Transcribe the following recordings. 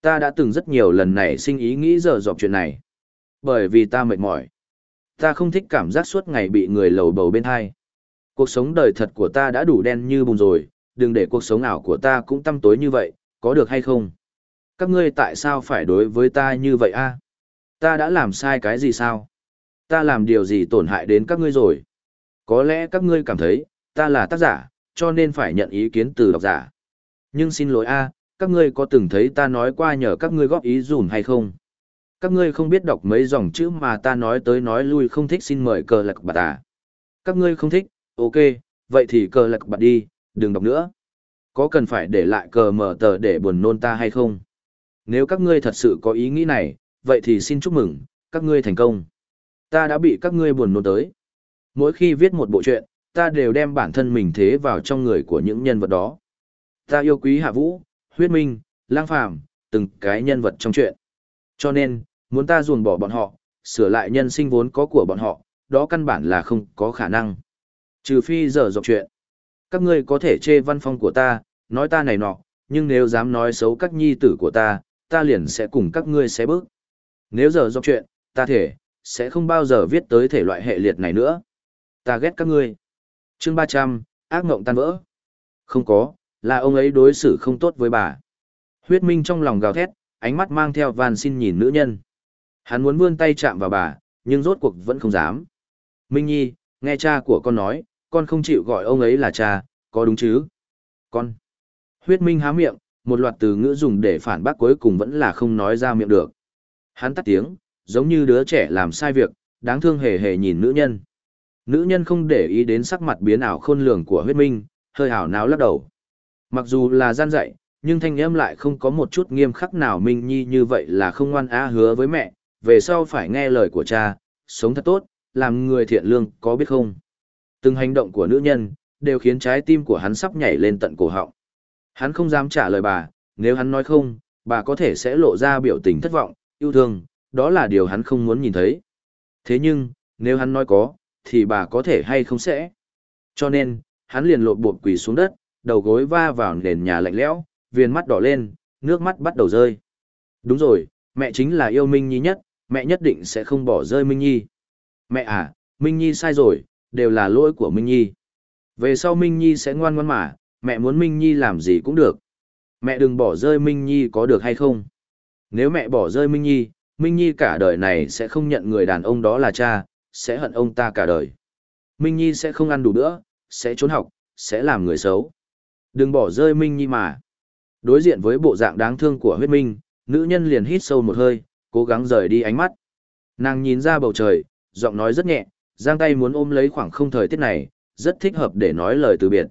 Ta đã từng rất nhiều lần này sinh ý nghĩ giờ dọc chuyện này. Bởi vì ta mệt mỏi. Ta không thích cảm giác suốt ngày bị người lầu bầu bên hai. Cuộc sống đời thật của ta đã đủ đen như bùn rồi, đừng để cuộc sống ảo của ta cũng tăm tối như vậy, có được hay không? Các ngươi tại sao phải đối với ta như vậy a? Ta đã làm sai cái gì sao? Ta làm điều gì tổn hại đến các ngươi rồi? Có lẽ các ngươi cảm thấy, ta là tác giả, cho nên phải nhận ý kiến từ độc giả. Nhưng xin lỗi a, các ngươi có từng thấy ta nói qua nhờ các ngươi góp ý dùm hay không? Các ngươi không biết đọc mấy dòng chữ mà ta nói tới nói lui không thích xin mời cờ lạc bạc à. Các ngươi không thích, ok, vậy thì cờ lạc bạc đi, đừng đọc nữa. Có cần phải để lại cờ mở tờ để buồn nôn ta hay không? Nếu các ngươi thật sự có ý nghĩ này, vậy thì xin chúc mừng, các ngươi thành công. Ta đã bị các ngươi buồn nôn tới. Mỗi khi viết một bộ truyện, ta đều đem bản thân mình thế vào trong người của những nhân vật đó. Ta yêu quý Hạ Vũ, Huyết Minh, Lang Phàm, từng cái nhân vật trong chuyện, Cho nên, muốn ta ruồn bỏ bọn họ, sửa lại nhân sinh vốn có của bọn họ, đó căn bản là không có khả năng. Trừ phi giờ dọc chuyện. Các ngươi có thể chê văn phong của ta, nói ta này nọ, nhưng nếu dám nói xấu các nhi tử của ta, ta liền sẽ cùng các ngươi xé bước. Nếu giờ dọc chuyện, ta thể, sẽ không bao giờ viết tới thể loại hệ liệt này nữa. Ta ghét các ngươi. chương 300, ác ngộng tan vỡ. Không có, là ông ấy đối xử không tốt với bà. Huyết Minh trong lòng gào thét, ánh mắt mang theo van xin nhìn nữ nhân. Hắn muốn vươn tay chạm vào bà, nhưng rốt cuộc vẫn không dám. Minh Nhi, nghe cha của con nói, con không chịu gọi ông ấy là cha, có đúng chứ? Con. Huyết Minh há miệng, một loạt từ ngữ dùng để phản bác cuối cùng vẫn là không nói ra miệng được. Hắn tắt tiếng, giống như đứa trẻ làm sai việc, đáng thương hề hề nhìn nữ nhân. Nữ nhân không để ý đến sắc mặt biến ảo khôn lường của huyết minh, hơi ảo náo lắc đầu. Mặc dù là gian dạy, nhưng thanh âm lại không có một chút nghiêm khắc nào minh nhi như vậy là không ngoan á hứa với mẹ, về sau phải nghe lời của cha, sống thật tốt, làm người thiện lương, có biết không? Từng hành động của nữ nhân, đều khiến trái tim của hắn sắp nhảy lên tận cổ họng. Hắn không dám trả lời bà, nếu hắn nói không, bà có thể sẽ lộ ra biểu tình thất vọng, yêu thương, đó là điều hắn không muốn nhìn thấy. Thế nhưng, nếu hắn nói có, thì bà có thể hay không sẽ. Cho nên, hắn liền lột bột quỳ xuống đất, đầu gối va vào nền nhà lạnh lẽo, viên mắt đỏ lên, nước mắt bắt đầu rơi. Đúng rồi, mẹ chính là yêu Minh Nhi nhất, mẹ nhất định sẽ không bỏ rơi Minh Nhi. Mẹ à, Minh Nhi sai rồi, đều là lỗi của Minh Nhi. Về sau Minh Nhi sẽ ngoan ngoãn mà, mẹ muốn Minh Nhi làm gì cũng được. Mẹ đừng bỏ rơi Minh Nhi có được hay không? Nếu mẹ bỏ rơi Minh Nhi, Minh Nhi cả đời này sẽ không nhận người đàn ông đó là cha, sẽ hận ông ta cả đời. Minh Nhi sẽ không ăn đủ nữa, sẽ trốn học, sẽ làm người xấu. Đừng bỏ rơi Minh Nhi mà. Đối diện với bộ dạng đáng thương của huyết minh, nữ nhân liền hít sâu một hơi, cố gắng rời đi ánh mắt. Nàng nhìn ra bầu trời, giọng nói rất nhẹ, giang tay muốn ôm lấy khoảng không thời tiết này, rất thích hợp để nói lời từ biệt.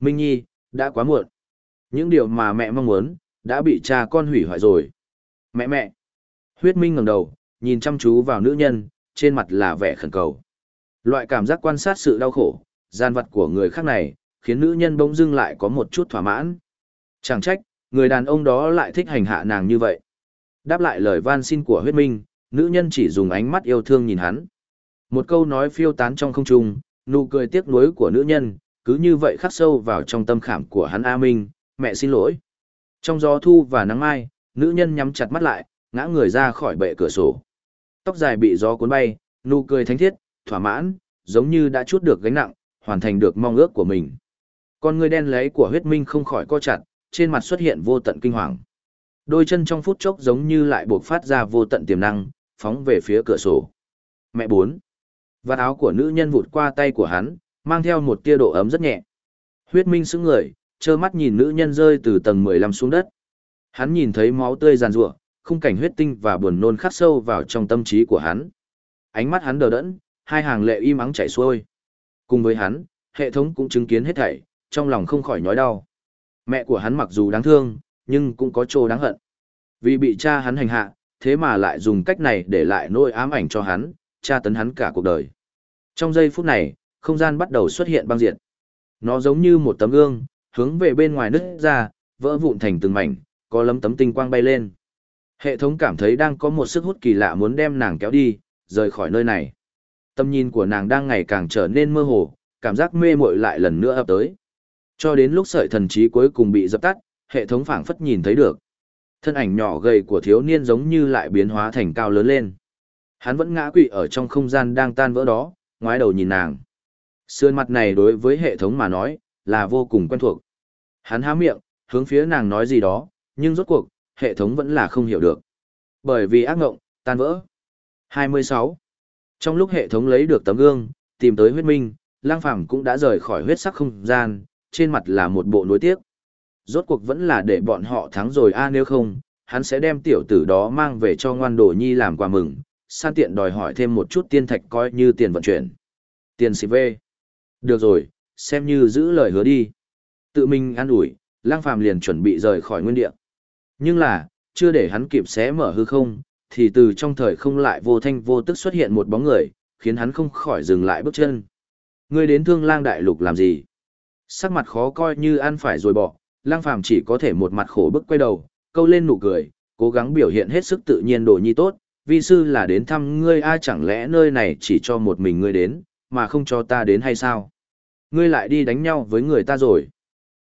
Minh Nhi, đã quá muộn. Những điều mà mẹ mong muốn, đã bị cha con hủy hoại rồi. Mẹ mẹ. Huyết Minh ngẩng đầu, nhìn chăm chú vào nữ nhân, trên mặt là vẻ khẩn cầu. Loại cảm giác quan sát sự đau khổ, gian vật của người khác này, khiến nữ nhân bỗng dưng lại có một chút thỏa mãn. Chẳng trách, người đàn ông đó lại thích hành hạ nàng như vậy. Đáp lại lời van xin của huyết minh, nữ nhân chỉ dùng ánh mắt yêu thương nhìn hắn. Một câu nói phiêu tán trong không trung, nụ cười tiếc nuối của nữ nhân, cứ như vậy khắc sâu vào trong tâm khảm của hắn A Minh, mẹ xin lỗi. Trong gió thu và nắng mai, nữ nhân nhắm chặt mắt lại, ngã người ra khỏi bệ cửa sổ. Tóc dài bị gió cuốn bay, nụ cười thánh thiết, thỏa mãn, giống như đã chút được gánh nặng, hoàn thành được mong ước của mình. Con người đen lấy của huyết minh không khỏi co chặt, trên mặt xuất hiện vô tận kinh hoàng. Đôi chân trong phút chốc giống như lại buộc phát ra vô tận tiềm năng, phóng về phía cửa sổ. Mẹ bốn. Vạt áo của nữ nhân vụt qua tay của hắn, mang theo một tia độ ấm rất nhẹ. Huyết minh sững người, trơ mắt nhìn nữ nhân rơi từ tầng 15 xuống đất. Hắn nhìn thấy máu tươi giàn rủa, khung cảnh huyết tinh và buồn nôn khắc sâu vào trong tâm trí của hắn. Ánh mắt hắn đờ đẫn, hai hàng lệ im ắng chảy xuôi. Cùng với hắn, hệ thống cũng chứng kiến hết thảy, trong lòng không khỏi nhói đau. Mẹ của hắn mặc dù đáng thương, nhưng cũng có chỗ đáng hận. Vì bị cha hắn hành hạ, thế mà lại dùng cách này để lại nỗi ám ảnh cho hắn, tra tấn hắn cả cuộc đời. Trong giây phút này, không gian bắt đầu xuất hiện băng diện. Nó giống như một tấm gương, hướng về bên ngoài nứt ra, vỡ vụn thành từng mảnh, có lấm tấm tinh quang bay lên. Hệ thống cảm thấy đang có một sức hút kỳ lạ muốn đem nàng kéo đi, rời khỏi nơi này. Tâm nhìn của nàng đang ngày càng trở nên mơ hồ, cảm giác mê muội lại lần nữa ập tới. Cho đến lúc sợi thần trí cuối cùng bị dập tắt, hệ thống phảng phất nhìn thấy được. Thân ảnh nhỏ gầy của thiếu niên giống như lại biến hóa thành cao lớn lên. Hắn vẫn ngã quỵ ở trong không gian đang tan vỡ đó, ngoái đầu nhìn nàng. Sườn mặt này đối với hệ thống mà nói, là vô cùng quen thuộc. Hắn há miệng, hướng phía nàng nói gì đó, nhưng rốt cuộc, hệ thống vẫn là không hiểu được. Bởi vì ác ngộng, tan vỡ. 26. Trong lúc hệ thống lấy được tấm gương, tìm tới huyết minh, lang phàm cũng đã rời khỏi huyết sắc không gian, trên mặt là một bộ nối tiếc. Rốt cuộc vẫn là để bọn họ thắng rồi a nếu không, hắn sẽ đem tiểu tử đó mang về cho ngoan đồ nhi làm quà mừng, san tiện đòi hỏi thêm một chút tiên thạch coi như tiền vận chuyển. Tiền xịp về. Được rồi, xem như giữ lời hứa đi. Tự mình ăn ủi, lang phàm liền chuẩn bị rời khỏi nguyên địa. Nhưng là, chưa để hắn kịp xé mở hư không, thì từ trong thời không lại vô thanh vô tức xuất hiện một bóng người, khiến hắn không khỏi dừng lại bước chân. Ngươi đến thương lang đại lục làm gì? Sắc mặt khó coi như ăn phải rồi bỏ, lang phàm chỉ có thể một mặt khổ bức quay đầu, câu lên nụ cười, cố gắng biểu hiện hết sức tự nhiên đồ nhi tốt, vi sư là đến thăm ngươi a chẳng lẽ nơi này chỉ cho một mình ngươi đến, mà không cho ta đến hay sao? Ngươi lại đi đánh nhau với người ta rồi.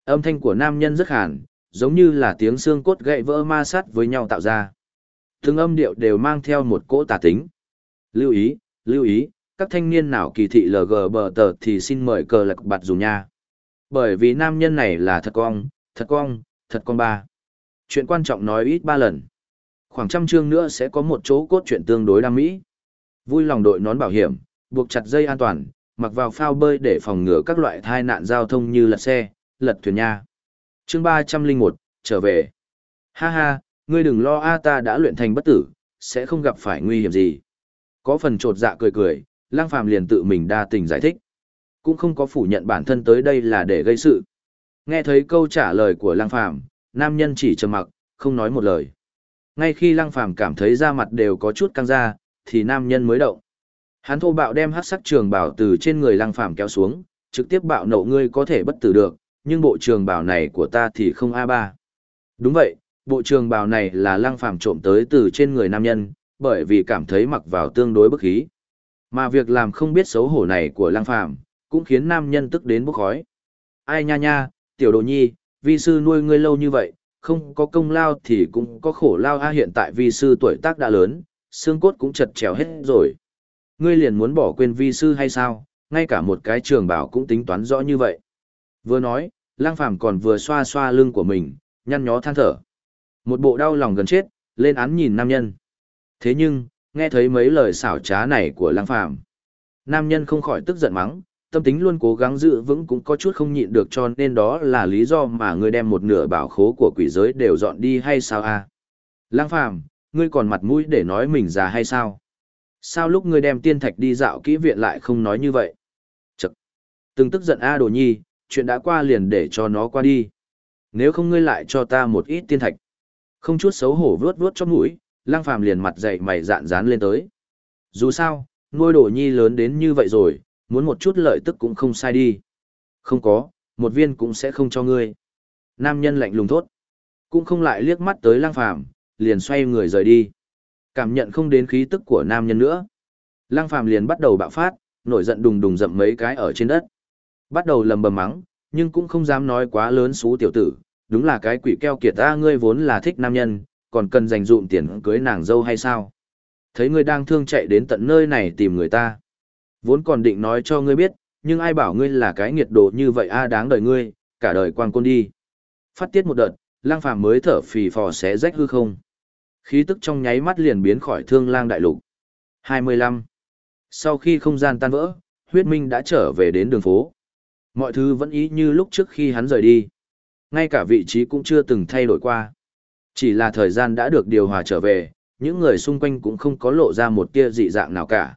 Âm thanh của nam nhân rất hàn, giống như là tiếng xương cốt gãy vỡ ma sát với nhau tạo ra. Từng âm điệu đều mang theo một cỗ tà tính. Lưu ý, lưu ý, các thanh niên nào kỳ thị LG bờ tờ thì xin mời cờ lạc bạt dù nha. Bởi vì nam nhân này là thật cong, thật cong, thật con ba. Chuyện quan trọng nói ít ba lần. Khoảng trăm chương nữa sẽ có một chỗ cốt truyện tương đối đam mỹ. Vui lòng đội nón bảo hiểm, buộc chặt dây an toàn, mặc vào phao bơi để phòng ngừa các loại tai nạn giao thông như lật xe, lật thuyền nha. Chương ba trăm linh một trở về. Ha ha, ngươi đừng lo a ta đã luyện thành bất tử, sẽ không gặp phải nguy hiểm gì. Có phần trột dạ cười cười, lang Phàm liền tự mình đa tình giải thích. Cũng không có phủ nhận bản thân tới đây là để gây sự. Nghe thấy câu trả lời của Lăng Phàm, nam nhân chỉ trầm mặc, không nói một lời. Ngay khi Lăng Phàm cảm thấy da mặt đều có chút căng ra, thì nam nhân mới động. Hắn thô bạo đem hắc sắc trường bảo từ trên người Lăng Phàm kéo xuống, trực tiếp bạo nộ ngươi có thể bất tử được, nhưng bộ trường bảo này của ta thì không A3. Đúng vậy, bộ trường bảo này là lăng phàm trộm tới từ trên người nam nhân, bởi vì cảm thấy mặc vào tương đối bức khí. Mà việc làm không biết xấu hổ này của lăng phàm, cũng khiến nam nhân tức đến bốc khói. Ai nha nha, tiểu đồ nhi, vi sư nuôi ngươi lâu như vậy, không có công lao thì cũng có khổ lao a hiện tại vi sư tuổi tác đã lớn, xương cốt cũng chật trèo hết rồi. Ngươi liền muốn bỏ quên vi sư hay sao, ngay cả một cái trường bảo cũng tính toán rõ như vậy. Vừa nói, lang phàm còn vừa xoa xoa lưng của mình, nhăn nhó than thở. Một bộ đau lòng gần chết, lên án nhìn nam nhân. Thế nhưng, nghe thấy mấy lời xảo trá này của lang phàm. Nam nhân không khỏi tức giận mắng, tâm tính luôn cố gắng giữ vững cũng có chút không nhịn được cho nên đó là lý do mà ngươi đem một nửa bảo khố của quỷ giới đều dọn đi hay sao a? À? Lang phàm, ngươi còn mặt mũi để nói mình già hay sao? Sao lúc ngươi đem tiên thạch đi dạo kỹ viện lại không nói như vậy? Chậc. Từng tức giận a đồ nhi, chuyện đã qua liền để cho nó qua đi. Nếu không ngươi lại cho ta một ít tiên thạch. Không chút xấu hổ vuốt vuốt cho mũi, lang phàm liền mặt dậy mày dạn dán lên tới. Dù sao, ngôi đồ nhi lớn đến như vậy rồi, muốn một chút lợi tức cũng không sai đi. Không có, một viên cũng sẽ không cho ngươi. Nam nhân lạnh lùng thốt. Cũng không lại liếc mắt tới lang phàm, liền xoay người rời đi. Cảm nhận không đến khí tức của nam nhân nữa. Lang phàm liền bắt đầu bạo phát, nổi giận đùng đùng dậm mấy cái ở trên đất. Bắt đầu lầm bầm mắng, nhưng cũng không dám nói quá lớn xú tiểu tử, đúng là cái quỷ keo kiệt ta ngươi vốn là thích nam nhân, còn cần dành dụm tiền cưới nàng dâu hay sao? Thấy ngươi đang thương chạy đến tận nơi này tìm người ta. Vốn còn định nói cho ngươi biết, nhưng ai bảo ngươi là cái nghiệt độ như vậy a đáng đời ngươi, cả đời quang côn đi. Phát tiết một đợt, lang phàm mới thở phì phò xé rách hư không. Khí tức trong nháy mắt liền biến khỏi thương lang đại lục. 25. Sau khi không gian tan vỡ, huyết minh đã trở về đến đường phố. Mọi thứ vẫn ý như lúc trước khi hắn rời đi. Ngay cả vị trí cũng chưa từng thay đổi qua. Chỉ là thời gian đã được điều hòa trở về, những người xung quanh cũng không có lộ ra một tia dị dạng nào cả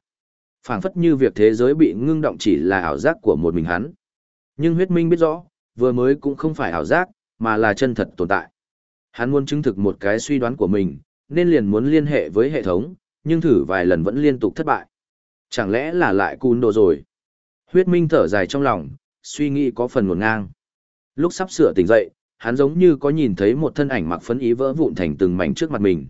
phảng phất như việc thế giới bị ngưng động chỉ là ảo giác của một mình hắn. Nhưng huyết minh biết rõ, vừa mới cũng không phải ảo giác, mà là chân thật tồn tại. Hắn muốn chứng thực một cái suy đoán của mình, nên liền muốn liên hệ với hệ thống, nhưng thử vài lần vẫn liên tục thất bại. Chẳng lẽ là lại cún đồ rồi? Huyết minh thở dài trong lòng, suy nghĩ có phần nguồn ngang. Lúc sắp sửa tỉnh dậy, hắn giống như có nhìn thấy một thân ảnh mặc phấn ý vỡ vụn thành từng mảnh trước mặt mình.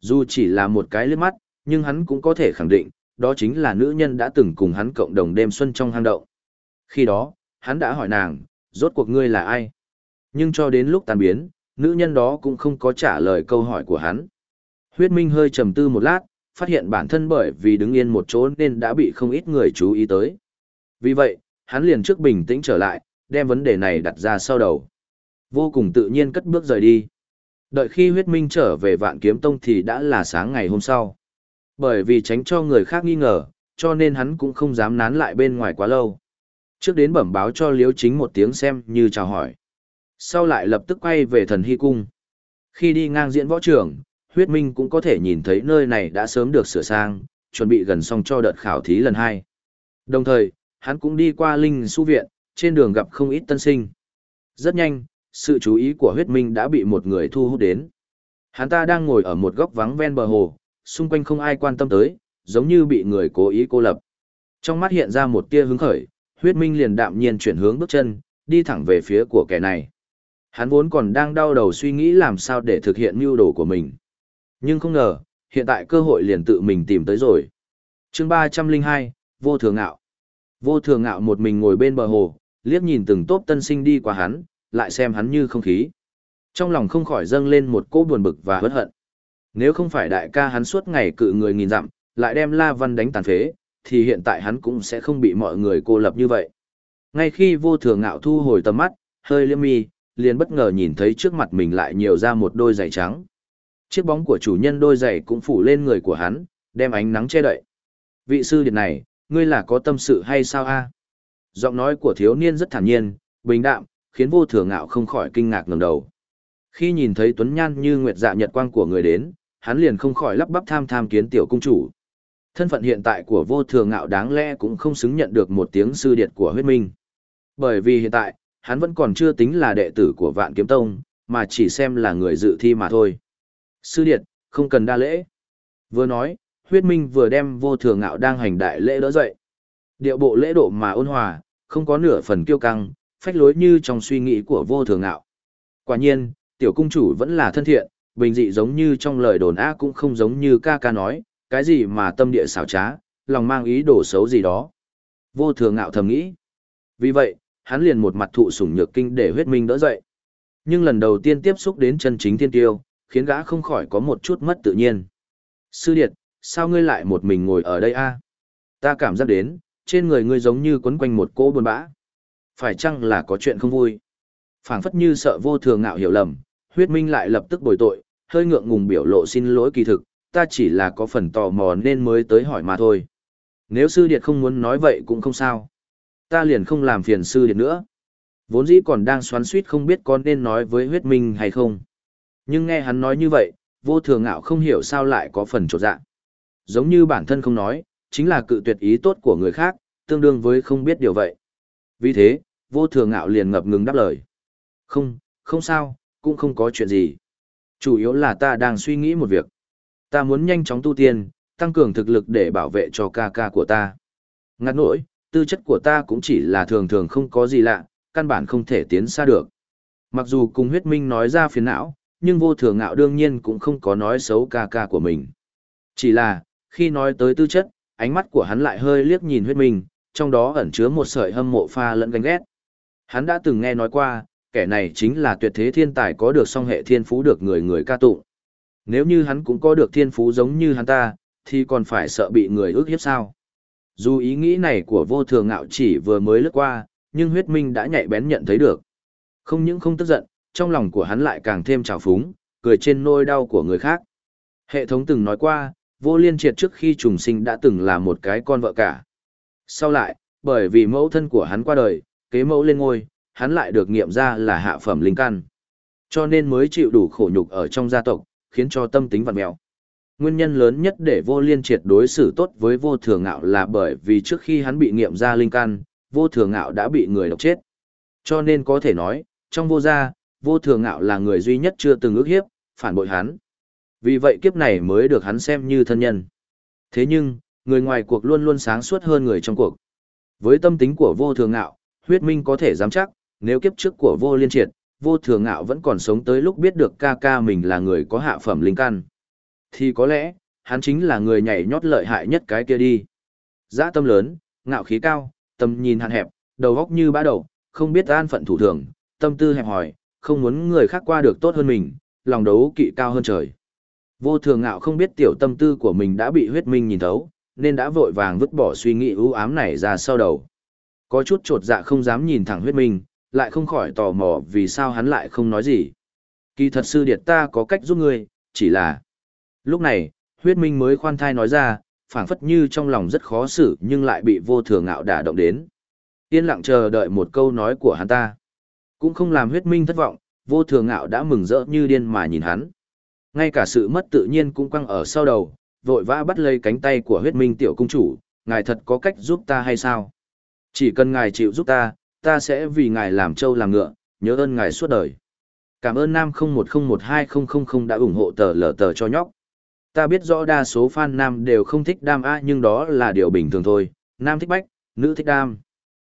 Dù chỉ là một cái liếc mắt, nhưng hắn cũng có thể khẳng định, đó chính là nữ nhân đã từng cùng hắn cộng đồng đêm xuân trong hang động. Khi đó, hắn đã hỏi nàng, rốt cuộc ngươi là ai? Nhưng cho đến lúc tan biến, Nữ nhân đó cũng không có trả lời câu hỏi của hắn. Huyết Minh hơi trầm tư một lát, phát hiện bản thân bởi vì đứng yên một chỗ nên đã bị không ít người chú ý tới. Vì vậy, hắn liền trước bình tĩnh trở lại, đem vấn đề này đặt ra sau đầu. Vô cùng tự nhiên cất bước rời đi. Đợi khi huyết minh trở về vạn kiếm tông thì đã là sáng ngày hôm sau. Bởi vì tránh cho người khác nghi ngờ, cho nên hắn cũng không dám nán lại bên ngoài quá lâu. Trước đến bẩm báo cho Liễu chính một tiếng xem như chào hỏi. Sau lại lập tức quay về thần hy cung. Khi đi ngang diễn võ trường, huyết minh cũng có thể nhìn thấy nơi này đã sớm được sửa sang, chuẩn bị gần xong cho đợt khảo thí lần hai. Đồng thời, hắn cũng đi qua linh su viện, trên đường gặp không ít tân sinh. Rất nhanh, sự chú ý của huyết minh đã bị một người thu hút đến. Hắn ta đang ngồi ở một góc vắng ven bờ hồ, xung quanh không ai quan tâm tới, giống như bị người cố ý cô lập. Trong mắt hiện ra một tia hứng khởi, huyết minh liền đạm nhiên chuyển hướng bước chân, đi thẳng về phía của kẻ này. Hắn vốn còn đang đau đầu suy nghĩ làm sao để thực hiện mưu đồ của mình. Nhưng không ngờ, hiện tại cơ hội liền tự mình tìm tới rồi. chương 302, Vô Thường Ngạo. Vô Thường Ngạo một mình ngồi bên bờ hồ, liếc nhìn từng tốp tân sinh đi qua hắn, lại xem hắn như không khí. Trong lòng không khỏi dâng lên một cỗ buồn bực và hất hận. Nếu không phải đại ca hắn suốt ngày cự người nghìn dặm, lại đem La Văn đánh tàn phế, thì hiện tại hắn cũng sẽ không bị mọi người cô lập như vậy. Ngay khi vô thường ngạo thu hồi tầm mắt, hơi liêm mi, liền bất ngờ nhìn thấy trước mặt mình lại nhiều ra một đôi giày trắng. Chiếc bóng của chủ nhân đôi giày cũng phủ lên người của hắn, đem ánh nắng che đậy. Vị sư điện này, ngươi là có tâm sự hay sao a? Giọng nói của thiếu niên rất thản nhiên, bình đạm, khiến vô thường ngạo không khỏi kinh ngạc ngẩng đầu. Khi nhìn thấy tuấn nhan như nguyệt dạ nhật quang của người đến, hắn liền không khỏi lắp bắp tham tham kiến tiểu cung chủ. Thân phận hiện tại của vô thường ngạo đáng lẽ cũng không xứng nhận được một tiếng sư điệt của huyết minh. Bởi vì hiện tại, hắn vẫn còn chưa tính là đệ tử của vạn kiếm tông, mà chỉ xem là người dự thi mà thôi. Sư điệt, không cần đa lễ. Vừa nói, huyết minh vừa đem vô thường ngạo đang hành đại lễ đỡ dậy. Điệu bộ lễ độ mà ôn hòa, không có nửa phần kiêu căng, phách lối như trong suy nghĩ của vô thường ngạo. Quả nhiên, tiểu cung chủ vẫn là thân thiện, bình dị giống như trong lời đồn a cũng không giống như ca ca nói, cái gì mà tâm địa xảo trá, lòng mang ý đồ xấu gì đó. Vô thường ngạo thầm nghĩ. Vì vậy, hắn liền một mặt thụ sủng nhược kinh để huyết minh đỡ dậy. Nhưng lần đầu tiên tiếp xúc đến chân chính thiên tiêu, khiến gã không khỏi có một chút mất tự nhiên. Sư Điệt, sao ngươi lại một mình ngồi ở đây a? Ta cảm giác đến, trên người ngươi giống như quấn quanh một cỗ buồn bã. Phải chăng là có chuyện không vui? phảng phất như sợ vô thường ngạo hiểu lầm, huyết minh lại lập tức bồi tội, hơi ngượng ngùng biểu lộ xin lỗi kỳ thực, ta chỉ là có phần tò mò nên mới tới hỏi mà thôi. Nếu sư điệt không muốn nói vậy cũng không sao. Ta liền không làm phiền sư điệt nữa. Vốn dĩ còn đang xoắn suýt không biết con nên nói với huyết minh hay không. Nhưng nghe hắn nói như vậy, vô thường ngạo không hiểu sao lại có phần trột dạ. Giống như bản thân không nói, chính là cự tuyệt ý tốt của người khác, tương đương với không biết điều vậy. Vì thế, vô thường ngạo liền ngập ngừng đáp lời. Không, không sao, cũng không có chuyện gì. Chủ yếu là ta đang suy nghĩ một việc. Ta muốn nhanh chóng tu tiên, tăng cường thực lực để bảo vệ cho ca ca của ta. Ngặt nỗi, tư chất của ta cũng chỉ là thường thường không có gì lạ, căn bản không thể tiến xa được. Mặc dù cùng huyết minh nói ra phiền não, nhưng vô thường ngạo đương nhiên cũng không có nói xấu ca ca của mình. Chỉ là, khi nói tới tư chất, ánh mắt của hắn lại hơi liếc nhìn huyết minh, trong đó ẩn chứa một sợi hâm mộ pha lẫn ganh ghét. Hắn đã từng nghe nói qua, kẻ này chính là tuyệt thế thiên tài có được song hệ thiên phú được người người ca tụng. Nếu như hắn cũng có được thiên phú giống như hắn ta, thì còn phải sợ bị người ước hiếp sao. Dù ý nghĩ này của vô thường ngạo chỉ vừa mới lướt qua, nhưng huyết minh đã nhạy bén nhận thấy được. Không những không tức giận, trong lòng của hắn lại càng thêm trào phúng, cười trên nôi đau của người khác. Hệ thống từng nói qua, vô liên triệt trước khi trùng sinh đã từng là một cái con vợ cả. Sau lại, bởi vì mẫu thân của hắn qua đời, kế mẫu lên ngôi, hắn lại được nghiệm ra là hạ phẩm linh căn. Cho nên mới chịu đủ khổ nhục ở trong gia tộc, khiến cho tâm tính vặn mẹo. Nguyên nhân lớn nhất để vô liên triệt đối xử tốt với vô thường ngạo là bởi vì trước khi hắn bị nghiệm ra linh căn, vô thường ngạo đã bị người độc chết. Cho nên có thể nói, trong vô gia, vô thường ngạo là người duy nhất chưa từng ước hiếp, phản bội hắn. Vì vậy kiếp này mới được hắn xem như thân nhân. Thế nhưng, người ngoài cuộc luôn luôn sáng suốt hơn người trong cuộc. Với tâm tính của vô thường ngạo, huyết minh có thể dám chắc, nếu kiếp trước của vô liên triệt, vô thường ngạo vẫn còn sống tới lúc biết được ca ca mình là người có hạ phẩm linh căn. Thì có lẽ, hắn chính là người nhảy nhót lợi hại nhất cái kia đi. Giã tâm lớn, ngạo khí cao, tầm nhìn hạn hẹp, đầu góc như bã đầu, không biết an phận thủ thường, tâm tư hẹp hòi, không muốn người khác qua được tốt hơn mình, lòng đấu kỵ cao hơn trời. Vô thường ngạo không biết tiểu tâm tư của mình đã bị huyết minh nhìn thấu, nên đã vội vàng vứt bỏ suy nghĩ ưu ám này ra sau đầu. Có chút trột dạ không dám nhìn thẳng huyết minh, lại không khỏi tò mò vì sao hắn lại không nói gì. Kỳ thật sư điệt ta có cách giúp ngươi, chỉ là... Lúc này, huyết minh mới khoan thai nói ra, phảng phất như trong lòng rất khó xử nhưng lại bị vô thường ngạo đả động đến. Yên lặng chờ đợi một câu nói của hắn ta. Cũng không làm huyết minh thất vọng, vô thường ngạo đã mừng rỡ như điên mà nhìn hắn. Ngay cả sự mất tự nhiên cũng quăng ở sau đầu, vội vã bắt lấy cánh tay của huyết minh tiểu cung chủ, ngài thật có cách giúp ta hay sao? Chỉ cần ngài chịu giúp ta, ta sẽ vì ngài làm trâu làm ngựa, nhớ ơn ngài suốt đời. Cảm ơn Nam 01012000 đã ủng hộ tờ lờ tờ cho nhóc. Ta biết rõ đa số fan Nam đều không thích đam A nhưng đó là điều bình thường thôi, Nam thích bách, nữ thích đam.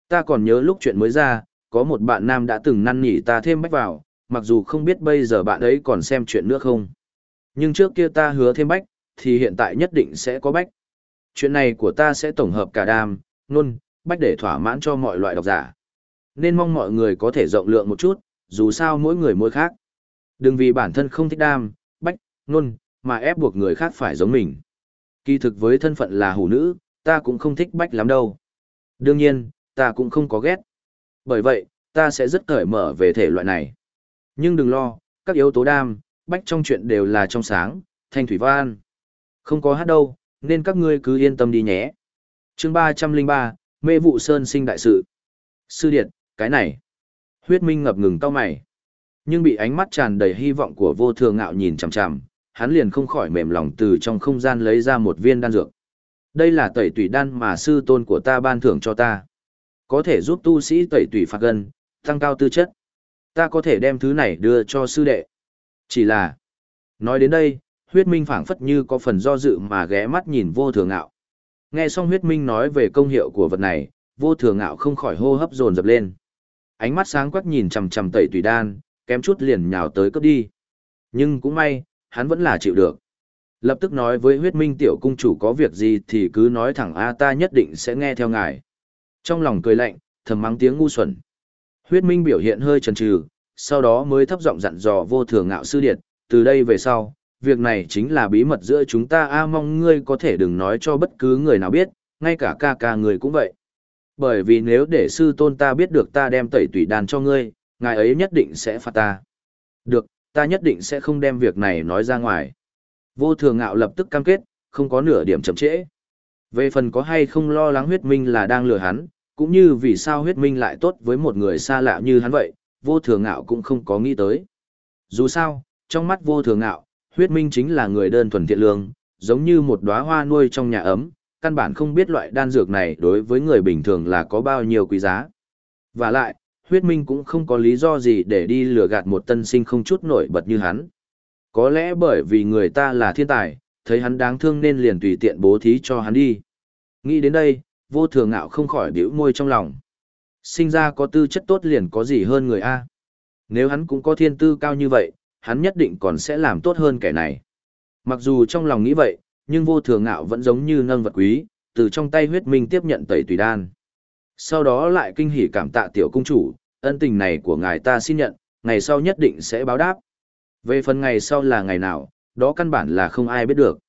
Ta còn nhớ lúc chuyện mới ra, có một bạn Nam đã từng năn nỉ ta thêm bách vào, mặc dù không biết bây giờ bạn ấy còn xem chuyện nữa không. Nhưng trước kia ta hứa thêm bách, thì hiện tại nhất định sẽ có bách. Chuyện này của ta sẽ tổng hợp cả đam, nôn, bách để thỏa mãn cho mọi loại độc giả. Nên mong mọi người có thể rộng lượng một chút, dù sao mỗi người mỗi khác. Đừng vì bản thân không thích đam, bách, nôn, mà ép buộc người khác phải giống mình. Kỳ thực với thân phận là hủ nữ, ta cũng không thích bách lắm đâu. Đương nhiên, ta cũng không có ghét. Bởi vậy, ta sẽ rất cởi mở về thể loại này. Nhưng đừng lo, các yếu tố đam, bách trong chuyện đều là trong sáng, thanh thủy văn. Không có hát đâu, nên các ngươi cứ yên tâm đi nhé. chương 303, mê vụ sơn sinh đại sự. Sư điện, cái này. Huyết minh ngập ngừng cau mày. Nhưng bị ánh mắt tràn đầy hy vọng của vô thường ngạo nhìn chằm chằm, hắn liền không khỏi mềm lòng từ trong không gian lấy ra một viên đan dược. Đây là tẩy tủy đan mà sư tôn của ta ban thưởng cho ta. Có thể giúp tu sĩ tẩy tủy phạt gân, tăng cao tư chất. Ta có thể đem thứ này đưa cho sư đệ. Chỉ là, nói đến đây, huyết minh phảng phất như có phần do dự mà ghé mắt nhìn vô thường ngạo. Nghe xong huyết minh nói về công hiệu của vật này, vô thường ngạo không khỏi hô hấp dồn dập lên. Ánh mắt sáng quắc nhìn chằm chằm tẩy tùy đan, kém chút liền nhào tới cướp đi. Nhưng cũng may, hắn vẫn là chịu được. Lập tức nói với huyết minh tiểu cung chủ có việc gì thì cứ nói thẳng A ta nhất định sẽ nghe theo ngài. Trong lòng cười lạnh, thầm mắng tiếng ngu xuẩn. Huyết minh biểu hiện hơi chần chừ, sau đó mới thấp giọng dặn dò vô thường ngạo sư điệt, từ đây về sau, việc này chính là bí mật giữa chúng ta a mong ngươi có thể đừng nói cho bất cứ người nào biết, ngay cả ca ca người cũng vậy. Bởi vì nếu để sư tôn ta biết được ta đem tẩy tủy đàn cho ngươi, ngài ấy nhất định sẽ phạt ta. Được, ta nhất định sẽ không đem việc này nói ra ngoài. Vô thường ngạo lập tức cam kết, không có nửa điểm chậm trễ. Về phần có hay không lo lắng huyết minh là đang lừa hắn, cũng như vì sao huyết minh lại tốt với một người xa lạ như hắn vậy, vô thường ngạo cũng không có nghĩ tới. Dù sao, trong mắt vô thường ngạo, huyết minh chính là người đơn thuần thiện lương, giống như một đóa hoa nuôi trong nhà ấm, căn bản không biết loại đan dược này đối với người bình thường là có bao nhiêu quý giá. Và lại, huyết minh cũng không có lý do gì để đi lừa gạt một tân sinh không chút nổi bật như hắn. Có lẽ bởi vì người ta là thiên tài, thấy hắn đáng thương nên liền tùy tiện bố thí cho hắn đi. Nghĩ đến đây, vô thường ngạo không khỏi biểu môi trong lòng. Sinh ra có tư chất tốt liền có gì hơn người A. Nếu hắn cũng có thiên tư cao như vậy, hắn nhất định còn sẽ làm tốt hơn kẻ này. Mặc dù trong lòng nghĩ vậy, nhưng vô thường ngạo vẫn giống như nâng vật quý, từ trong tay huyết minh tiếp nhận tẩy tùy đan. Sau đó lại kinh hỉ cảm tạ tiểu cung chủ, ân tình này của ngài ta xin nhận, ngày sau nhất định sẽ báo đáp. Về phần ngày sau là ngày nào, đó căn bản là không ai biết được.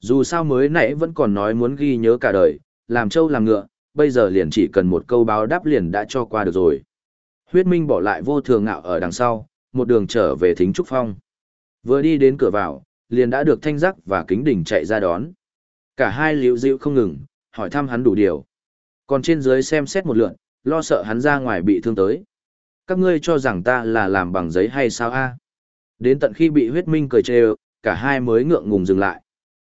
Dù sao mới nãy vẫn còn nói muốn ghi nhớ cả đời, làm trâu làm ngựa, bây giờ liền chỉ cần một câu báo đáp liền đã cho qua được rồi. Huyết Minh bỏ lại vô thường ngạo ở đằng sau, một đường trở về thính trúc phong. Vừa đi đến cửa vào, liền đã được thanh giác và kính đỉnh chạy ra đón. Cả hai liễu dịu không ngừng, hỏi thăm hắn đủ điều. Còn trên dưới xem xét một lượn, lo sợ hắn ra ngoài bị thương tới. Các ngươi cho rằng ta là làm bằng giấy hay sao a? Đến tận khi bị huyết minh cười trêu, cả hai mới ngượng ngùng dừng lại.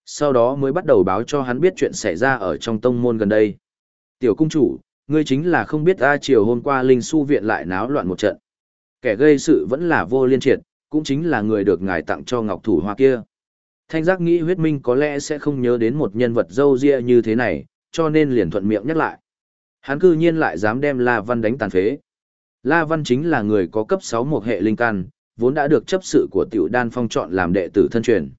Sau đó mới bắt đầu báo cho hắn biết chuyện xảy ra ở trong tông môn gần đây. Tiểu cung chủ, ngươi chính là không biết A chiều hôm qua Linh Su viện lại náo loạn một trận. Kẻ gây sự vẫn là vô liên triệt, cũng chính là người được ngài tặng cho ngọc thủ hoa kia. Thanh giác nghĩ huyết minh có lẽ sẽ không nhớ đến một nhân vật dâu ria như thế này, cho nên liền thuận miệng nhắc lại. Hắn cư nhiên lại dám đem La Văn đánh tàn phế. La Văn chính là người có cấp 6 một hệ linh căn, vốn đã được chấp sự của tiểu đan phong chọn làm đệ tử thân truyền.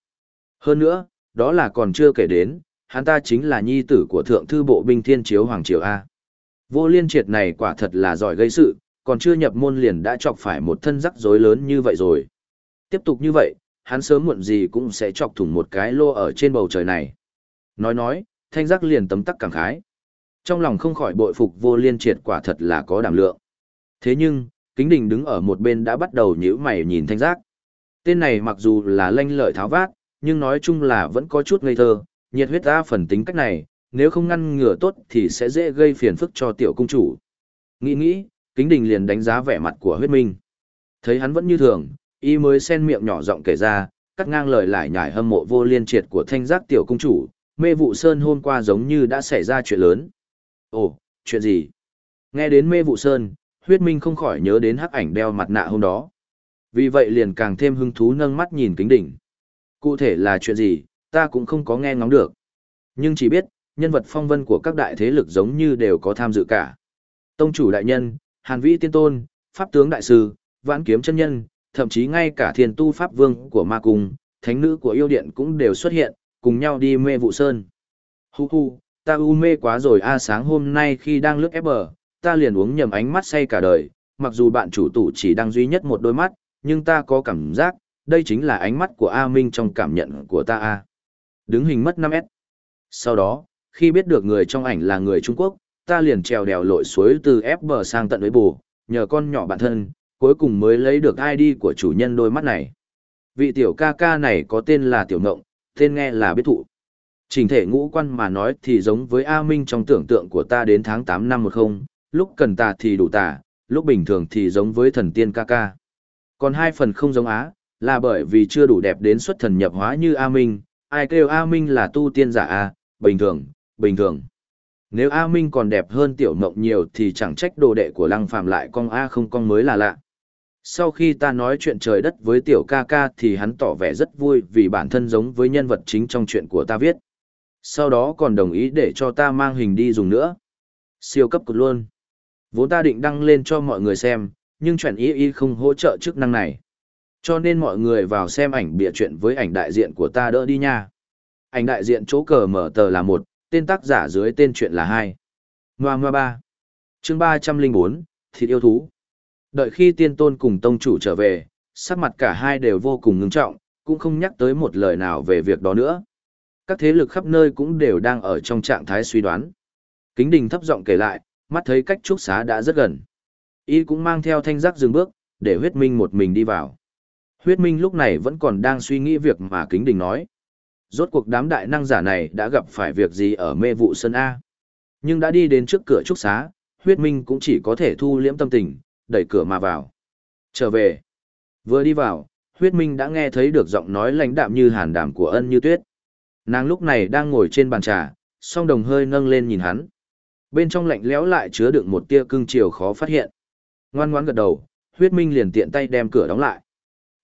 Hơn nữa, đó là còn chưa kể đến, hắn ta chính là nhi tử của thượng thư bộ binh thiên chiếu Hoàng Triều A. Vô liên triệt này quả thật là giỏi gây sự, còn chưa nhập môn liền đã chọc phải một thân rắc rối lớn như vậy rồi. Tiếp tục như vậy, hắn sớm muộn gì cũng sẽ chọc thủng một cái lô ở trên bầu trời này. Nói nói, thanh giác liền tấm tắc cảm khái. Trong lòng không khỏi bội phục vô liên triệt quả thật là có đảm lượng. Thế nhưng, kính đình đứng ở một bên đã bắt đầu nhíu mày nhìn thanh giác. Tên này mặc dù là lanh lợi tháo vát, nhưng nói chung là vẫn có chút ngây thơ, nhiệt huyết ra phần tính cách này, nếu không ngăn ngừa tốt thì sẽ dễ gây phiền phức cho tiểu cung chủ. Nghĩ nghĩ, kính đình liền đánh giá vẻ mặt của huyết minh. Thấy hắn vẫn như thường, y mới sen miệng nhỏ giọng kể ra, cắt ngang lời lại nhải hâm mộ vô liên triệt của thanh giác tiểu công chủ, mê vụ sơn hôm qua giống như đã xảy ra chuyện lớn. Ồ, chuyện gì? Nghe đến mê vụ sơn, huyết minh không khỏi nhớ đến hắc ảnh đeo mặt nạ hôm đó. Vì vậy liền càng thêm hứng thú nâng mắt nhìn kính đỉnh. Cụ thể là chuyện gì, ta cũng không có nghe ngóng được. Nhưng chỉ biết, nhân vật phong vân của các đại thế lực giống như đều có tham dự cả. Tông chủ đại nhân, Hàn Vĩ Tiên Tôn, Pháp tướng Đại Sư, Vãn Kiếm chân Nhân, thậm chí ngay cả thiền tu Pháp Vương của Ma Cung, Thánh Nữ của Yêu Điện cũng đều xuất hiện, cùng nhau đi mê vụ sơn. Hu hu, ta u mê quá rồi a sáng hôm nay khi đang lướt ép bờ, ta liền uống nhầm ánh mắt say cả đời, mặc dù bạn chủ tủ chỉ đang duy nhất một đôi mắt, nhưng ta có cảm giác, đây chính là ánh mắt của A Minh trong cảm nhận của ta a. Đứng hình mất 5S. Sau đó, khi biết được người trong ảnh là người Trung Quốc, ta liền trèo đèo lội suối từ ép bờ sang tận với bù, nhờ con nhỏ bản thân, cuối cùng mới lấy được ID của chủ nhân đôi mắt này. Vị tiểu ca ca này có tên là Tiểu Ngộng, tên nghe là biết thụ. Trình thể ngũ quan mà nói thì giống với A Minh trong tưởng tượng của ta đến tháng 8 năm 10, lúc cần tà thì đủ tà, lúc bình thường thì giống với thần tiên ca ca. Còn hai phần không giống Á, là bởi vì chưa đủ đẹp đến xuất thần nhập hóa như A Minh, ai kêu A Minh là tu tiên giả A, bình thường, bình thường. Nếu A Minh còn đẹp hơn tiểu mộng nhiều thì chẳng trách đồ đệ của lăng phàm lại con A không con mới là lạ. Sau khi ta nói chuyện trời đất với tiểu ca ca thì hắn tỏ vẻ rất vui vì bản thân giống với nhân vật chính trong chuyện của ta viết. Sau đó còn đồng ý để cho ta mang hình đi dùng nữa. Siêu cấp cực luôn. Vốn ta định đăng lên cho mọi người xem, nhưng chuyện ý ý không hỗ trợ chức năng này. Cho nên mọi người vào xem ảnh bịa chuyện với ảnh đại diện của ta đỡ đi nha. Ảnh đại diện chỗ cờ mở tờ là một, tên tác giả dưới tên chuyện là hai. Ngoa ngoa ba. Chương ba trăm linh bốn, thịt yêu thú. Đợi khi tiên tôn cùng tông chủ trở về, sắc mặt cả hai đều vô cùng ngưng trọng, cũng không nhắc tới một lời nào về việc đó nữa. Các thế lực khắp nơi cũng đều đang ở trong trạng thái suy đoán. Kính đình thấp giọng kể lại, mắt thấy cách trúc xá đã rất gần. Y cũng mang theo thanh giác dừng bước, để huyết minh một mình đi vào. Huyết minh lúc này vẫn còn đang suy nghĩ việc mà kính đình nói. Rốt cuộc đám đại năng giả này đã gặp phải việc gì ở mê vụ sân A. Nhưng đã đi đến trước cửa trúc xá, huyết minh cũng chỉ có thể thu liễm tâm tình, đẩy cửa mà vào. Trở về. Vừa đi vào, huyết minh đã nghe thấy được giọng nói lãnh đạm như hàn đảm của ân như tuyết. Nàng lúc này đang ngồi trên bàn trà, song đồng hơi nâng lên nhìn hắn. Bên trong lạnh lẽo lại chứa đựng một tia cưng chiều khó phát hiện. Ngoan ngoãn gật đầu, huyết minh liền tiện tay đem cửa đóng lại.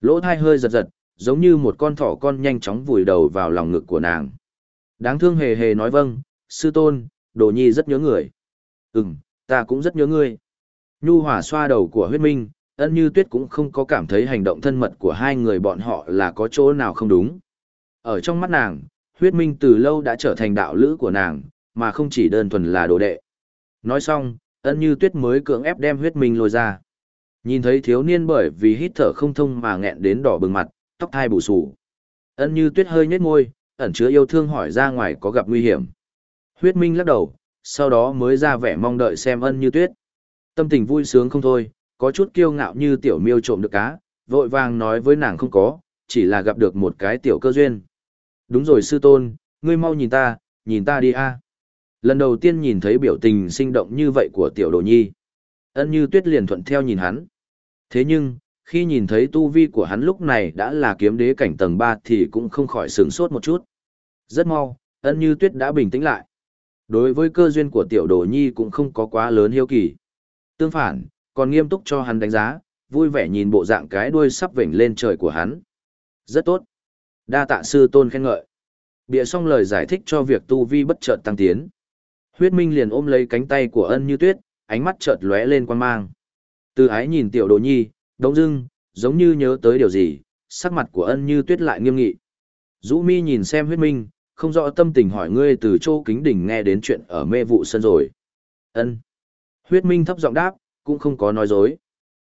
Lỗ thai hơi giật giật, giống như một con thỏ con nhanh chóng vùi đầu vào lòng ngực của nàng. Đáng thương hề hề nói vâng, sư tôn, đồ nhi rất nhớ người. Ừm, ta cũng rất nhớ ngươi. Nhu hỏa xoa đầu của huyết minh, ân như tuyết cũng không có cảm thấy hành động thân mật của hai người bọn họ là có chỗ nào không đúng. Ở trong mắt nàng, huyết minh từ lâu đã trở thành đạo lữ của nàng, mà không chỉ đơn thuần là đồ đệ. Nói xong, ân như tuyết mới cưỡng ép đem huyết minh lôi ra. Nhìn thấy thiếu niên bởi vì hít thở không thông mà nghẹn đến đỏ bừng mặt, tóc thai bù sù. Ân như tuyết hơi nhếch môi, ẩn chứa yêu thương hỏi ra ngoài có gặp nguy hiểm. Huyết minh lắc đầu, sau đó mới ra vẻ mong đợi xem ân như tuyết. Tâm tình vui sướng không thôi, có chút kiêu ngạo như tiểu miêu trộm được cá, vội vàng nói với nàng không có, chỉ là gặp được một cái tiểu cơ duyên. Đúng rồi sư tôn, ngươi mau nhìn ta, nhìn ta đi a. Lần đầu tiên nhìn thấy biểu tình sinh động như vậy của tiểu đồ nhi. Ân như tuyết liền thuận theo nhìn hắn. Thế nhưng, khi nhìn thấy tu vi của hắn lúc này đã là kiếm đế cảnh tầng 3 thì cũng không khỏi sướng sốt một chút. Rất mau, ân như tuyết đã bình tĩnh lại. Đối với cơ duyên của tiểu đồ nhi cũng không có quá lớn hiếu kỳ. Tương phản, còn nghiêm túc cho hắn đánh giá, vui vẻ nhìn bộ dạng cái đuôi sắp vểnh lên trời của hắn. Rất tốt. Đa tạ sư tôn khen ngợi. Bịa xong lời giải thích cho việc tu vi bất chợt tăng tiến. Huyết Minh liền ôm lấy cánh tay của ân như tuyết, ánh mắt chợt lóe lên quan mang. Từ ái nhìn tiểu đồ nhi, đống dưng, giống như nhớ tới điều gì, sắc mặt của ân như tuyết lại nghiêm nghị. Dũ mi nhìn xem huyết minh, không rõ tâm tình hỏi ngươi từ chỗ kính đỉnh nghe đến chuyện ở mê vụ sân rồi. ân Huyết minh thấp giọng đáp, cũng không có nói dối.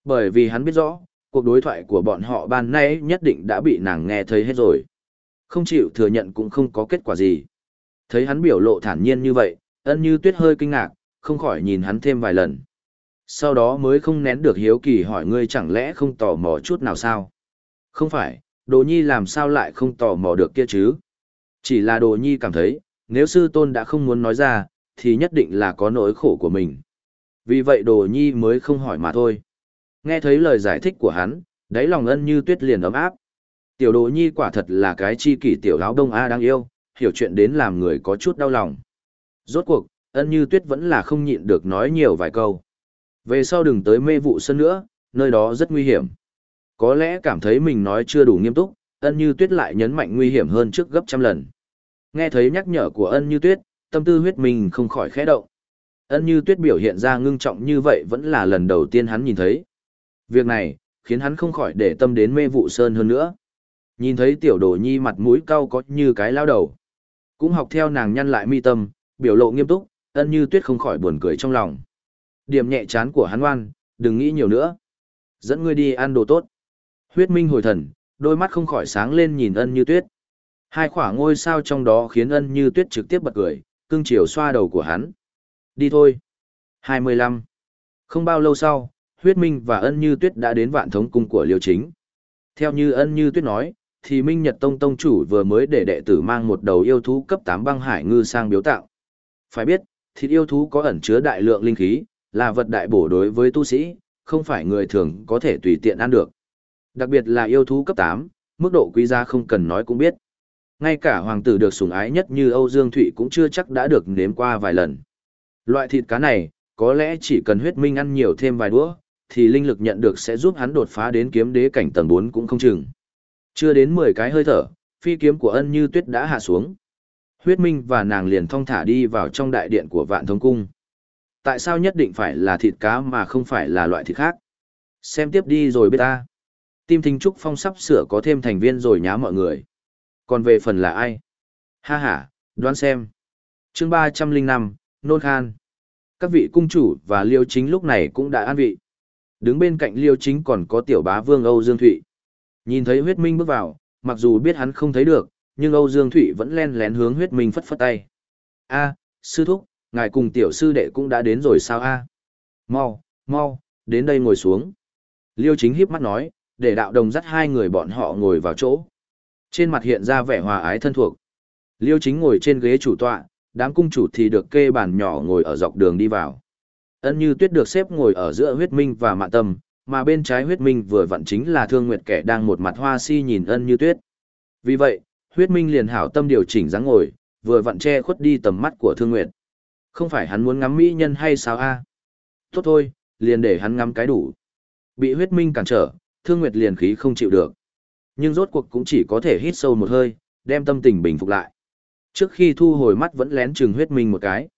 Bởi vì hắn biết rõ, cuộc đối thoại của bọn họ ban nay nhất định đã bị nàng nghe thấy hết rồi. Không chịu thừa nhận cũng không có kết quả gì. Thấy hắn biểu lộ thản nhiên như vậy, ân như tuyết hơi kinh ngạc, không khỏi nhìn hắn thêm vài lần. Sau đó mới không nén được hiếu kỳ hỏi ngươi chẳng lẽ không tò mò chút nào sao? Không phải, đồ nhi làm sao lại không tò mò được kia chứ? Chỉ là đồ nhi cảm thấy, nếu sư tôn đã không muốn nói ra, thì nhất định là có nỗi khổ của mình. Vì vậy đồ nhi mới không hỏi mà thôi. Nghe thấy lời giải thích của hắn, đáy lòng ân như tuyết liền ấm áp. Tiểu đồ nhi quả thật là cái chi kỷ tiểu áo đông A đang yêu, hiểu chuyện đến làm người có chút đau lòng. Rốt cuộc, ân như tuyết vẫn là không nhịn được nói nhiều vài câu. Về sau đừng tới mê vụ sân nữa, nơi đó rất nguy hiểm. Có lẽ cảm thấy mình nói chưa đủ nghiêm túc, ân như tuyết lại nhấn mạnh nguy hiểm hơn trước gấp trăm lần. Nghe thấy nhắc nhở của ân như tuyết, tâm tư huyết mình không khỏi khẽ động. Ân như tuyết biểu hiện ra ngưng trọng như vậy vẫn là lần đầu tiên hắn nhìn thấy. Việc này, khiến hắn không khỏi để tâm đến mê vụ sơn hơn nữa. Nhìn thấy tiểu đồ nhi mặt mũi cau có như cái lao đầu. Cũng học theo nàng nhăn lại mi tâm, biểu lộ nghiêm túc, ân như tuyết không khỏi buồn cười trong lòng. Điểm nhẹ chán của hắn oan, đừng nghĩ nhiều nữa. Dẫn ngươi đi ăn đồ tốt. Huyết minh hồi thần, đôi mắt không khỏi sáng lên nhìn ân như tuyết. Hai khỏa ngôi sao trong đó khiến ân như tuyết trực tiếp bật cười, cưng chiều xoa đầu của hắn. Đi thôi. 25. Không bao lâu sau, huyết minh và ân như tuyết đã đến vạn thống cung của liêu chính. Theo như ân như tuyết nói, thì Minh Nhật Tông Tông chủ vừa mới để đệ tử mang một đầu yêu thú cấp 8 băng hải ngư sang biếu tạo. Phải biết, thịt yêu thú có ẩn chứa đại lượng linh khí, là vật đại bổ đối với tu sĩ, không phải người thường có thể tùy tiện ăn được. Đặc biệt là yêu thú cấp 8, mức độ quý giá không cần nói cũng biết. Ngay cả hoàng tử được sủng ái nhất như Âu Dương Thụy cũng chưa chắc đã được nếm qua vài lần. Loại thịt cá này, có lẽ chỉ cần huyết minh ăn nhiều thêm vài đũa, thì linh lực nhận được sẽ giúp hắn đột phá đến kiếm đế cảnh tầng 4 cũng không chừng. Chưa đến 10 cái hơi thở, phi kiếm của ân như tuyết đã hạ xuống. Huyết minh và nàng liền thong thả đi vào trong đại điện của vạn thống cung. Tại sao nhất định phải là thịt cá mà không phải là loại thịt khác? Xem tiếp đi rồi biết ta. Tim Thính Trúc Phong sắp sửa có thêm thành viên rồi nhá mọi người. Còn về phần là ai? Ha ha, đoán xem. chương 305, Nôn Khan. Các vị cung chủ và liêu chính lúc này cũng đã an vị. Đứng bên cạnh liêu chính còn có tiểu bá vương Âu Dương Thụy. Nhìn thấy huyết minh bước vào, mặc dù biết hắn không thấy được, nhưng Âu Dương Thụy vẫn len lén hướng huyết minh phất phất tay. a sư thúc, ngài cùng tiểu sư đệ cũng đã đến rồi sao a Mau, mau, đến đây ngồi xuống. Liêu chính híp mắt nói, để đạo đồng dắt hai người bọn họ ngồi vào chỗ. Trên mặt hiện ra vẻ hòa ái thân thuộc. Liêu chính ngồi trên ghế chủ tọa, đám cung chủ thì được kê bàn nhỏ ngồi ở dọc đường đi vào. Ân như tuyết được xếp ngồi ở giữa huyết minh và mạn tâm, mà bên trái huyết minh vừa vặn chính là thương nguyệt kẻ đang một mặt hoa si nhìn ân như tuyết. Vì vậy, huyết minh liền hảo tâm điều chỉnh dáng ngồi, vừa vặn che khuất đi tầm mắt của thương nguyệt. Không phải hắn muốn ngắm mỹ nhân hay sao a? Tốt thôi, liền để hắn ngắm cái đủ. Bị huyết minh cản trở, thương nguyệt liền khí không chịu được. Nhưng rốt cuộc cũng chỉ có thể hít sâu một hơi, đem tâm tình bình phục lại. Trước khi thu hồi mắt vẫn lén chừng huyết minh một cái.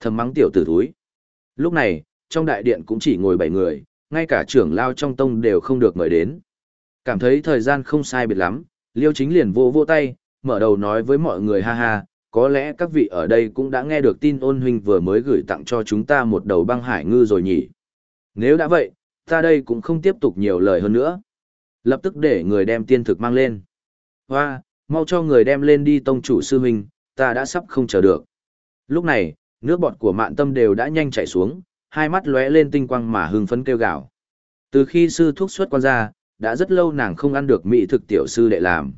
Thầm mắng tiểu tử thúi. Lúc này, trong đại điện cũng chỉ ngồi bảy người, ngay cả trưởng lao trong tông đều không được mời đến. Cảm thấy thời gian không sai biệt lắm, liêu chính liền vô vô tay, mở đầu nói với mọi người ha ha, có lẽ các vị ở đây cũng đã nghe được tin ôn huynh vừa mới gửi tặng cho chúng ta một đầu băng hải ngư rồi nhỉ. Nếu đã vậy, ta đây cũng không tiếp tục nhiều lời hơn nữa. Lập tức để người đem tiên thực mang lên. Hoa, mau cho người đem lên đi tông chủ sư huynh, ta đã sắp không chờ được. Lúc này, nước bọt của mạn tâm đều đã nhanh chảy xuống, hai mắt lóe lên tinh quang mà hưng phấn kêu gào. Từ khi sư thuốc xuất quan ra, đã rất lâu nàng không ăn được mỹ thực tiểu sư đệ làm.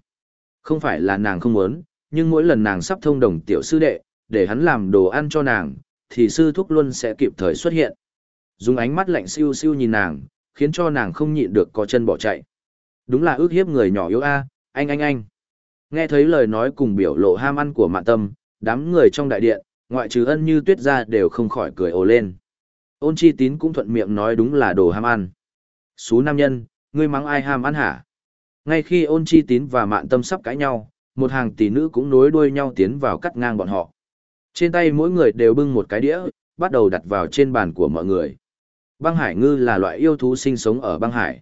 Không phải là nàng không muốn, nhưng mỗi lần nàng sắp thông đồng tiểu sư đệ, để hắn làm đồ ăn cho nàng, thì sư thúc luôn sẽ kịp thời xuất hiện. Dùng ánh mắt lạnh siêu siêu nhìn nàng, khiến cho nàng không nhịn được có chân bỏ chạy. Đúng là ước hiếp người nhỏ yếu a, anh anh anh. Nghe thấy lời nói cùng biểu lộ ham ăn của mạn tâm, đám người trong đại điện, ngoại trừ ân như tuyết ra đều không khỏi cười ồ lên. Ôn chi tín cũng thuận miệng nói đúng là đồ ham ăn. Xú nam nhân, ngươi mắng ai ham ăn hả? Ngay khi ôn chi tín và mạn tâm sắp cãi nhau, một hàng tỷ nữ cũng nối đuôi nhau tiến vào cắt ngang bọn họ. Trên tay mỗi người đều bưng một cái đĩa, bắt đầu đặt vào trên bàn của mọi người. Băng hải ngư là loại yêu thú sinh sống ở băng hải.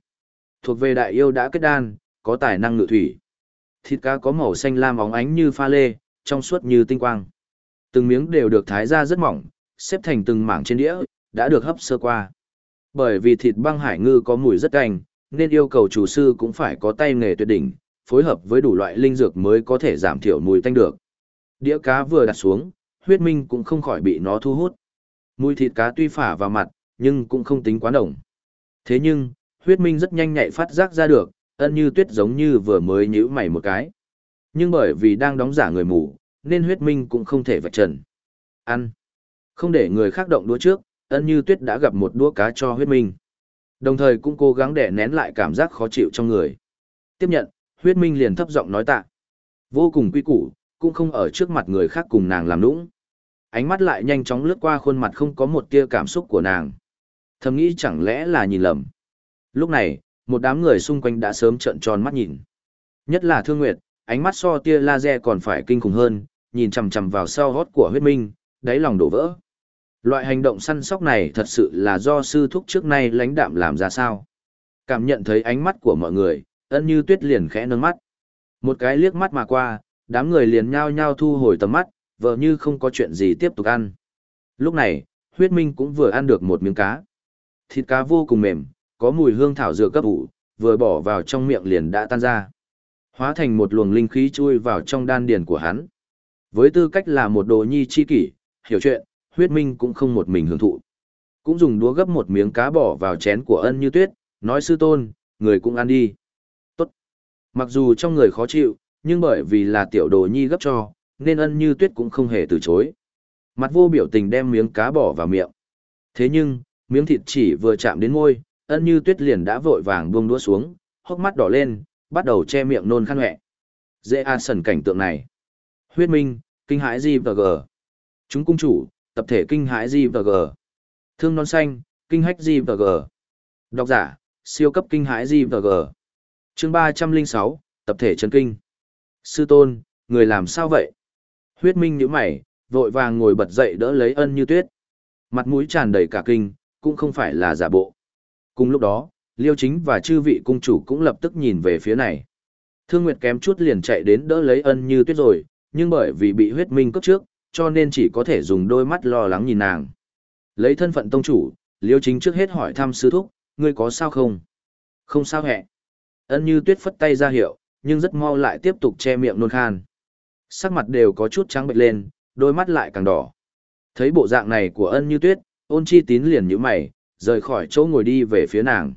Thuộc về đại yêu đã kết đan, có tài năng ngự thủy. Thịt cá có màu xanh lam óng ánh như pha lê, trong suốt như tinh quang. Từng miếng đều được thái ra rất mỏng, xếp thành từng mảng trên đĩa, đã được hấp sơ qua. Bởi vì thịt băng hải ngư có mùi rất cành, nên yêu cầu chủ sư cũng phải có tay nghề tuyệt đỉnh, phối hợp với đủ loại linh dược mới có thể giảm thiểu mùi tanh được. Đĩa cá vừa đặt xuống, huyết minh cũng không khỏi bị nó thu hút. Mùi thịt cá tuy phả vào mặt, nhưng cũng không tính quá nồng. Thế nhưng, huyết minh rất nhanh nhạy phát giác ra được, ân như tuyết giống như vừa mới nhữ mày một cái. Nhưng bởi vì đang đóng giả người mù, nên huyết minh cũng không thể vạch trần. Ăn. Không để người khác động đũa trước, ân như tuyết đã gặp một đũa cá cho huyết minh. Đồng thời cũng cố gắng để nén lại cảm giác khó chịu trong người. Tiếp nhận, huyết minh liền thấp giọng nói tạ. Vô cùng quy củ, cũng không ở trước mặt người khác cùng nàng làm nũng. Ánh mắt lại nhanh chóng lướt qua khuôn mặt không có một tia cảm xúc của nàng. Thầm nghĩ chẳng lẽ là nhìn lầm. Lúc này, một đám người xung quanh đã sớm trợn tròn mắt nhìn. Nhất là Thương Nguyệt, ánh mắt so tia laser còn phải kinh khủng hơn, nhìn chằm chằm vào sau hót của huyết minh, đáy lòng đổ vỡ. Loại hành động săn sóc này thật sự là do sư thúc trước nay lãnh đạm làm ra sao. Cảm nhận thấy ánh mắt của mọi người, ân như tuyết liền khẽ nâng mắt. Một cái liếc mắt mà qua, đám người liền nhao nhao thu hồi tầm mắt, vờ như không có chuyện gì tiếp tục ăn. Lúc này, huyết minh cũng vừa ăn được một miếng cá. Thịt cá vô cùng mềm, có mùi hương thảo dược cấp ủ, vừa bỏ vào trong miệng liền đã tan ra. Hóa thành một luồng linh khí chui vào trong đan điền của hắn. Với tư cách là một đồ nhi chi kỷ, hiểu chuyện, huyết minh cũng không một mình hưởng thụ. Cũng dùng đũa gấp một miếng cá bỏ vào chén của ân như tuyết, nói sư tôn, người cũng ăn đi. Tốt. Mặc dù trong người khó chịu, nhưng bởi vì là tiểu đồ nhi gấp cho, nên ân như tuyết cũng không hề từ chối. Mặt vô biểu tình đem miếng cá bỏ vào miệng. Thế nhưng, miếng thịt chỉ vừa chạm đến môi, ân như tuyết liền đã vội vàng buông đũa xuống, hốc mắt đỏ lên, bắt đầu che miệng nôn khăn huệ Dễ an sần cảnh tượng này. Huyết minh, kinh hãi gì và gờ. Chúng cung chủ, tập thể kinh hãi gì và gờ. Thương non xanh, kinh hách gì và gờ. Đọc giả, siêu cấp kinh hãi gì và gờ. Chương ba trăm linh sáu tập thể chân kinh. Sư tôn, người làm sao vậy? Huyết minh nhíu mày, vội vàng ngồi bật dậy đỡ lấy ân như tuyết. Mặt mũi tràn đầy cả kinh, cũng không phải là giả bộ. Cùng lúc đó, Liêu Chính và chư vị cung chủ cũng lập tức nhìn về phía này. Thương Nguyệt kém chút liền chạy đến đỡ lấy ân như tuyết rồi, nhưng bởi vì bị huyết minh cấp trước, cho nên chỉ có thể dùng đôi mắt lo lắng nhìn nàng. Lấy thân phận tông chủ, Liêu Chính trước hết hỏi thăm sư thúc, ngươi có sao không? Không sao hẹ. Ân như tuyết phất tay ra hiệu, nhưng rất mau lại tiếp tục che miệng nôn khan. Sắc mặt đều có chút trắng bệch lên, đôi mắt lại càng đỏ. Thấy bộ dạng này của ân như tuyết, ôn chi tín liền nhíu mày, rời khỏi chỗ ngồi đi về phía nàng.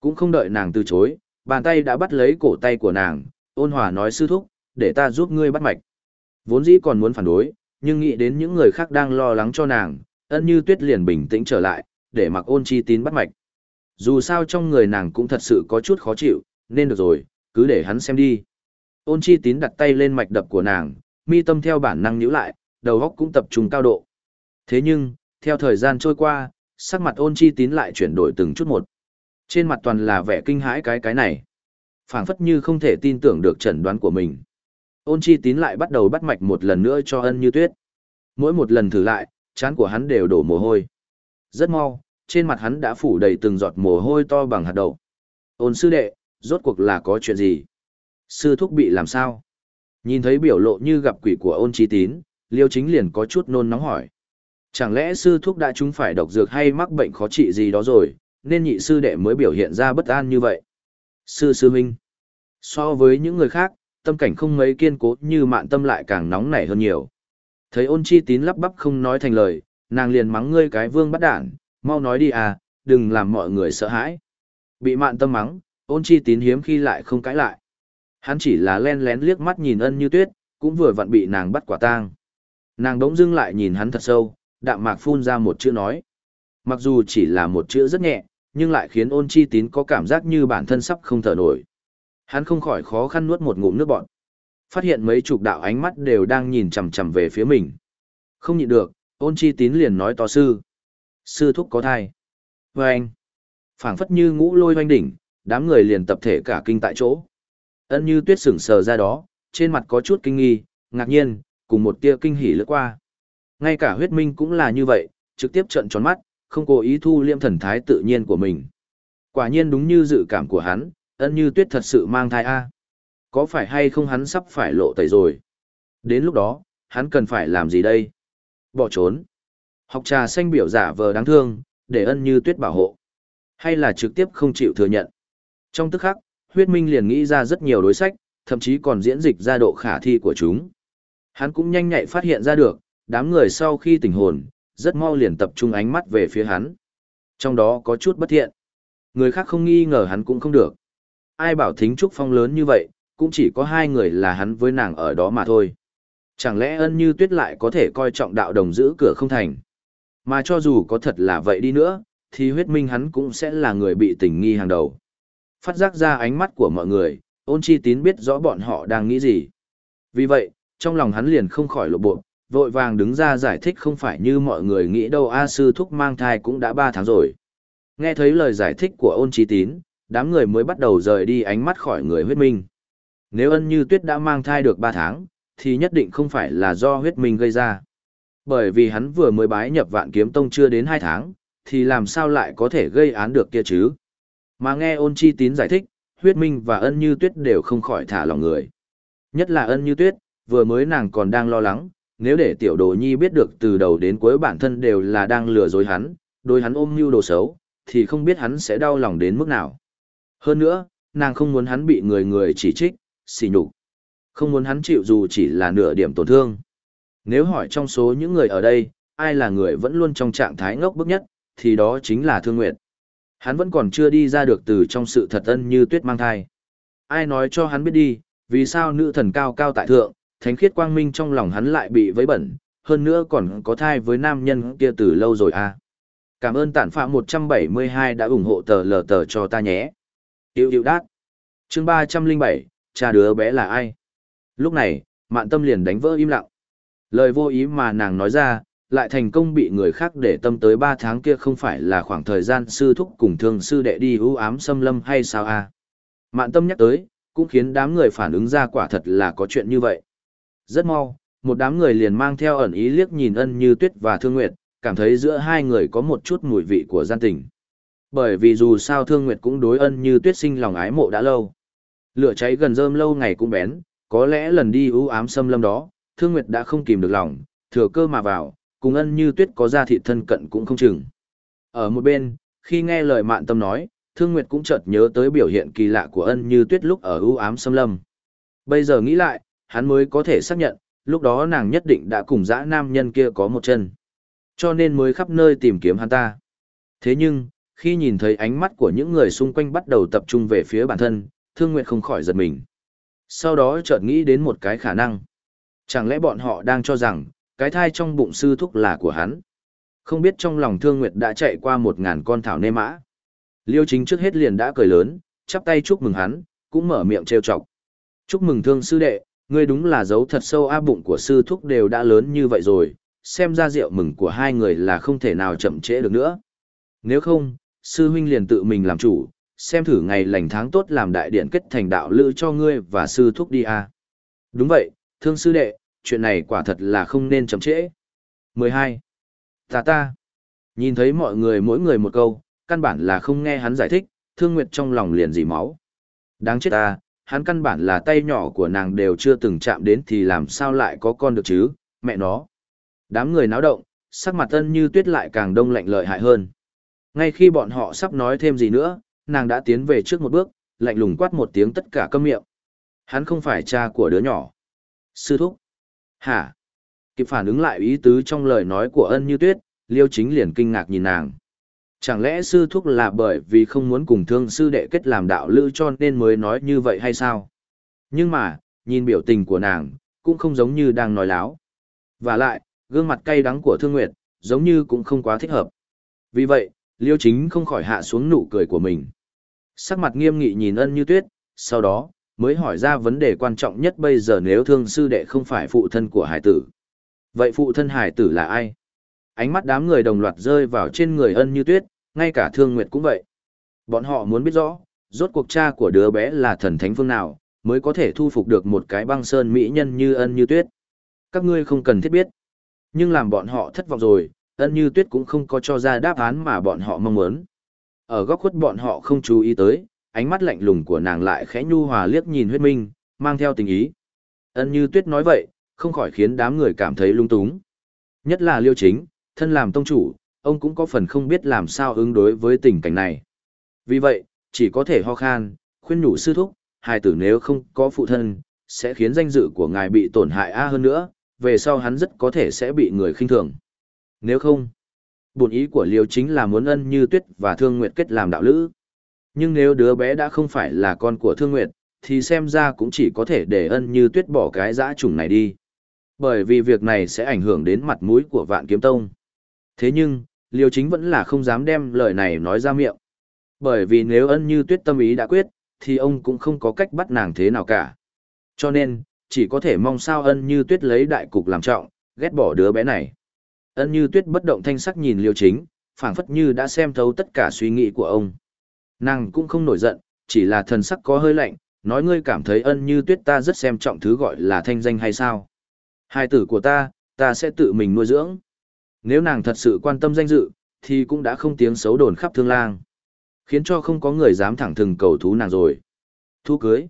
Cũng không đợi nàng từ chối, bàn tay đã bắt lấy cổ tay của nàng, ôn hòa nói sư thúc, để ta giúp ngươi bắt mạch. Vốn dĩ còn muốn phản đối, nhưng nghĩ đến những người khác đang lo lắng cho nàng, ân như tuyết liền bình tĩnh trở lại, để mặc ôn chi tín bắt mạch. Dù sao trong người nàng cũng thật sự có chút khó chịu, nên được rồi, cứ để hắn xem đi. Ôn chi tín đặt tay lên mạch đập của nàng, mi tâm theo bản năng nhíu lại, đầu óc cũng tập trung cao độ. Thế nhưng, theo thời gian trôi qua, sắc mặt ôn chi tín lại chuyển đổi từng chút một. Trên mặt toàn là vẻ kinh hãi cái cái này. phảng phất như không thể tin tưởng được chẩn đoán của mình. Ôn chi tín lại bắt đầu bắt mạch một lần nữa cho ân như tuyết. Mỗi một lần thử lại, chán của hắn đều đổ mồ hôi. Rất mau, trên mặt hắn đã phủ đầy từng giọt mồ hôi to bằng hạt đậu. Ôn sư đệ, rốt cuộc là có chuyện gì? Sư thúc bị làm sao? Nhìn thấy biểu lộ như gặp quỷ của ôn chi tín, liêu chính liền có chút nôn nóng hỏi. Chẳng lẽ sư thúc đã chúng phải độc dược hay mắc bệnh khó trị gì đó rồi, nên nhị sư đệ mới biểu hiện ra bất an như vậy? Sư sư huynh. So với những người khác, tâm cảnh không mấy kiên cố như mạn tâm lại càng nóng nảy hơn nhiều. Thấy ôn chi tín lắp bắp không nói thành lời, nàng liền mắng ngươi cái vương bắt đản, mau nói đi à, đừng làm mọi người sợ hãi. Bị mạn tâm mắng, ôn chi tín hiếm khi lại không cãi lại. Hắn chỉ là len lén liếc mắt nhìn ân như tuyết, cũng vừa vặn bị nàng bắt quả tang. Nàng đống dưng lại nhìn hắn thật sâu, đạm mạc phun ra một chữ nói. Mặc dù chỉ là một chữ rất nhẹ, nhưng lại khiến ôn chi tín có cảm giác như bản thân sắp không thở nổi. Hắn không khỏi khó khăn nuốt một ngụm nước bọt. Phát hiện mấy chục đạo ánh mắt đều đang nhìn chằm chằm về phía mình. Không nhịn được, ôn chi tín liền nói to sư. Sư thúc có thai. Và anh, phảng phất như ngũ lôi hoanh đỉnh, đám người liền tập thể cả kinh tại chỗ. Ân như tuyết sửng sờ ra đó, trên mặt có chút kinh nghi, ngạc nhiên, cùng một tia kinh hỉ lướt qua. Ngay cả huyết minh cũng là như vậy, trực tiếp trợn tròn mắt, không cố ý thu liêm thần thái tự nhiên của mình. Quả nhiên đúng như dự cảm của hắn, ân như tuyết thật sự mang thai A. Có phải hay không hắn sắp phải lộ tẩy rồi? Đến lúc đó, hắn cần phải làm gì đây? Bỏ trốn. Học trà xanh biểu giả vờ đáng thương, để ân như tuyết bảo hộ. Hay là trực tiếp không chịu thừa nhận. Trong tức khắc, huyết minh liền nghĩ ra rất nhiều đối sách, thậm chí còn diễn dịch ra độ khả thi của chúng. Hắn cũng nhanh nhạy phát hiện ra được, đám người sau khi tỉnh hồn, rất mau liền tập trung ánh mắt về phía hắn. Trong đó có chút bất thiện. Người khác không nghi ngờ hắn cũng không được. Ai bảo thính trúc phong lớn như vậy, cũng chỉ có hai người là hắn với nàng ở đó mà thôi. Chẳng lẽ ân như tuyết lại có thể coi trọng đạo đồng giữ cửa không thành. Mà cho dù có thật là vậy đi nữa, thì huyết minh hắn cũng sẽ là người bị tình nghi hàng đầu. Phát giác ra ánh mắt của mọi người, ôn chi tín biết rõ bọn họ đang nghĩ gì. Vì vậy, trong lòng hắn liền không khỏi lộ bộ, vội vàng đứng ra giải thích không phải như mọi người nghĩ đâu A sư thúc mang thai cũng đã 3 tháng rồi. Nghe thấy lời giải thích của ôn chi tín, đám người mới bắt đầu rời đi ánh mắt khỏi người huyết minh. Nếu ân như tuyết đã mang thai được 3 tháng, thì nhất định không phải là do huyết minh gây ra. Bởi vì hắn vừa mới bái nhập vạn kiếm tông chưa đến 2 tháng, thì làm sao lại có thể gây án được kia chứ? Mà nghe ôn chi tín giải thích, huyết minh và ân như tuyết đều không khỏi thả lòng người. Nhất là ân như tuyết, vừa mới nàng còn đang lo lắng, nếu để tiểu đồ nhi biết được từ đầu đến cuối bản thân đều là đang lừa dối hắn, đối hắn ôm mưu đồ xấu, thì không biết hắn sẽ đau lòng đến mức nào. Hơn nữa, nàng không muốn hắn bị người người chỉ trích, xỉ nhục. Không muốn hắn chịu dù chỉ là nửa điểm tổn thương. Nếu hỏi trong số những người ở đây, ai là người vẫn luôn trong trạng thái ngốc bức nhất, thì đó chính là Thương Nguyệt. Hắn vẫn còn chưa đi ra được từ trong sự thật ân như tuyết mang thai. Ai nói cho hắn biết đi, vì sao nữ thần cao cao tại thượng, thánh khiết quang minh trong lòng hắn lại bị vấy bẩn, hơn nữa còn có thai với nam nhân kia từ lâu rồi à. Cảm ơn tản phạm 172 đã ủng hộ tờ lờ tờ cho ta nhé. Yêu yêu đát. chương 307, cha đứa bé là ai? Lúc này, mạn tâm liền đánh vỡ im lặng. Lời vô ý mà nàng nói ra, lại thành công bị người khác để tâm tới 3 tháng kia không phải là khoảng thời gian sư thúc cùng thương sư đệ đi ưu ám xâm lâm hay sao à? Mạn tâm nhắc tới, cũng khiến đám người phản ứng ra quả thật là có chuyện như vậy. Rất mau, một đám người liền mang theo ẩn ý liếc nhìn ân như tuyết và thương nguyệt, cảm thấy giữa hai người có một chút mùi vị của gian tình. Bởi vì dù sao thương nguyệt cũng đối ân như tuyết sinh lòng ái mộ đã lâu. Lửa cháy gần rơm lâu ngày cũng bén, có lẽ lần đi ưu ám xâm lâm đó, thương nguyệt đã không kìm được lòng, thừa cơ mà vào, cùng ân như tuyết có ra thị thân cận cũng không chừng. Ở một bên, khi nghe lời mạn tâm nói, thương nguyệt cũng chợt nhớ tới biểu hiện kỳ lạ của ân như tuyết lúc ở ưu ám xâm lâm. Bây giờ nghĩ lại, hắn mới có thể xác nhận, lúc đó nàng nhất định đã cùng dã nam nhân kia có một chân. Cho nên mới khắp nơi tìm kiếm hắn ta. Thế nhưng, khi nhìn thấy ánh mắt của những người xung quanh bắt đầu tập trung về phía bản thân, Thương Nguyệt không khỏi giật mình. Sau đó chợt nghĩ đến một cái khả năng. Chẳng lẽ bọn họ đang cho rằng, cái thai trong bụng sư thúc là của hắn? Không biết trong lòng Thương Nguyệt đã chạy qua một ngàn con thảo nê mã. Liêu chính trước hết liền đã cười lớn, chắp tay chúc mừng hắn, cũng mở miệng trêu chọc. Chúc mừng thương sư đệ, ngươi đúng là dấu thật sâu a bụng của sư thúc đều đã lớn như vậy rồi, xem ra rượu mừng của hai người là không thể nào chậm trễ được nữa. Nếu không, sư huynh liền tự mình làm chủ, xem thử ngày lành tháng tốt làm đại điện kết thành đạo lữ cho ngươi và sư thúc đi a. Đúng vậy, thương sư đệ, chuyện này quả thật là không nên chậm trễ. 12. Ta ta. Nhìn thấy mọi người mỗi người một câu, căn bản là không nghe hắn giải thích, thương nguyệt trong lòng liền dì máu. Đáng chết ta, hắn căn bản là tay nhỏ của nàng đều chưa từng chạm đến thì làm sao lại có con được chứ, mẹ nó. Đám người náo động, sắc mặt ân như tuyết lại càng đông lạnh lợi hại hơn. Ngay khi bọn họ sắp nói thêm gì nữa, nàng đã tiến về trước một bước, lạnh lùng quát một tiếng tất cả câm miệng. Hắn không phải cha của đứa nhỏ. Sư thúc. Hả? Kịp phản ứng lại ý tứ trong lời nói của ân như tuyết, liêu chính liền kinh ngạc nhìn nàng. Chẳng lẽ sư thúc là bởi vì không muốn cùng thương sư đệ kết làm đạo lữ cho nên mới nói như vậy hay sao? Nhưng mà, nhìn biểu tình của nàng, cũng không giống như đang nói láo. Và lại, gương mặt cay đắng của thương nguyệt, giống như cũng không quá thích hợp. Vì vậy, liêu chính không khỏi hạ xuống nụ cười của mình. Sắc mặt nghiêm nghị nhìn ân như tuyết, sau đó, mới hỏi ra vấn đề quan trọng nhất bây giờ nếu thương sư đệ không phải phụ thân của hải tử. Vậy phụ thân hải tử là ai? Ánh mắt đám người đồng loạt rơi vào trên người ân như tuyết, ngay cả thương nguyệt cũng vậy. Bọn họ muốn biết rõ, rốt cuộc cha của đứa bé là thần thánh phương nào, mới có thể thu phục được một cái băng sơn mỹ nhân như ân như tuyết. Các ngươi không cần thiết biết. Nhưng làm bọn họ thất vọng rồi, ân như tuyết cũng không có cho ra đáp án mà bọn họ mong muốn. Ở góc khuất bọn họ không chú ý tới, ánh mắt lạnh lùng của nàng lại khẽ nhu hòa liếc nhìn huyết minh, mang theo tình ý. Ân như tuyết nói vậy, không khỏi khiến đám người cảm thấy lung túng. Nhất là liêu chính, thân làm tông chủ, ông cũng có phần không biết làm sao ứng đối với tình cảnh này. Vì vậy, chỉ có thể ho khan, khuyên nhủ sư thúc, hài tử nếu không có phụ thân, sẽ khiến danh dự của ngài bị tổn hại a hơn nữa, về sau hắn rất có thể sẽ bị người khinh thường. Nếu không, bổn ý của Liêu chính là muốn ân như tuyết và thương nguyệt kết làm đạo lữ. Nhưng nếu đứa bé đã không phải là con của thương nguyệt, thì xem ra cũng chỉ có thể để ân như tuyết bỏ cái dã trùng này đi. Bởi vì việc này sẽ ảnh hưởng đến mặt mũi của vạn kiếm tông. Thế nhưng, Liêu chính vẫn là không dám đem lời này nói ra miệng. Bởi vì nếu ân như tuyết tâm ý đã quyết, thì ông cũng không có cách bắt nàng thế nào cả. Cho nên, chỉ có thể mong sao ân như tuyết lấy đại cục làm trọng, ghét bỏ đứa bé này. Ân như tuyết bất động thanh sắc nhìn liêu chính, phảng phất như đã xem thấu tất cả suy nghĩ của ông. Nàng cũng không nổi giận, chỉ là thần sắc có hơi lạnh, nói ngươi cảm thấy ân như tuyết ta rất xem trọng thứ gọi là thanh danh hay sao. Hai tử của ta, ta sẽ tự mình nuôi dưỡng. Nếu nàng thật sự quan tâm danh dự, thì cũng đã không tiếng xấu đồn khắp thương lang. Khiến cho không có người dám thẳng thừng cầu thú nàng rồi. Thu cưới.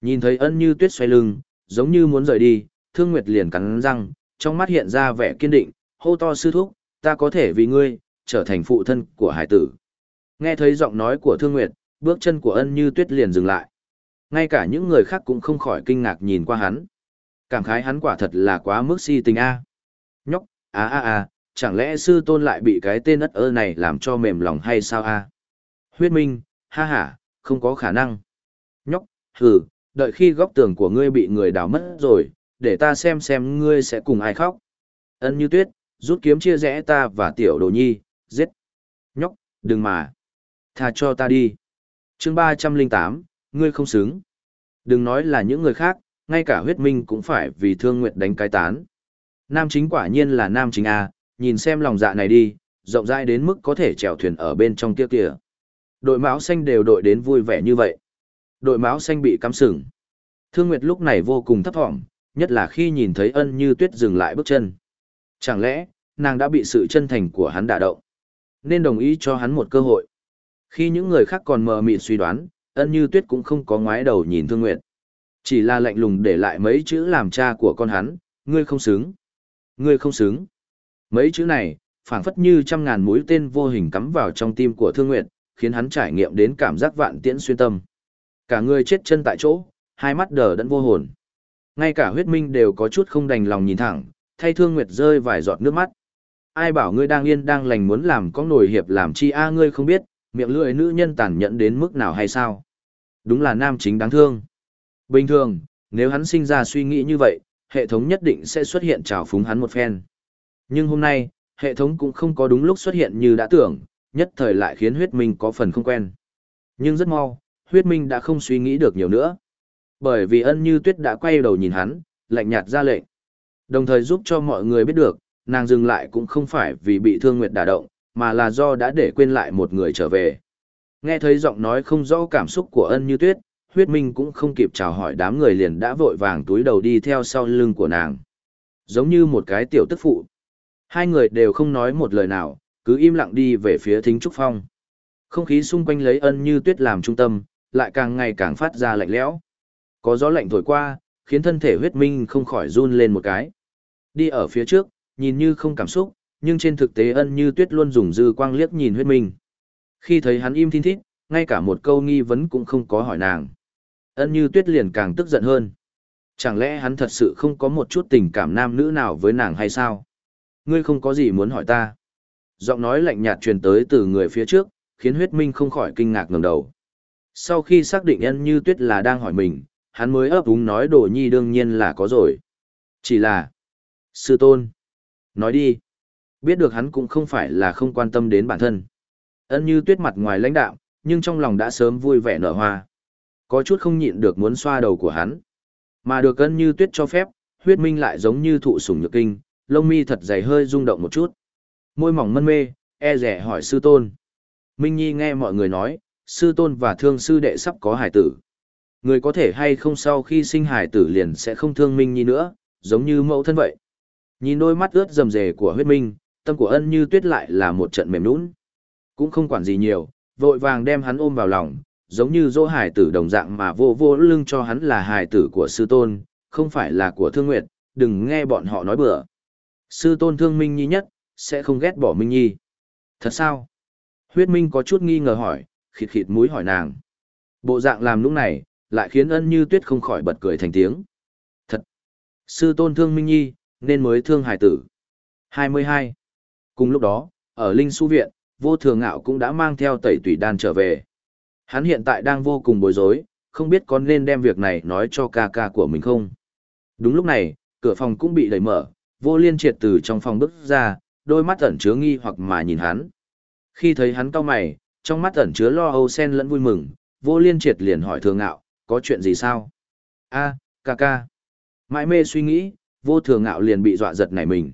Nhìn thấy ân như tuyết xoay lưng, giống như muốn rời đi, thương nguyệt liền cắn răng, trong mắt hiện ra vẻ kiên định, hô to sư thúc, ta có thể vì ngươi, trở thành phụ thân của hải tử. Nghe thấy giọng nói của thương nguyệt, bước chân của ân như tuyết liền dừng lại. Ngay cả những người khác cũng không khỏi kinh ngạc nhìn qua hắn. Cảm khái hắn quả thật là quá mức si tình a. Nhóc, a a a, chẳng lẽ sư tôn lại bị cái tên ất ơ này làm cho mềm lòng hay sao a? Huyết minh, ha ha, không có khả năng. Nhóc, hừ, đợi khi góc tường của ngươi bị người đào mất rồi, để ta xem xem ngươi sẽ cùng ai khóc. Ân như tuyết, rút kiếm chia rẽ ta và tiểu đồ nhi, giết. Nhóc, đừng mà. Tha cho ta đi. chương ba trăm linh tám, ngươi không xứng. Đừng nói là những người khác, ngay cả huyết minh cũng phải vì thương nguyện đánh cái tán. Nam chính quả nhiên là nam chính A, nhìn xem lòng dạ này đi, rộng rãi đến mức có thể chèo thuyền ở bên trong kia kìa. Đội máu xanh đều đội đến vui vẻ như vậy. Đội máu xanh bị cắm sừng. Thương Nguyệt lúc này vô cùng thấp thỏm, nhất là khi nhìn thấy ân như tuyết dừng lại bước chân. Chẳng lẽ, nàng đã bị sự chân thành của hắn đả động, nên đồng ý cho hắn một cơ hội. Khi những người khác còn mờ mịt suy đoán, ân như tuyết cũng không có ngoái đầu nhìn Thương Nguyệt. Chỉ là lạnh lùng để lại mấy chữ làm cha của con hắn, ngươi không xứng. Ngươi không xứng. Mấy chữ này, phảng phất như trăm ngàn mũi tên vô hình cắm vào trong tim của Thương Nguyệt, khiến hắn trải nghiệm đến cảm giác vạn tiễn xuyên tâm. Cả người chết chân tại chỗ, hai mắt đờ đẫn vô hồn. Ngay cả huyết minh đều có chút không đành lòng nhìn thẳng, thay thương nguyệt rơi vài giọt nước mắt. Ai bảo ngươi đang yên đang lành muốn làm có nổi hiệp làm chi a ngươi không biết, miệng lưỡi nữ nhân tàn nhẫn đến mức nào hay sao? Đúng là nam chính đáng thương. Bình thường, nếu hắn sinh ra suy nghĩ như vậy, hệ thống nhất định sẽ xuất hiện trào phúng hắn một phen. Nhưng hôm nay, hệ thống cũng không có đúng lúc xuất hiện như đã tưởng, nhất thời lại khiến huyết minh có phần không quen. Nhưng rất mau, huyết minh đã không suy nghĩ được nhiều nữa. Bởi vì ân như tuyết đã quay đầu nhìn hắn, lạnh nhạt ra lệnh. Đồng thời giúp cho mọi người biết được, nàng dừng lại cũng không phải vì bị thương nguyệt đả động, mà là do đã để quên lại một người trở về. Nghe thấy giọng nói không rõ cảm xúc của ân như tuyết, huyết minh cũng không kịp chào hỏi đám người liền đã vội vàng túi đầu đi theo sau lưng của nàng. Giống như một cái tiểu tức phụ. Hai người đều không nói một lời nào, cứ im lặng đi về phía thính trúc phong. Không khí xung quanh lấy ân như tuyết làm trung tâm, lại càng ngày càng phát ra lạnh lẽo. Có gió lạnh thổi qua, khiến thân thể huyết minh không khỏi run lên một cái. Đi ở phía trước, nhìn như không cảm xúc, nhưng trên thực tế ân như tuyết luôn dùng dư quang liếc nhìn huyết minh. Khi thấy hắn im thiên thít, ngay cả một câu nghi vấn cũng không có hỏi nàng. Ân như tuyết liền càng tức giận hơn. Chẳng lẽ hắn thật sự không có một chút tình cảm nam nữ nào với nàng hay sao? Ngươi không có gì muốn hỏi ta. Giọng nói lạnh nhạt truyền tới từ người phía trước, khiến huyết minh không khỏi kinh ngạc ngẩng đầu. Sau khi xác định ân như tuyết là đang hỏi mình, hắn mới ấp úng nói đồ nhi đương nhiên là có rồi. Chỉ là... Sư tôn. Nói đi. Biết được hắn cũng không phải là không quan tâm đến bản thân. Ân như tuyết mặt ngoài lãnh đạo, nhưng trong lòng đã sớm vui vẻ nở hoa. Có chút không nhịn được muốn xoa đầu của hắn. Mà được ân như tuyết cho phép, huyết minh lại giống như thụ sủng nhược kinh, lông mi thật dày hơi rung động một chút. Môi mỏng mân mê, e rẻ hỏi sư tôn. Minh Nhi nghe mọi người nói, sư tôn và thương sư đệ sắp có hải tử. Người có thể hay không sau khi sinh hải tử liền sẽ không thương Minh Nhi nữa, giống như mẫu thân vậy. Nhìn đôi mắt ướt rầm rề của huyết minh, tâm của ân như tuyết lại là một trận mềm nũng. Cũng không quản gì nhiều, vội vàng đem hắn ôm vào lòng, giống như dỗ hải tử đồng dạng mà vô vô lưng cho hắn là hải tử của sư tôn, không phải là của thương nguyệt, đừng nghe bọn họ nói bừa. Sư tôn thương Minh Nhi nhất, sẽ không ghét bỏ Minh Nhi. Thật sao? Huyết Minh có chút nghi ngờ hỏi, khịt khịt mũi hỏi nàng. Bộ dạng làm lúc này, lại khiến ân như tuyết không khỏi bật cười thành tiếng. Thật! Sư tôn thương Minh Nhi, nên mới thương hải tử. 22. Cùng lúc đó, ở Linh Su Viện, vô thường ngạo cũng đã mang theo tẩy Tủy đan trở về. Hắn hiện tại đang vô cùng bối rối, không biết có nên đem việc này nói cho ca ca của mình không. Đúng lúc này, cửa phòng cũng bị đẩy mở, vô liên triệt từ trong phòng bước ra, đôi mắt ẩn chứa nghi hoặc mà nhìn hắn. Khi thấy hắn cau mày, trong mắt ẩn chứa lo âu sen lẫn vui mừng, vô liên triệt liền hỏi thường ngạo, có chuyện gì sao? a ca ca. Mãi mê suy nghĩ, vô thường ngạo liền bị dọa giật nảy mình.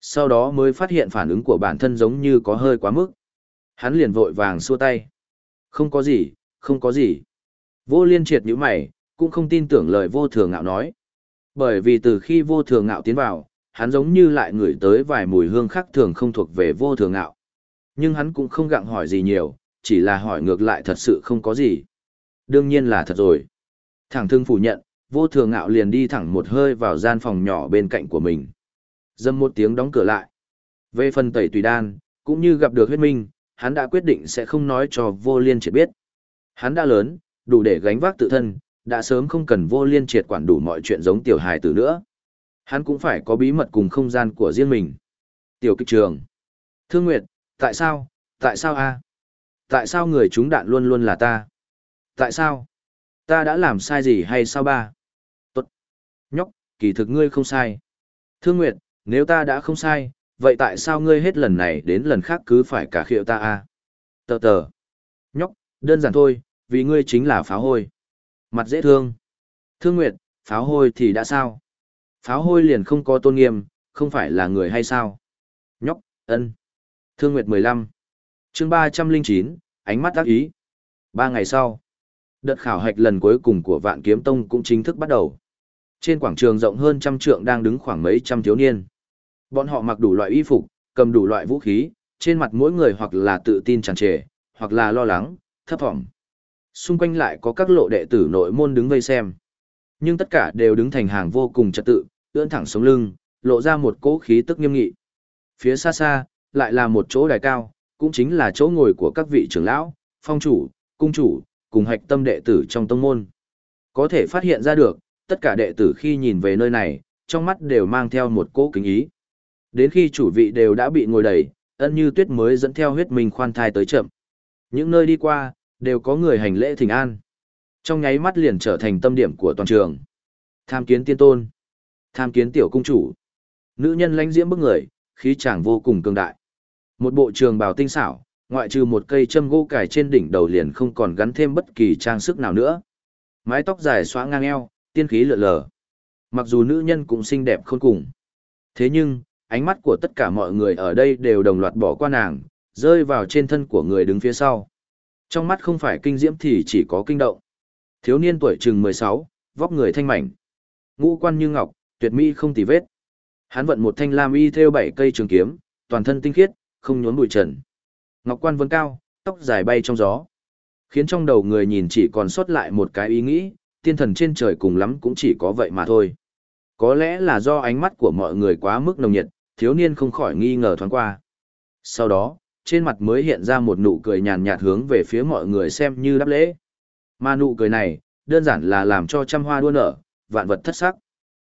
Sau đó mới phát hiện phản ứng của bản thân giống như có hơi quá mức. Hắn liền vội vàng xua tay. Không có gì, không có gì. Vô liên triệt như mày, cũng không tin tưởng lời vô thường ngạo nói. Bởi vì từ khi vô thường ngạo tiến vào, hắn giống như lại ngửi tới vài mùi hương khác thường không thuộc về vô thường ngạo. Nhưng hắn cũng không gặng hỏi gì nhiều, chỉ là hỏi ngược lại thật sự không có gì. Đương nhiên là thật rồi. Thẳng thương phủ nhận, vô thường ngạo liền đi thẳng một hơi vào gian phòng nhỏ bên cạnh của mình. Dâm một tiếng đóng cửa lại. Về phần tẩy tùy đan, cũng như gặp được huyết minh, hắn đã quyết định sẽ không nói cho vô liên triệt biết. Hắn đã lớn, đủ để gánh vác tự thân, đã sớm không cần vô liên triệt quản đủ mọi chuyện giống tiểu hài tử nữa. Hắn cũng phải có bí mật cùng không gian của riêng mình. Tiểu kịch trường. Thương Nguyệt, tại sao, tại sao a? Tại sao người chúng đạn luôn luôn là ta? Tại sao? Ta đã làm sai gì hay sao ba? Tốt. Nhóc, kỳ thực ngươi không sai. Thương Nguyệt, nếu ta đã không sai, vậy tại sao ngươi hết lần này đến lần khác cứ phải cả khiệu ta a? Tờ tờ. Nhóc, đơn giản thôi, vì ngươi chính là pháo hôi. Mặt dễ thương. Thương Nguyệt, pháo hôi thì đã sao? Pháo hôi liền không có tôn nghiêm, không phải là người hay sao? Nhóc, ân. Thương Nguyệt 15. chương 309, ánh mắt ác ý. Ba ngày sau, đợt khảo hạch lần cuối cùng của Vạn Kiếm Tông cũng chính thức bắt đầu. Trên quảng trường rộng hơn trăm trượng đang đứng khoảng mấy trăm thiếu niên. Bọn họ mặc đủ loại y phục, cầm đủ loại vũ khí, trên mặt mỗi người hoặc là tự tin tràn trề, hoặc là lo lắng, thấp thỏm. Xung quanh lại có các lộ đệ tử nội môn đứng vây xem. Nhưng tất cả đều đứng thành hàng vô cùng trật tự, ưỡn thẳng sống lưng, lộ ra một cỗ khí tức nghiêm nghị. Phía xa xa, lại là một chỗ đài cao, cũng chính là chỗ ngồi của các vị trưởng lão, phong chủ, cung chủ, cùng hạch tâm đệ tử trong tông môn. Có thể phát hiện ra được, tất cả đệ tử khi nhìn về nơi này, trong mắt đều mang theo một cỗ kính ý. Đến khi chủ vị đều đã bị ngồi đầy, ân như tuyết mới dẫn theo huyết minh khoan thai tới chậm. Những nơi đi qua, đều có người hành lễ thỉnh an. Trong nháy mắt liền trở thành tâm điểm của toàn trường. Tham kiến tiên tôn. Tham kiến tiểu cung chủ. Nữ nhân lãnh diễm bức người, khí chàng vô cùng cường đại. Một bộ trường bào tinh xảo, ngoại trừ một cây châm gỗ cài trên đỉnh đầu liền không còn gắn thêm bất kỳ trang sức nào nữa. Mái tóc dài xóa ngang eo, tiên khí lượn lờ. Mặc dù nữ nhân cũng xinh đẹp khôn cùng. Thế nhưng, ánh mắt của tất cả mọi người ở đây đều đồng loạt bỏ qua nàng, rơi vào trên thân của người đứng phía sau. Trong mắt không phải kinh diễm thì chỉ có kinh động. Thiếu niên tuổi chừng 16, vóc người thanh mảnh. Ngũ quan như ngọc, tuyệt mỹ không tì vết. Hắn vận một thanh lam y theo bảy cây trường kiếm, toàn thân tinh khiết, không nhốn bụi trần. Ngọc quan vân cao, tóc dài bay trong gió. Khiến trong đầu người nhìn chỉ còn sót lại một cái ý nghĩ, tiên thần trên trời cùng lắm cũng chỉ có vậy mà thôi. Có lẽ là do ánh mắt của mọi người quá mức nồng nhiệt, thiếu niên không khỏi nghi ngờ thoáng qua. Sau đó, trên mặt mới hiện ra một nụ cười nhàn nhạt hướng về phía mọi người xem như đáp lễ. Mà nụ cười này, đơn giản là làm cho trăm hoa đua nở, vạn vật thất sắc.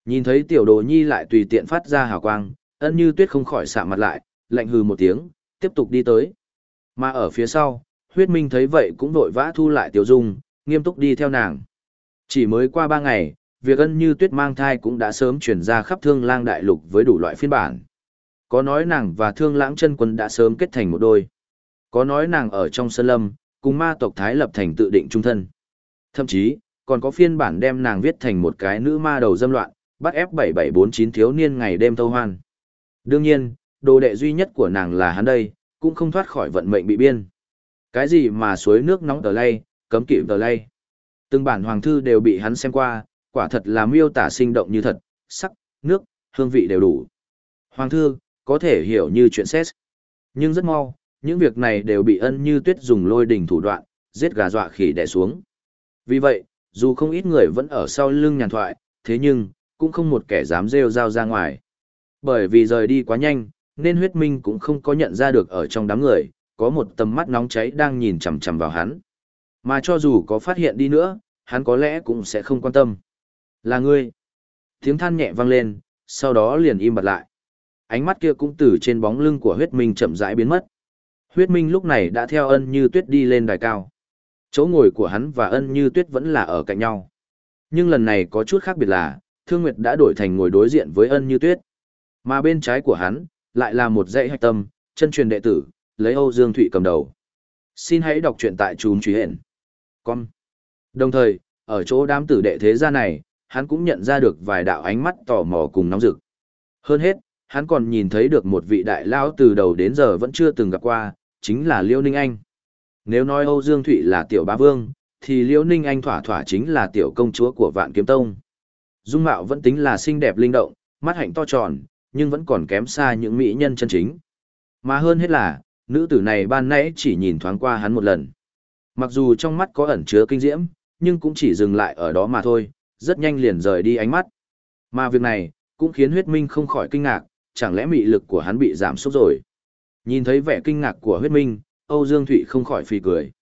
Nhìn thấy tiểu đồ nhi lại tùy tiện phát ra hào quang, ân như tuyết không khỏi sạm mặt lại, lạnh hừ một tiếng, tiếp tục đi tới. Mà ở phía sau, huyết minh thấy vậy cũng vội vã thu lại tiểu dung, nghiêm túc đi theo nàng. Chỉ mới qua ba ngày, việc ân như tuyết mang thai cũng đã sớm chuyển ra khắp thương lang đại lục với đủ loại phiên bản. Có nói nàng và thương lãng chân quân đã sớm kết thành một đôi. Có nói nàng ở trong sơn lâm, cùng ma tộc Thái lập thành tự định trung thân. Thậm chí, còn có phiên bản đem nàng viết thành một cái nữ ma đầu dâm loạn, bắt ép 7749 thiếu niên ngày đêm thâu hoan. Đương nhiên, đồ đệ duy nhất của nàng là hắn đây, cũng không thoát khỏi vận mệnh bị biên. Cái gì mà suối nước nóng tờ lay, cấm kỵ tờ lay. Từng bản hoàng thư đều bị hắn xem qua, quả thật là miêu tả sinh động như thật, sắc, nước, hương vị đều đủ. Hoàng thư, có thể hiểu như chuyện xét. Nhưng rất mau, những việc này đều bị ân như tuyết dùng lôi đình thủ đoạn, giết gà dọa khỉ đè xuống. Vì vậy, dù không ít người vẫn ở sau lưng nhàn thoại, thế nhưng, cũng không một kẻ dám rêu rao ra ngoài. Bởi vì rời đi quá nhanh, nên huyết minh cũng không có nhận ra được ở trong đám người, có một tầm mắt nóng cháy đang nhìn chằm chằm vào hắn. Mà cho dù có phát hiện đi nữa, hắn có lẽ cũng sẽ không quan tâm. Là ngươi. Tiếng than nhẹ vang lên, sau đó liền im bặt lại. Ánh mắt kia cũng từ trên bóng lưng của huyết minh chậm rãi biến mất. Huyết minh lúc này đã theo ân như tuyết đi lên đài cao. Chỗ ngồi của hắn và ân như tuyết vẫn là ở cạnh nhau. Nhưng lần này có chút khác biệt là, Thương Nguyệt đã đổi thành ngồi đối diện với ân như tuyết. Mà bên trái của hắn, lại là một dãy hạch tâm, chân truyền đệ tử, lấy Âu Dương Thụy cầm đầu. Xin hãy đọc truyện tại chùm truy hển. Con. Đồng thời, ở chỗ đám tử đệ thế gia này, hắn cũng nhận ra được vài đạo ánh mắt tò mò cùng nóng rực. Hơn hết, hắn còn nhìn thấy được một vị đại lão từ đầu đến giờ vẫn chưa từng gặp qua, chính là Liêu Ninh Anh. Nếu nói Âu Dương Thụy là tiểu bá vương, thì Liễu Ninh Anh thỏa thỏa chính là tiểu công chúa của Vạn Kiếm Tông. Dung mạo vẫn tính là xinh đẹp linh động, mắt hạnh to tròn, nhưng vẫn còn kém xa những mỹ nhân chân chính. Mà hơn hết là, nữ tử này ban nãy chỉ nhìn thoáng qua hắn một lần. Mặc dù trong mắt có ẩn chứa kinh diễm, nhưng cũng chỉ dừng lại ở đó mà thôi, rất nhanh liền rời đi ánh mắt. Mà việc này, cũng khiến huyết minh không khỏi kinh ngạc, chẳng lẽ mị lực của hắn bị giảm sút rồi. Nhìn thấy vẻ kinh ngạc của huyết minh, Âu Dương Thụy không khỏi phì cười.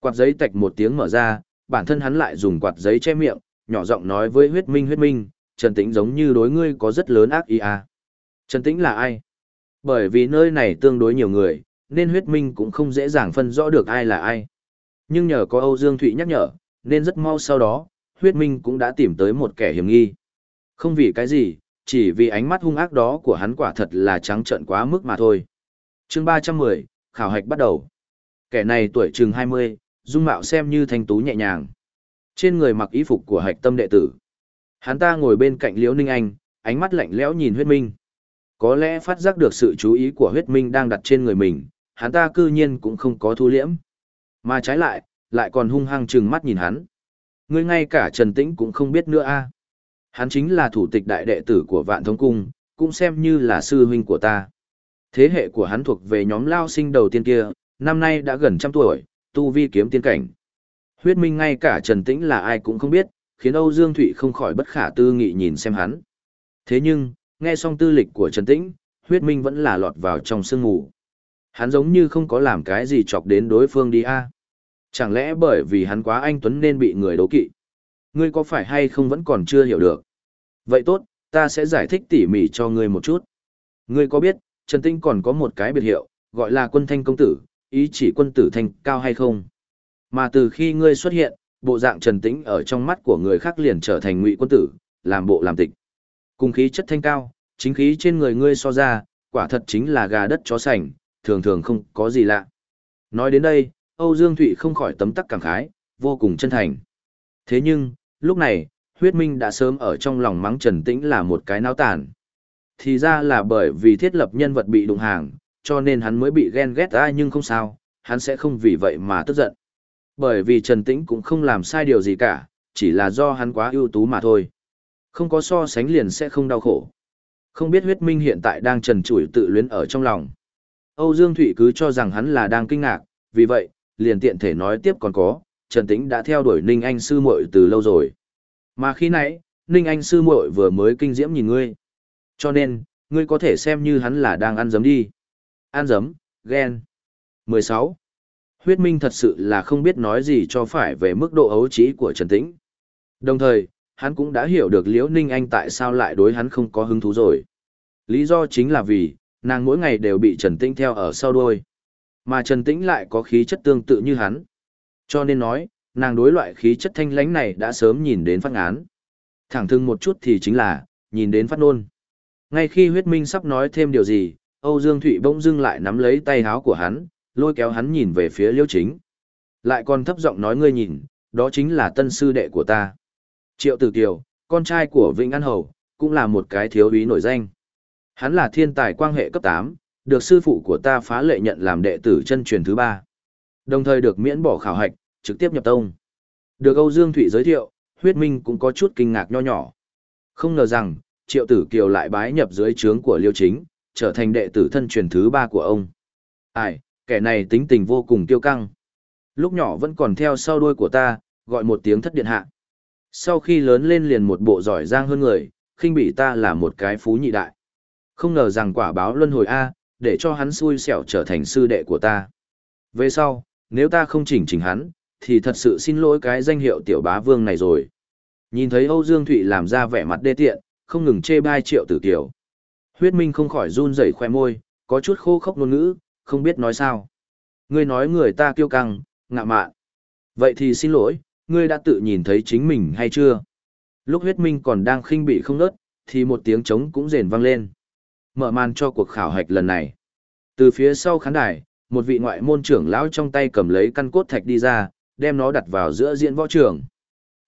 Quạt giấy tạch một tiếng mở ra, bản thân hắn lại dùng quạt giấy che miệng, nhỏ giọng nói với huyết minh huyết minh, Trần Tĩnh giống như đối ngươi có rất lớn ác ý à. Trần Tĩnh là ai? Bởi vì nơi này tương đối nhiều người, nên huyết minh cũng không dễ dàng phân rõ được ai là ai. Nhưng nhờ có Âu Dương Thụy nhắc nhở, nên rất mau sau đó, huyết minh cũng đã tìm tới một kẻ hiểm nghi. Không vì cái gì, chỉ vì ánh mắt hung ác đó của hắn quả thật là trắng trợn quá mức mà thôi. chương 310, khảo hạch bắt đầu. Kẻ này tuổi chừng 20, dung mạo xem như thanh tú nhẹ nhàng. Trên người mặc y phục của hạch tâm đệ tử. Hắn ta ngồi bên cạnh Liễu Ninh Anh, ánh mắt lạnh lẽo nhìn huyết minh. Có lẽ phát giác được sự chú ý của huyết minh đang đặt trên người mình, hắn ta cư nhiên cũng không có thu liễm. Mà trái lại, lại còn hung hăng trừng mắt nhìn hắn. Ngươi ngay cả Trần Tĩnh cũng không biết nữa a. Hắn chính là thủ tịch đại đệ tử của Vạn Thống Cung, cũng xem như là sư huynh của ta. Thế hệ của hắn thuộc về nhóm lao sinh đầu tiên kia, năm nay đã gần trăm tuổi, tu vi kiếm tiên cảnh. Huyết minh ngay cả Trần Tĩnh là ai cũng không biết, khiến Âu Dương Thụy không khỏi bất khả tư nghị nhìn xem hắn. Thế nhưng, nghe xong tư lịch của Trần Tĩnh, huyết minh vẫn là lọt vào trong sương mù. Hắn giống như không có làm cái gì chọc đến đối phương đi a. Chẳng lẽ bởi vì hắn quá anh Tuấn nên bị người đấu kỵ? Ngươi có phải hay không vẫn còn chưa hiểu được? Vậy tốt, ta sẽ giải thích tỉ mỉ cho ngươi một chút. Ngươi có biết, Trần Tinh còn có một cái biệt hiệu, gọi là quân thanh công tử, ý chỉ quân tử thanh cao hay không? Mà từ khi ngươi xuất hiện, bộ dạng Trần Tĩnh ở trong mắt của người khác liền trở thành ngụy quân tử, làm bộ làm tịch. Cùng khí chất thanh cao, chính khí trên người ngươi so ra, quả thật chính là gà đất chó sành, thường thường không có gì lạ. Nói đến đây, Âu Dương Thụy không khỏi tấm tắc cảm khái, vô cùng chân thành. Thế nhưng, lúc này, huyết minh đã sớm ở trong lòng mắng Trần Tĩnh là một cái náo tàn. Thì ra là bởi vì thiết lập nhân vật bị đụng hàng, cho nên hắn mới bị ghen ghét ra nhưng không sao, hắn sẽ không vì vậy mà tức giận. Bởi vì Trần Tĩnh cũng không làm sai điều gì cả, chỉ là do hắn quá ưu tú mà thôi. Không có so sánh liền sẽ không đau khổ. Không biết huyết minh hiện tại đang trần trụi tự luyến ở trong lòng. Âu Dương Thụy cứ cho rằng hắn là đang kinh ngạc, vì vậy, liền tiện thể nói tiếp còn có, Trần Tĩnh đã theo đuổi Ninh Anh sư muội từ lâu rồi. Mà khi nãy, Ninh Anh sư muội vừa mới kinh diễm nhìn ngươi. Cho nên, ngươi có thể xem như hắn là đang ăn giấm đi. Ăn giấm, ghen. 16. Huyết Minh thật sự là không biết nói gì cho phải về mức độ ấu trí của Trần Tĩnh. Đồng thời, hắn cũng đã hiểu được Liễu Ninh Anh tại sao lại đối hắn không có hứng thú rồi. Lý do chính là vì, nàng mỗi ngày đều bị Trần Tĩnh theo ở sau đuôi. Mà Trần Tĩnh lại có khí chất tương tự như hắn. Cho nên nói, nàng đối loại khí chất thanh lãnh này đã sớm nhìn đến phát ngán. Thẳng thừng một chút thì chính là, nhìn đến phát nôn. Ngay khi huyết minh sắp nói thêm điều gì, Âu Dương Thụy bỗng dưng lại nắm lấy tay háo của hắn, lôi kéo hắn nhìn về phía liêu chính. Lại còn thấp giọng nói ngươi nhìn, đó chính là tân sư đệ của ta. Triệu Tử Kiều, con trai của Vĩnh An Hầu, cũng là một cái thiếu úy nổi danh. Hắn là thiên tài quan hệ cấp 8, được sư phụ của ta phá lệ nhận làm đệ tử chân truyền thứ ba. Đồng thời được miễn bỏ khảo hạch, trực tiếp nhập tông. Được Âu Dương Thụy giới thiệu, huyết minh cũng có chút kinh ngạc nho nhỏ. Không ngờ rằng, triệu tử kiều lại bái nhập dưới trướng của liêu chính, trở thành đệ tử thân truyền thứ ba của ông. Ai, kẻ này tính tình vô cùng tiêu căng. Lúc nhỏ vẫn còn theo sau đuôi của ta, gọi một tiếng thất điện hạ. Sau khi lớn lên liền một bộ giỏi giang hơn người, khinh bị ta là một cái phú nhị đại. Không ngờ rằng quả báo luân hồi A, để cho hắn xui xẻo trở thành sư đệ của ta. Về sau, nếu ta không chỉnh chỉnh hắn, thì thật sự xin lỗi cái danh hiệu tiểu bá vương này rồi. Nhìn thấy Âu Dương Thụy làm ra vẻ mặt đê tiện, không ngừng chê bai triệu tử tiểu. Huyết Minh không khỏi run rẩy khoe môi, có chút khô khốc ngôn ngữ, không biết nói sao. Ngươi nói người ta kiêu căng, ngạ mạn. Vậy thì xin lỗi, ngươi đã tự nhìn thấy chính mình hay chưa? Lúc huyết minh còn đang khinh bị không nớt, thì một tiếng trống cũng rền vang lên. Mở màn cho cuộc khảo hạch lần này. Từ phía sau khán đài, một vị ngoại môn trưởng lão trong tay cầm lấy căn cốt thạch đi ra, đem nó đặt vào giữa diễn võ trường.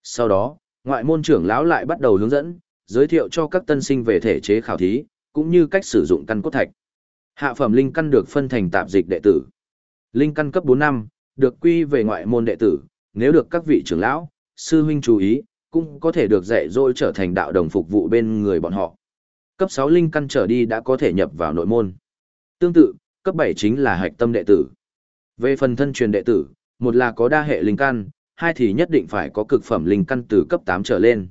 Sau đó, ngoại môn trưởng lão lại bắt đầu hướng dẫn, giới thiệu cho các tân sinh về thể chế khảo thí, cũng như cách sử dụng căn cốt thạch. Hạ phẩm linh căn được phân thành tạp dịch đệ tử. Linh căn cấp 4 năm, được quy về ngoại môn đệ tử, nếu được các vị trưởng lão, sư huynh chú ý, cũng có thể được dạy dỗ trở thành đạo đồng phục vụ bên người bọn họ. Cấp 6 linh căn trở đi đã có thể nhập vào nội môn. Tương tự, cấp 7 chính là hạch tâm đệ tử. Về phần thân truyền đệ tử, một là có đa hệ linh căn, hai thì nhất định phải có cực phẩm linh căn từ cấp 8 trở lên.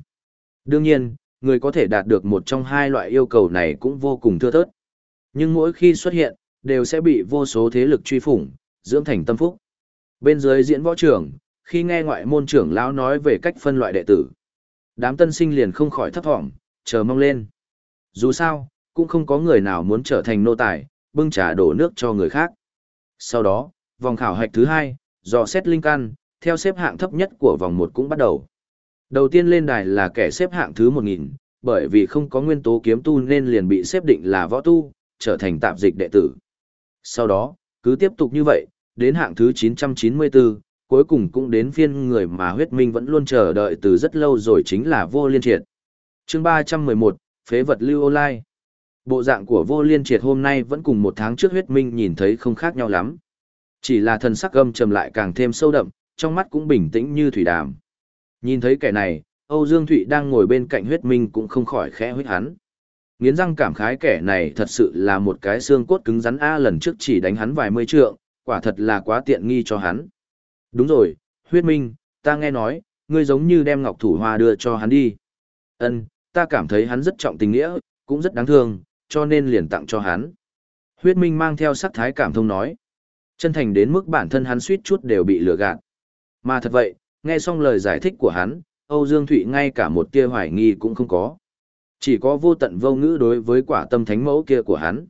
Đương nhiên, người có thể đạt được một trong hai loại yêu cầu này cũng vô cùng thưa thớt. Nhưng mỗi khi xuất hiện, đều sẽ bị vô số thế lực truy phủng, dưỡng thành tâm phúc. Bên dưới diễn võ trưởng, khi nghe ngoại môn trưởng lão nói về cách phân loại đệ tử, đám tân sinh liền không khỏi thấp thỏm, chờ mong lên. Dù sao, cũng không có người nào muốn trở thành nô tài, bưng trà đổ nước cho người khác. Sau đó, vòng khảo hạch thứ hai, dò xét linh căn, theo xếp hạng thấp nhất của vòng một cũng bắt đầu. Đầu tiên lên đài là kẻ xếp hạng thứ 1000, bởi vì không có nguyên tố kiếm tu nên liền bị xếp định là võ tu, trở thành tạm dịch đệ tử. Sau đó, cứ tiếp tục như vậy, đến hạng thứ 994, cuối cùng cũng đến phiên người mà huyết minh vẫn luôn chờ đợi từ rất lâu rồi chính là vô liên triệt. chương 311, Phế vật lưu online. Bộ dạng của vô liên triệt hôm nay vẫn cùng một tháng trước huyết minh nhìn thấy không khác nhau lắm. Chỉ là thần sắc âm trầm lại càng thêm sâu đậm, trong mắt cũng bình tĩnh như thủy đàm. Nhìn thấy kẻ này, Âu Dương Thụy đang ngồi bên cạnh huyết minh cũng không khỏi khẽ huyết hắn. Nghiến răng cảm khái kẻ này thật sự là một cái xương cốt cứng rắn A lần trước chỉ đánh hắn vài mươi trượng, quả thật là quá tiện nghi cho hắn. Đúng rồi, huyết minh, ta nghe nói, ngươi giống như đem ngọc thủ hoa đưa cho hắn đi. Ân, ta cảm thấy hắn rất trọng tình nghĩa, cũng rất đáng thương, cho nên liền tặng cho hắn. Huyết minh mang theo sắc thái cảm thông nói. Chân thành đến mức bản thân hắn suýt chút đều bị lừa gạt. Mà thật vậy, nghe xong lời giải thích của hắn, Âu Dương Thụy ngay cả một tia hoài nghi cũng không có. Chỉ có vô tận vô ngữ đối với quả tâm thánh mẫu kia của hắn.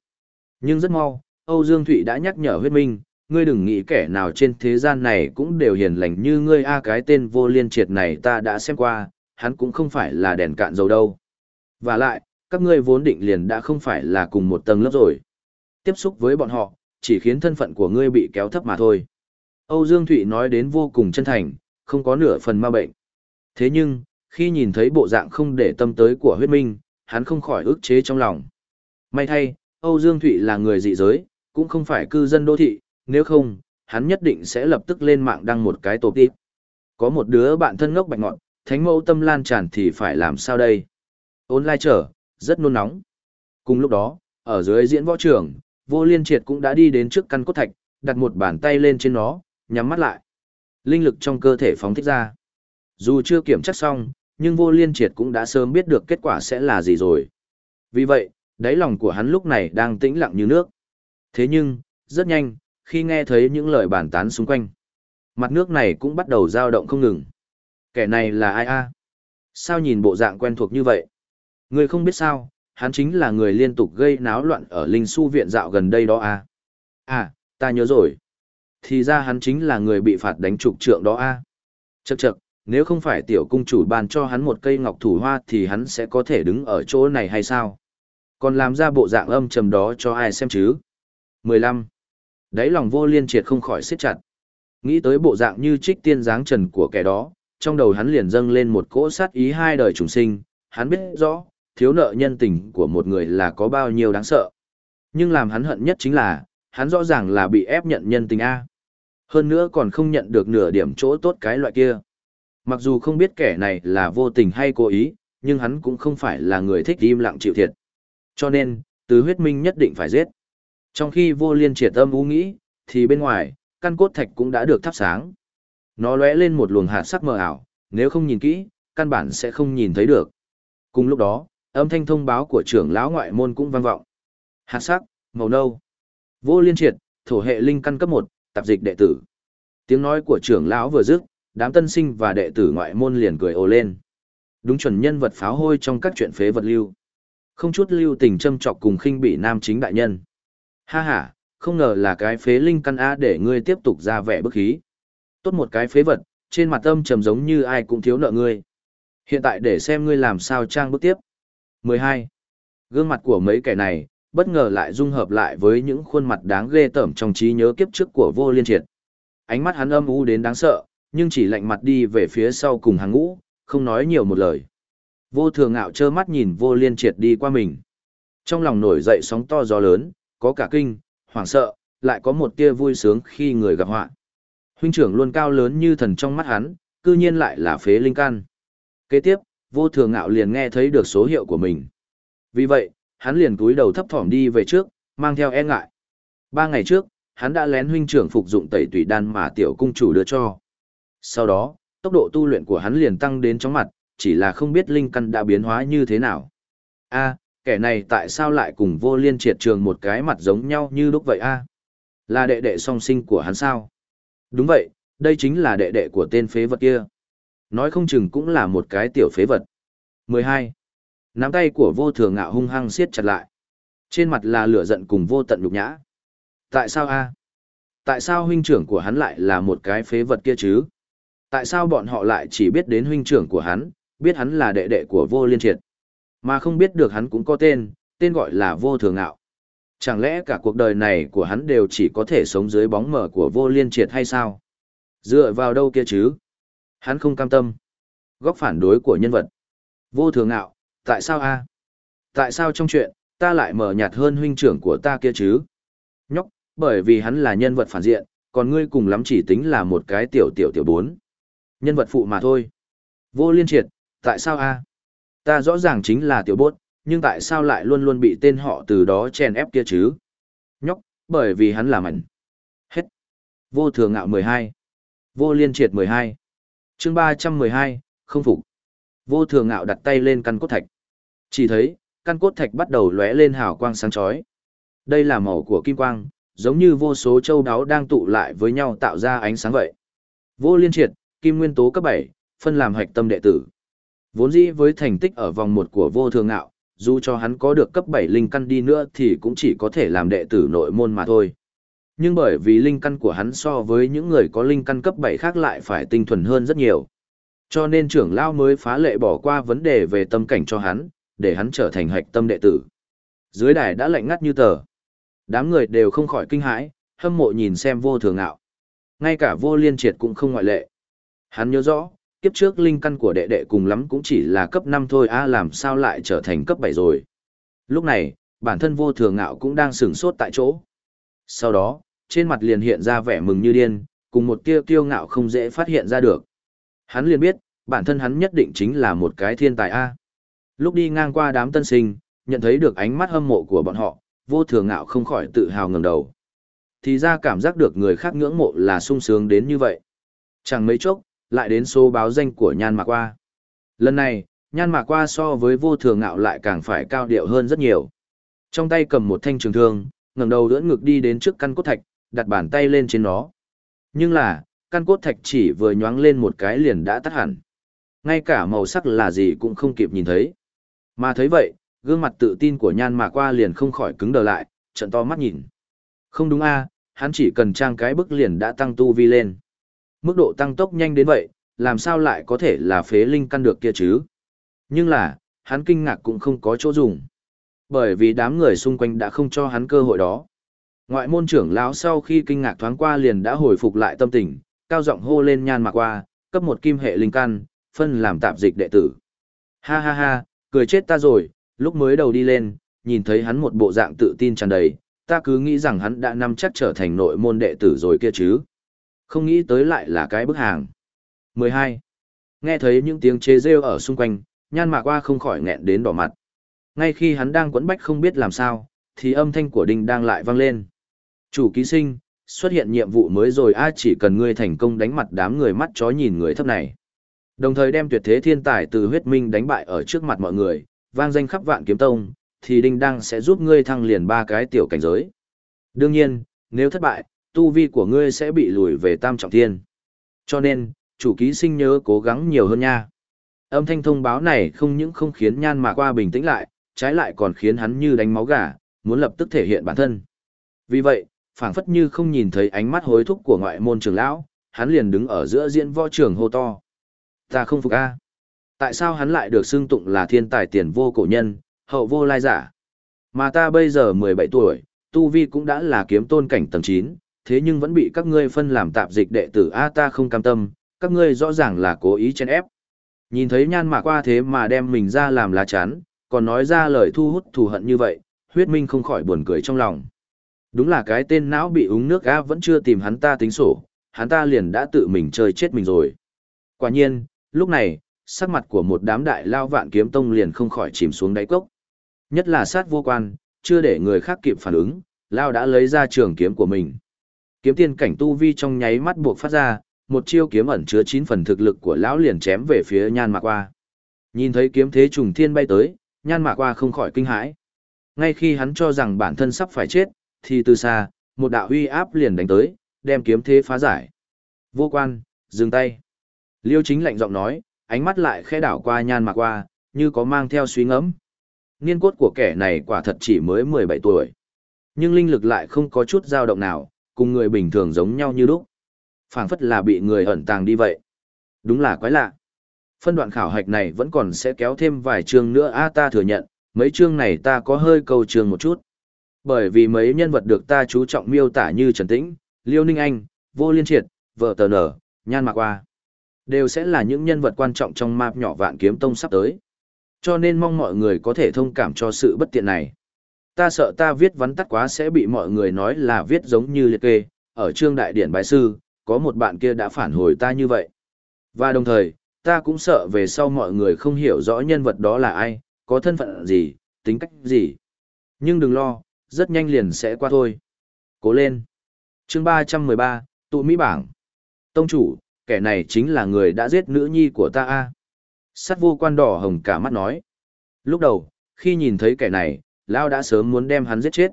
Nhưng rất mau, Âu Dương Thụy đã nhắc nhở huyết minh, ngươi đừng nghĩ kẻ nào trên thế gian này cũng đều hiền lành như ngươi a cái tên vô liên triệt này ta đã xem qua, hắn cũng không phải là đèn cạn dầu đâu. Và lại, các ngươi vốn định liền đã không phải là cùng một tầng lớp rồi. Tiếp xúc với bọn họ, chỉ khiến thân phận của ngươi bị kéo thấp mà thôi. Âu Dương Thụy nói đến vô cùng chân thành, không có nửa phần ma bệnh. Thế nhưng, khi nhìn thấy bộ dạng không để tâm tới của huyết minh, hắn không khỏi ức chế trong lòng. May thay, Âu Dương Thụy là người dị giới, cũng không phải cư dân đô thị, nếu không, hắn nhất định sẽ lập tức lên mạng đăng một cái tổ tiếp. Có một đứa bạn thân ngốc bạch ngọn, thánh mẫu tâm lan tràn thì phải làm sao đây? Ôn Lai trở, rất nôn nóng. Cùng lúc đó, ở dưới diễn võ trường, vô liên triệt cũng đã đi đến trước căn cốt thạch, đặt một bàn tay lên trên nó, nhắm mắt lại. Linh lực trong cơ thể phóng thích ra. Dù chưa kiểm chắc xong, nhưng vô liên triệt cũng đã sớm biết được kết quả sẽ là gì rồi. Vì vậy, đáy lòng của hắn lúc này đang tĩnh lặng như nước. Thế nhưng, rất nhanh, khi nghe thấy những lời bàn tán xung quanh, mặt nước này cũng bắt đầu dao động không ngừng. Kẻ này là ai a? Sao nhìn bộ dạng quen thuộc như vậy? Người không biết sao, hắn chính là người liên tục gây náo loạn ở linh su viện dạo gần đây đó a. À, ta nhớ rồi. Thì ra hắn chính là người bị phạt đánh trục trượng đó a. Chậc chậc, nếu không phải tiểu cung chủ ban cho hắn một cây ngọc thủ hoa thì hắn sẽ có thể đứng ở chỗ này hay sao? Còn làm ra bộ dạng âm trầm đó cho ai xem chứ? 15. Đấy lòng vô liên triệt không khỏi siết chặt. Nghĩ tới bộ dạng như trích tiên dáng trần của kẻ đó, trong đầu hắn liền dâng lên một cỗ sát ý hai đời trùng sinh, hắn biết rõ, thiếu nợ nhân tình của một người là có bao nhiêu đáng sợ. Nhưng làm hắn hận nhất chính là, hắn rõ ràng là bị ép nhận nhân tình A. Hơn nữa còn không nhận được nửa điểm chỗ tốt cái loại kia. Mặc dù không biết kẻ này là vô tình hay cố ý, nhưng hắn cũng không phải là người thích im lặng chịu thiệt. Cho nên, tứ huyết minh nhất định phải giết. Trong khi vô liên triệt âm u nghĩ, thì bên ngoài, căn cốt thạch cũng đã được thắp sáng. Nó lóe lên một luồng hạt sắc mờ ảo, nếu không nhìn kỹ, căn bản sẽ không nhìn thấy được. Cùng lúc đó, âm thanh thông báo của trưởng lão ngoại môn cũng vang vọng. Hạt sắc, màu nâu. Vô liên triệt, thổ hệ linh căn cấp 1, tạp dịch đệ tử. Tiếng nói của trưởng lão vừa dứt, đám tân sinh và đệ tử ngoại môn liền cười ồ lên. Đúng chuẩn nhân vật pháo hôi trong các chuyện phế vật lưu. Không chút lưu tình châm chọc cùng khinh bị nam chính đại nhân. Ha ha, không ngờ là cái phế linh căn á để ngươi tiếp tục ra vẻ bức khí. Tốt một cái phế vật, trên mặt âm trầm giống như ai cũng thiếu nợ ngươi. Hiện tại để xem ngươi làm sao trang bước tiếp. 12. Gương mặt của mấy kẻ này, bất ngờ lại dung hợp lại với những khuôn mặt đáng ghê tởm trong trí nhớ kiếp trước của vô liên triệt. Ánh mắt hắn âm u đến đáng sợ, nhưng chỉ lạnh mặt đi về phía sau cùng hàng ngũ, không nói nhiều một lời. Vô thường ngạo trơ mắt nhìn vô liên triệt đi qua mình. Trong lòng nổi dậy sóng to gió lớn, có cả kinh, hoảng sợ, lại có một tia vui sướng khi người gặp họa. Huynh trưởng luôn cao lớn như thần trong mắt hắn, cư nhiên lại là phế linh can. Kế tiếp, vô thường ngạo liền nghe thấy được số hiệu của mình. Vì vậy, hắn liền cúi đầu thấp thỏm đi về trước, mang theo e ngại. Ba ngày trước, hắn đã lén huynh trưởng phục dụng tẩy tùy đan mà tiểu cung chủ đưa cho. Sau đó, tốc độ tu luyện của hắn liền tăng đến chóng mặt, chỉ là không biết linh căn đã biến hóa như thế nào. A, kẻ này tại sao lại cùng vô liên triệt trường một cái mặt giống nhau như lúc vậy a? Là đệ đệ song sinh của hắn sao? Đúng vậy, đây chính là đệ đệ của tên phế vật kia. Nói không chừng cũng là một cái tiểu phế vật. 12. Nắm tay của vô thường ngạo hung hăng siết chặt lại. Trên mặt là lửa giận cùng vô tận nhục nhã. Tại sao a? Tại sao huynh trưởng của hắn lại là một cái phế vật kia chứ? Tại sao bọn họ lại chỉ biết đến huynh trưởng của hắn, biết hắn là đệ đệ của vô liên triệt, mà không biết được hắn cũng có tên, tên gọi là vô thường ngạo. Chẳng lẽ cả cuộc đời này của hắn đều chỉ có thể sống dưới bóng mờ của vô liên triệt hay sao? Dựa vào đâu kia chứ? Hắn không cam tâm. Góc phản đối của nhân vật. Vô thường ngạo, tại sao a? Tại sao trong chuyện, ta lại mở nhạt hơn huynh trưởng của ta kia chứ? Nhóc, bởi vì hắn là nhân vật phản diện, còn ngươi cùng lắm chỉ tính là một cái tiểu tiểu tiểu bốn. Nhân vật phụ mà thôi. Vô liên triệt, tại sao a? Ta rõ ràng chính là tiểu bốt, nhưng tại sao lại luôn luôn bị tên họ từ đó chèn ép kia chứ? Nhóc, bởi vì hắn là mảnh. Hết. Vô thường ngạo 12. Vô liên triệt 12. chương 312, không phục. Vô thường ngạo đặt tay lên căn cốt thạch. Chỉ thấy, căn cốt thạch bắt đầu lóe lên hào quang sáng chói. Đây là màu của kim quang, giống như vô số châu đáo đang tụ lại với nhau tạo ra ánh sáng vậy. Vô liên triệt, kim nguyên tố cấp 7, phân làm hạch tâm đệ tử. Vốn dĩ với thành tích ở vòng 1 của vô thường ngạo, dù cho hắn có được cấp 7 linh căn đi nữa thì cũng chỉ có thể làm đệ tử nội môn mà thôi. Nhưng bởi vì linh căn của hắn so với những người có linh căn cấp 7 khác lại phải tinh thuần hơn rất nhiều. Cho nên trưởng lao mới phá lệ bỏ qua vấn đề về tâm cảnh cho hắn, để hắn trở thành hạch tâm đệ tử. Dưới đài đã lạnh ngắt như tờ. Đám người đều không khỏi kinh hãi, hâm mộ nhìn xem vô thường ngạo. Ngay cả vô liên triệt cũng không ngoại lệ. Hắn nhớ rõ, kiếp trước linh căn của đệ đệ cùng lắm cũng chỉ là cấp 5 thôi a làm sao lại trở thành cấp 7 rồi. Lúc này, bản thân vô thường ngạo cũng đang sửng sốt tại chỗ. Sau đó, trên mặt liền hiện ra vẻ mừng như điên, cùng một tia kiêu ngạo không dễ phát hiện ra được. Hắn liền biết, bản thân hắn nhất định chính là một cái thiên tài A. Lúc đi ngang qua đám tân sinh, nhận thấy được ánh mắt hâm mộ của bọn họ, vô thường ngạo không khỏi tự hào ngẩng đầu. Thì ra cảm giác được người khác ngưỡng mộ là sung sướng đến như vậy. Chẳng mấy chốc, lại đến số báo danh của Nhan Mạc Qua. Lần này, Nhan Mạc Qua so với vô thường ngạo lại càng phải cao điệu hơn rất nhiều. Trong tay cầm một thanh trường thương, ngẩng đầu đỡ ngực đi đến trước căn cốt thạch, đặt bàn tay lên trên nó. Nhưng là, căn cốt thạch chỉ vừa nhoáng lên một cái liền đã tắt hẳn. Ngay cả màu sắc là gì cũng không kịp nhìn thấy. Mà thấy vậy, gương mặt tự tin của nhan mà qua liền không khỏi cứng đờ lại, trận to mắt nhìn. Không đúng a, hắn chỉ cần trang cái bức liền đã tăng tu vi lên. Mức độ tăng tốc nhanh đến vậy, làm sao lại có thể là phế linh căn được kia chứ? Nhưng là, hắn kinh ngạc cũng không có chỗ dùng. Bởi vì đám người xung quanh đã không cho hắn cơ hội đó. Ngoại môn trưởng lão sau khi kinh ngạc thoáng qua liền đã hồi phục lại tâm tình, cao giọng hô lên nhan mạc qua, cấp một kim hệ linh căn, phân làm tạp dịch đệ tử. Ha ha ha, cười chết ta rồi, lúc mới đầu đi lên, nhìn thấy hắn một bộ dạng tự tin tràn đầy, ta cứ nghĩ rằng hắn đã nắm chắc trở thành nội môn đệ tử rồi kia chứ. Không nghĩ tới lại là cái bức hàng. 12. Nghe thấy những tiếng chế rêu ở xung quanh, nhan mạc qua không khỏi nghẹn đến đỏ mặt. Ngay khi hắn đang quấn bách không biết làm sao, thì âm thanh của đinh đang lại vang lên. Chủ ký sinh, xuất hiện nhiệm vụ mới rồi a chỉ cần ngươi thành công đánh mặt đám người mắt chó nhìn người thấp này. Đồng thời đem tuyệt thế thiên tài từ huyết minh đánh bại ở trước mặt mọi người, vang danh khắp vạn kiếm tông, thì đinh đăng sẽ giúp ngươi thăng liền ba cái tiểu cảnh giới. Đương nhiên, nếu thất bại, tu vi của ngươi sẽ bị lùi về tam trọng thiên. Cho nên, chủ ký sinh nhớ cố gắng nhiều hơn nha. Âm thanh thông báo này không những không khiến nhan mà qua bình tĩnh lại, trái lại còn khiến hắn như đánh máu gà, muốn lập tức thể hiện bản thân. Vì vậy, phảng phất như không nhìn thấy ánh mắt hối thúc của ngoại môn trưởng lão, hắn liền đứng ở giữa diễn võ trường hô to. Ta không phục a. Tại sao hắn lại được xưng tụng là thiên tài tiền vô cổ nhân, hậu vô lai giả? Mà ta bây giờ 17 tuổi, tu vi cũng đã là kiếm tôn cảnh tầng 9, thế nhưng vẫn bị các ngươi phân làm tạp dịch đệ tử a ta không cam tâm, các ngươi rõ ràng là cố ý chen ép. Nhìn thấy nhan mạc qua thế mà đem mình ra làm lá chắn, còn nói ra lời thu hút thù hận như vậy, huyết minh không khỏi buồn cười trong lòng. Đúng là cái tên não bị uống nước á vẫn chưa tìm hắn ta tính sổ, hắn ta liền đã tự mình chơi chết mình rồi. Quả nhiên, lúc này, sắc mặt của một đám đại lao vạn kiếm tông liền không khỏi chìm xuống đáy cốc. Nhất là sát vô quan, chưa để người khác kịp phản ứng, lao đã lấy ra trường kiếm của mình. Kiếm tiên cảnh tu vi trong nháy mắt buộc phát ra, một chiêu kiếm ẩn chứa 9 phần thực lực của lão liền chém về phía Nhan Mạc Qua. Nhìn thấy kiếm thế trùng thiên bay tới, Nhan Mạc Qua không khỏi kinh hãi. Ngay khi hắn cho rằng bản thân sắp phải chết, thì từ xa, một đạo uy áp liền đánh tới, đem kiếm thế phá giải. Vô quan, dừng tay. Liêu chính lạnh giọng nói, ánh mắt lại khẽ đảo qua Nhan Mạc Qua, như có mang theo suy ngẫm. Niên cốt của kẻ này quả thật chỉ mới 17 tuổi. Nhưng linh lực lại không có chút dao động nào, cùng người bình thường giống nhau như lúc phảng phất là bị người ẩn tàng đi vậy. Đúng là quái lạ. Phân đoạn khảo hạch này vẫn còn sẽ kéo thêm vài chương nữa a ta thừa nhận, mấy chương này ta có hơi câu chương một chút. Bởi vì mấy nhân vật được ta chú trọng miêu tả như Trần Tĩnh, Liêu Ninh Anh, Vô Liên Triệt, Vợ Tờ Nở, Nhan Mạc Qua. Đều sẽ là những nhân vật quan trọng trong map nhỏ vạn kiếm tông sắp tới. Cho nên mong mọi người có thể thông cảm cho sự bất tiện này. Ta sợ ta viết vắn tắt quá sẽ bị mọi người nói là viết giống như liệt kê, ở chương đại điển Bài sư, có một bạn kia đã phản hồi ta như vậy. Và đồng thời, ta cũng sợ về sau mọi người không hiểu rõ nhân vật đó là ai, có thân phận gì, tính cách gì. Nhưng đừng lo, rất nhanh liền sẽ qua thôi. Cố lên. chương 313, tụ Mỹ bảng. Tông chủ, kẻ này chính là người đã giết nữ nhi của ta a Sắt vô quan đỏ hồng cả mắt nói. Lúc đầu, khi nhìn thấy kẻ này, Lao đã sớm muốn đem hắn giết chết.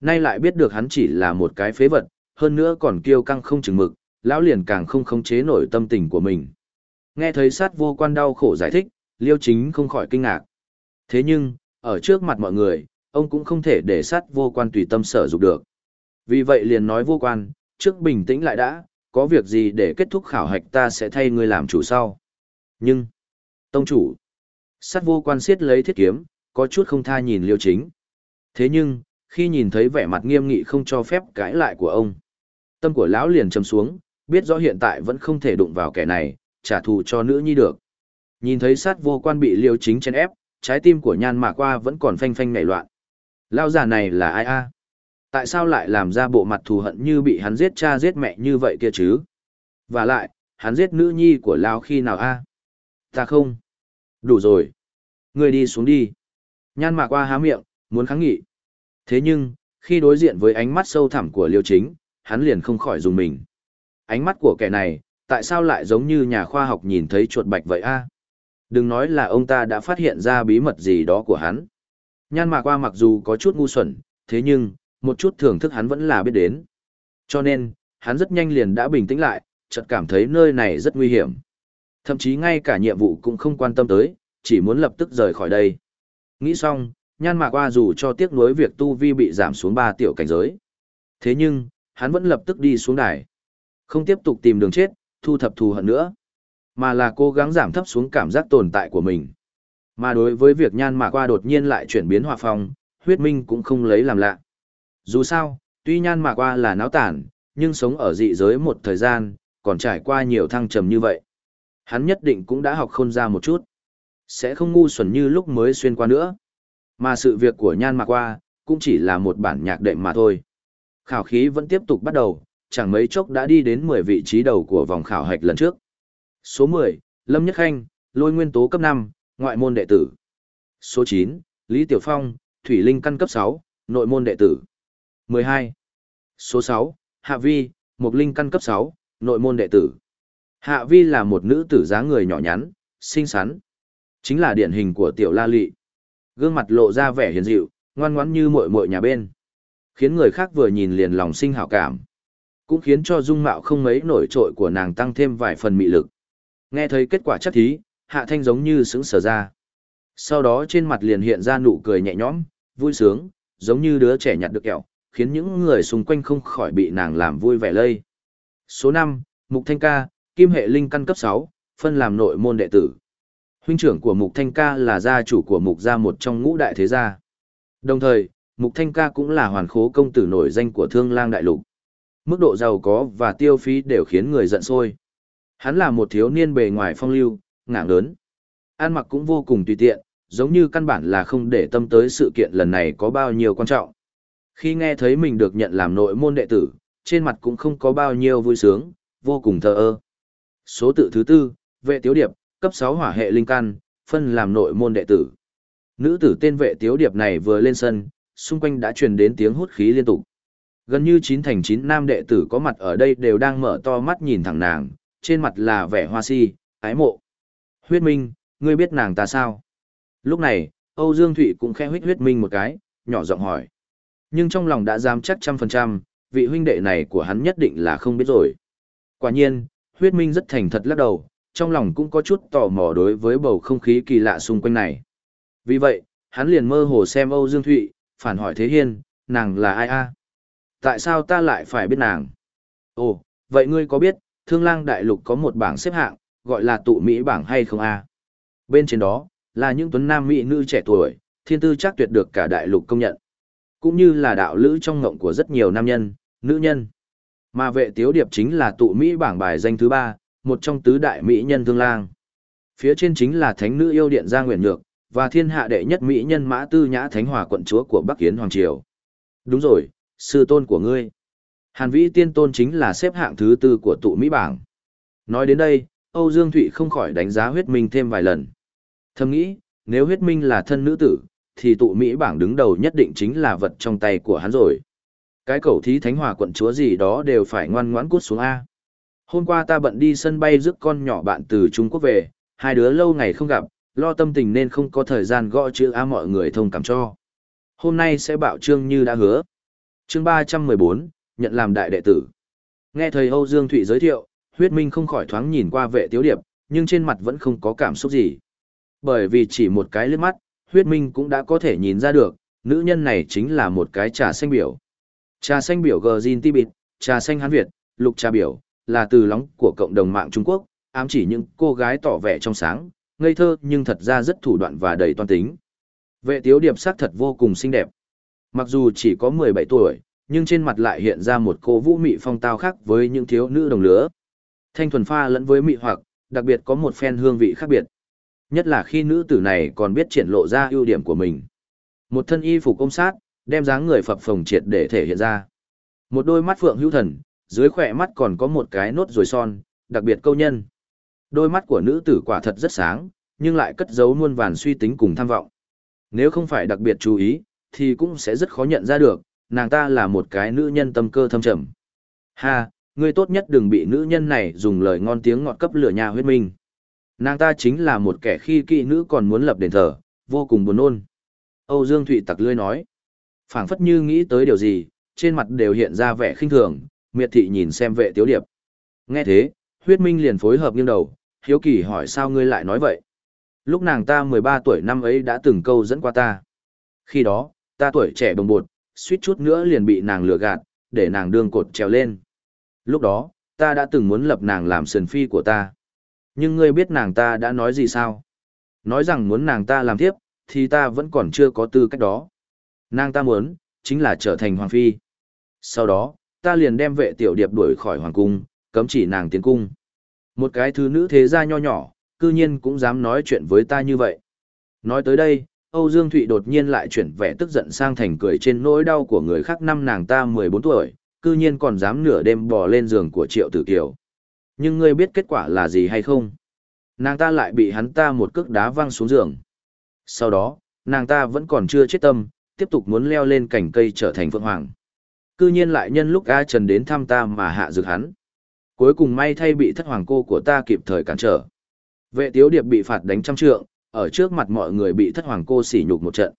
Nay lại biết được hắn chỉ là một cái phế vật, hơn nữa còn kiêu căng không chừng mực, lão liền càng không khống chế nổi tâm tình của mình. Nghe thấy sát vô quan đau khổ giải thích, liêu chính không khỏi kinh ngạc. Thế nhưng, ở trước mặt mọi người, ông cũng không thể để sát vô quan tùy tâm sở dục được. Vì vậy liền nói vô quan, trước bình tĩnh lại đã, có việc gì để kết thúc khảo hạch ta sẽ thay ngươi làm chủ sau. Nhưng, tông chủ, sát vô quan siết lấy thiết kiếm, có chút không tha nhìn liêu chính. Thế nhưng, khi nhìn thấy vẻ mặt nghiêm nghị không cho phép cãi lại của ông, tâm của lão liền trầm xuống, biết rõ hiện tại vẫn không thể đụng vào kẻ này, trả thù cho nữ nhi được. Nhìn thấy sát vô quan bị liêu chính chen ép, trái tim của nhan mạc qua vẫn còn phanh phanh nảy loạn. Lao già này là ai a? Tại sao lại làm ra bộ mặt thù hận như bị hắn giết cha giết mẹ như vậy kia chứ? Và lại, hắn giết nữ nhi của Lao khi nào a? Ta không. Đủ rồi. Người đi xuống đi. Nhan mạc qua há miệng, muốn kháng nghị. Thế nhưng, khi đối diện với ánh mắt sâu thẳm của liêu chính, hắn liền không khỏi dùng mình ánh mắt của kẻ này, tại sao lại giống như nhà khoa học nhìn thấy chuột bạch vậy a? Đừng nói là ông ta đã phát hiện ra bí mật gì đó của hắn. Nhan mạc qua mặc dù có chút ngu xuẩn, thế nhưng, một chút thưởng thức hắn vẫn là biết đến. Cho nên, hắn rất nhanh liền đã bình tĩnh lại, chợt cảm thấy nơi này rất nguy hiểm. Thậm chí ngay cả nhiệm vụ cũng không quan tâm tới, chỉ muốn lập tức rời khỏi đây. Nghĩ xong, nhan mạc qua dù cho tiếc nuối việc tu vi bị giảm xuống 3 tiểu cảnh giới. Thế nhưng, hắn vẫn lập tức đi xuống đài. Không tiếp tục tìm đường chết, thu thập thù hận nữa, mà là cố gắng giảm thấp xuống cảm giác tồn tại của mình. Mà đối với việc nhan mạc qua đột nhiên lại chuyển biến hòa phong, huyết minh cũng không lấy làm lạ. Dù sao, tuy nhan mạc qua là náo tản, nhưng sống ở dị giới một thời gian, còn trải qua nhiều thăng trầm như vậy. Hắn nhất định cũng đã học khôn ra một chút. Sẽ không ngu xuẩn như lúc mới xuyên qua nữa. Mà sự việc của nhan mạc qua, cũng chỉ là một bản nhạc đệm mà thôi. Khảo khí vẫn tiếp tục bắt đầu, chẳng mấy chốc đã đi đến 10 vị trí đầu của vòng khảo hạch lần trước. Số 10, Lâm Nhất Khanh, lôi nguyên tố cấp 5, ngoại môn đệ tử. Số 9, Lý Tiểu Phong, thủy linh căn cấp 6, nội môn đệ tử. 12. Số 6, Hạ Vi, một linh căn cấp 6, nội môn đệ tử. Hạ Vi là một nữ tử dáng người nhỏ nhắn, xinh xắn. Chính là điển hình của tiểu la lị. Gương mặt lộ ra vẻ hiền dịu, ngoan ngoãn như muội muội nhà bên. Khiến người khác vừa nhìn liền lòng sinh hảo cảm. cũng khiến cho dung mạo không mấy nổi trội của nàng tăng thêm vài phần mị lực. Nghe thấy kết quả chắc thí, hạ thanh giống như sững sờ ra. Sau đó trên mặt liền hiện ra nụ cười nhẹ nhõm, vui sướng, giống như đứa trẻ nhặt được kẹo, khiến những người xung quanh không khỏi bị nàng làm vui vẻ lây. Số 5, Mục Thanh Ca, Kim hệ linh căn cấp 6, phân làm nội môn đệ tử. Huynh trưởng của Mục Thanh Ca là gia chủ của Mục gia một trong ngũ đại thế gia. Đồng thời, Mục Thanh Ca cũng là hoàn khố công tử nổi danh của Thương Lang đại lục. Mức độ giàu có và tiêu phí đều khiến người giận sôi. Hắn là một thiếu niên bề ngoài phong lưu, ngạng lớn. Ăn mặc cũng vô cùng tùy tiện, giống như căn bản là không để tâm tới sự kiện lần này có bao nhiêu quan trọng. Khi nghe thấy mình được nhận làm nội môn đệ tử, trên mặt cũng không có bao nhiêu vui sướng, vô cùng thờ ơ. Số tự thứ tư, vệ tiếu điệp, cấp 6 hỏa hệ linh căn, phân làm nội môn đệ tử. Nữ tử tên vệ tiếu điệp này vừa lên sân, xung quanh đã truyền đến tiếng hút khí liên tục. Gần như chín thành chín nam đệ tử có mặt ở đây đều đang mở to mắt nhìn thẳng nàng, trên mặt là vẻ hoa si, ái mộ. Huyết Minh, ngươi biết nàng ta sao? Lúc này, Âu Dương Thụy cũng khẽ huyết huyết Minh một cái, nhỏ giọng hỏi. Nhưng trong lòng đã dám chắc trăm phần trăm, vị huynh đệ này của hắn nhất định là không biết rồi. Quả nhiên, huyết Minh rất thành thật lắc đầu, trong lòng cũng có chút tò mò đối với bầu không khí kỳ lạ xung quanh này. Vì vậy, hắn liền mơ hồ xem Âu Dương Thụy, phản hỏi Thế Hiên, nàng là ai a? Tại sao ta lại phải biết nàng? Ồ, vậy ngươi có biết, Thương lang đại lục có một bảng xếp hạng, gọi là tụ Mỹ bảng hay không a? Bên trên đó, là những tuấn nam mỹ nữ trẻ tuổi, thiên tư chắc tuyệt được cả đại lục công nhận. Cũng như là đạo lữ trong ngộng của rất nhiều nam nhân, nữ nhân. Mà vệ tiếu điệp chính là tụ Mỹ bảng bài danh thứ ba, một trong tứ đại Mỹ nhân thương lang. Phía trên chính là thánh nữ yêu điện Gia Nguyễn Nhược, và thiên hạ đệ nhất Mỹ nhân mã tư nhã thánh hòa quận chúa của Bắc yến Hoàng Triều. Đúng rồi, sư tôn của ngươi. Hàn Vĩ Tiên Tôn chính là xếp hạng thứ tư của tụ Mỹ bảng. Nói đến đây, Âu Dương Thụy không khỏi đánh giá huyết minh thêm vài lần. Thầm nghĩ, nếu huyết minh là thân nữ tử, thì tụ Mỹ bảng đứng đầu nhất định chính là vật trong tay của hắn rồi. Cái cầu thí thánh hòa quận chúa gì đó đều phải ngoan ngoãn cút xuống A. Hôm qua ta bận đi sân bay rước con nhỏ bạn từ Trung Quốc về, hai đứa lâu ngày không gặp, lo tâm tình nên không có thời gian gõ chữ A mọi người thông cảm cho. Hôm nay sẽ bảo trương như đã hứa. Chương 314, nhận làm đại đệ tử. Nghe thầy Âu Dương Thụy giới thiệu, huyết minh không khỏi thoáng nhìn qua vệ tiếu điệp, nhưng trên mặt vẫn không có cảm xúc gì. Bởi vì chỉ một cái liếc mắt, huyết minh cũng đã có thể nhìn ra được, nữ nhân này chính là một cái trà xanh biểu. Trà xanh biểu gờ zin ti bịt, trà xanh hán Việt, lục trà biểu, là từ lóng của cộng đồng mạng Trung Quốc, ám chỉ những cô gái tỏ vẻ trong sáng, ngây thơ nhưng thật ra rất thủ đoạn và đầy toan tính. Vệ tiếu điệp sắc thật vô cùng xinh đẹp. Mặc dù chỉ có 17 tuổi, nhưng trên mặt lại hiện ra một cô vũ mị phong tao khác với những thiếu nữ đồng lứa. Thanh thuần pha lẫn với mị hoặc, đặc biệt có một phen hương vị khác biệt. Nhất là khi nữ tử này còn biết triển lộ ra ưu điểm của mình. Một thân y phục công sát, đem dáng người phập phồng triệt để thể hiện ra. Một đôi mắt phượng hữu thần, dưới khỏe mắt còn có một cái nốt ruồi son, đặc biệt câu nhân. Đôi mắt của nữ tử quả thật rất sáng, nhưng lại cất giấu muôn vàn suy tính cùng tham vọng. Nếu không phải đặc biệt chú ý, thì cũng sẽ rất khó nhận ra được, nàng ta là một cái nữ nhân tâm cơ thâm trầm. Ha, ngươi tốt nhất đừng bị nữ nhân này dùng lời ngon tiếng ngọt cấp lửa nhà huyết minh. Nàng ta chính là một kẻ khi kỵ nữ còn muốn lập đền thờ, vô cùng buồn nôn. Âu Dương Thụy tặc lươi nói. phảng phất như nghĩ tới điều gì, trên mặt đều hiện ra vẻ khinh thường, miệt thị nhìn xem vệ tiếu điệp. Nghe thế, huyết minh liền phối hợp nghiêng đầu, hiếu kỳ hỏi sao ngươi lại nói vậy. Lúc nàng ta 13 tuổi năm ấy đã từng câu dẫn qua ta. Khi đó, ta tuổi trẻ bồng bột, suýt chút nữa liền bị nàng lừa gạt, để nàng đương cột trèo lên. Lúc đó, ta đã từng muốn lập nàng làm sườn phi của ta. Nhưng ngươi biết nàng ta đã nói gì sao? Nói rằng muốn nàng ta làm tiếp, thì ta vẫn còn chưa có tư cách đó. Nàng ta muốn, chính là trở thành hoàng phi. Sau đó, ta liền đem vệ tiểu điệp đuổi khỏi hoàng cung, cấm chỉ nàng tiến cung. Một cái thứ nữ thế gia nho nhỏ, cư nhiên cũng dám nói chuyện với ta như vậy. Nói tới đây, Âu Dương Thụy đột nhiên lại chuyển vẻ tức giận sang thành cười trên nỗi đau của người khác năm nàng ta 14 tuổi, cư nhiên còn dám nửa đêm bò lên giường của Triệu Tử Kiều. Nhưng ngươi biết kết quả là gì hay không? Nàng ta lại bị hắn ta một cước đá văng xuống giường. Sau đó, nàng ta vẫn còn chưa chết tâm, tiếp tục muốn leo lên cành cây trở thành phượng hoàng. Cư nhiên lại nhân lúc A Trần đến thăm ta mà hạ dược hắn. Cuối cùng may thay bị thất hoàng cô của ta kịp thời cản trở. Vệ tiếu điệp bị phạt đánh trăm trượng, ở trước mặt mọi người bị thất hoàng cô sỉ nhục một trận.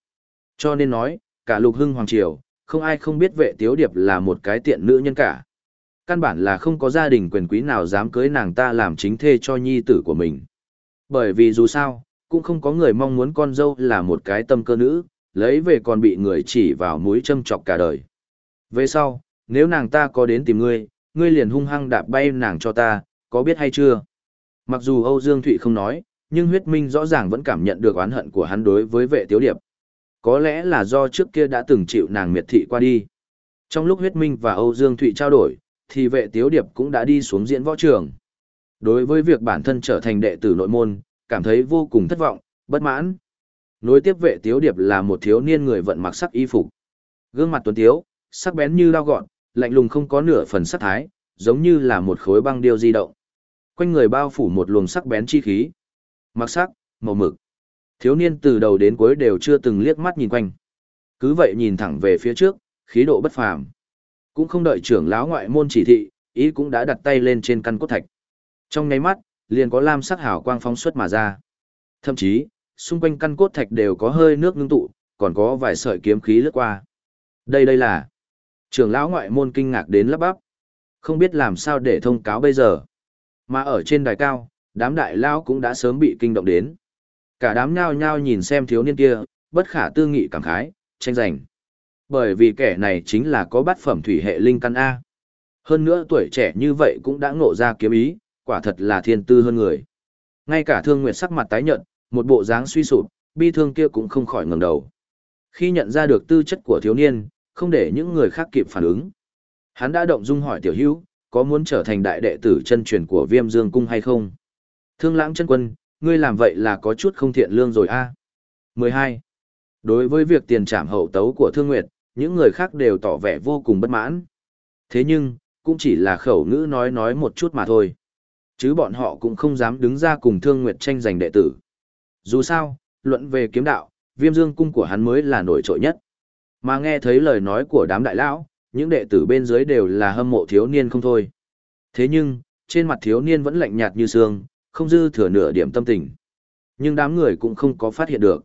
Cho nên nói, cả lục hưng hoàng triều, không ai không biết vệ tiếu điệp là một cái tiện nữ nhân cả. Căn bản là không có gia đình quyền quý nào dám cưới nàng ta làm chính thê cho nhi tử của mình. Bởi vì dù sao, cũng không có người mong muốn con dâu là một cái tâm cơ nữ, lấy về còn bị người chỉ vào mũi châm chọc cả đời. Về sau, nếu nàng ta có đến tìm ngươi, ngươi liền hung hăng đạp bay nàng cho ta, có biết hay chưa? Mặc dù Âu Dương Thụy không nói, nhưng huyết minh rõ ràng vẫn cảm nhận được oán hận của hắn đối với vệ tiếu điệp. Có lẽ là do trước kia đã từng chịu nàng miệt thị qua đi. Trong lúc huyết minh và Âu Dương Thụy trao đổi, thì vệ tiếu điệp cũng đã đi xuống diễn võ trường. Đối với việc bản thân trở thành đệ tử nội môn, cảm thấy vô cùng thất vọng, bất mãn. Nối tiếp vệ tiếu điệp là một thiếu niên người vận mặc sắc y phục. Gương mặt tuấn tiếu, sắc bén như lao gọn, lạnh lùng không có nửa phần sắc thái, giống như là một khối băng điêu di động. Quanh người bao phủ một luồng sắc bén chi khí. Mặc sắc, màu mực. Thiếu niên từ đầu đến cuối đều chưa từng liếc mắt nhìn quanh. Cứ vậy nhìn thẳng về phía trước, khí độ bất phàm. Cũng không đợi trưởng lão ngoại môn chỉ thị, ý cũng đã đặt tay lên trên căn cốt thạch. Trong nháy mắt, liền có lam sắc hào quang phóng xuất mà ra. Thậm chí, xung quanh căn cốt thạch đều có hơi nước ngưng tụ, còn có vài sợi kiếm khí lướt qua. Đây đây là trưởng lão ngoại môn kinh ngạc đến lắp bắp. Không biết làm sao để thông cáo bây giờ. Mà ở trên đài cao, đám đại lão cũng đã sớm bị kinh động đến. Cả đám nhao nhao nhìn xem thiếu niên kia, bất khả tư nghị cảm khái, tranh giành. Bởi vì kẻ này chính là có bát phẩm thủy hệ linh căn A. Hơn nữa tuổi trẻ như vậy cũng đã ngộ ra kiếm ý, quả thật là thiên tư hơn người. Ngay cả thương nguyệt sắc mặt tái nhợt, một bộ dáng suy sụp, bi thương kia cũng không khỏi ngẩng đầu. Khi nhận ra được tư chất của thiếu niên, không để những người khác kịp phản ứng. Hắn đã động dung hỏi tiểu hữu, có muốn trở thành đại đệ tử chân truyền của viêm dương cung hay không? Thương lãng chân quân, ngươi làm vậy là có chút không thiện lương rồi a. À? 12. Đối với việc tiền trảm hậu tấu của Thương Nguyệt, những người khác đều tỏ vẻ vô cùng bất mãn. Thế nhưng, cũng chỉ là khẩu ngữ nói nói một chút mà thôi. Chứ bọn họ cũng không dám đứng ra cùng Thương Nguyệt tranh giành đệ tử. Dù sao, luận về kiếm đạo, viêm dương cung của hắn mới là nổi trội nhất. Mà nghe thấy lời nói của đám đại lão, những đệ tử bên dưới đều là hâm mộ thiếu niên không thôi. Thế nhưng, trên mặt thiếu niên vẫn lạnh nhạt như xương, không dư thừa nửa điểm tâm tình. Nhưng đám người cũng không có phát hiện được.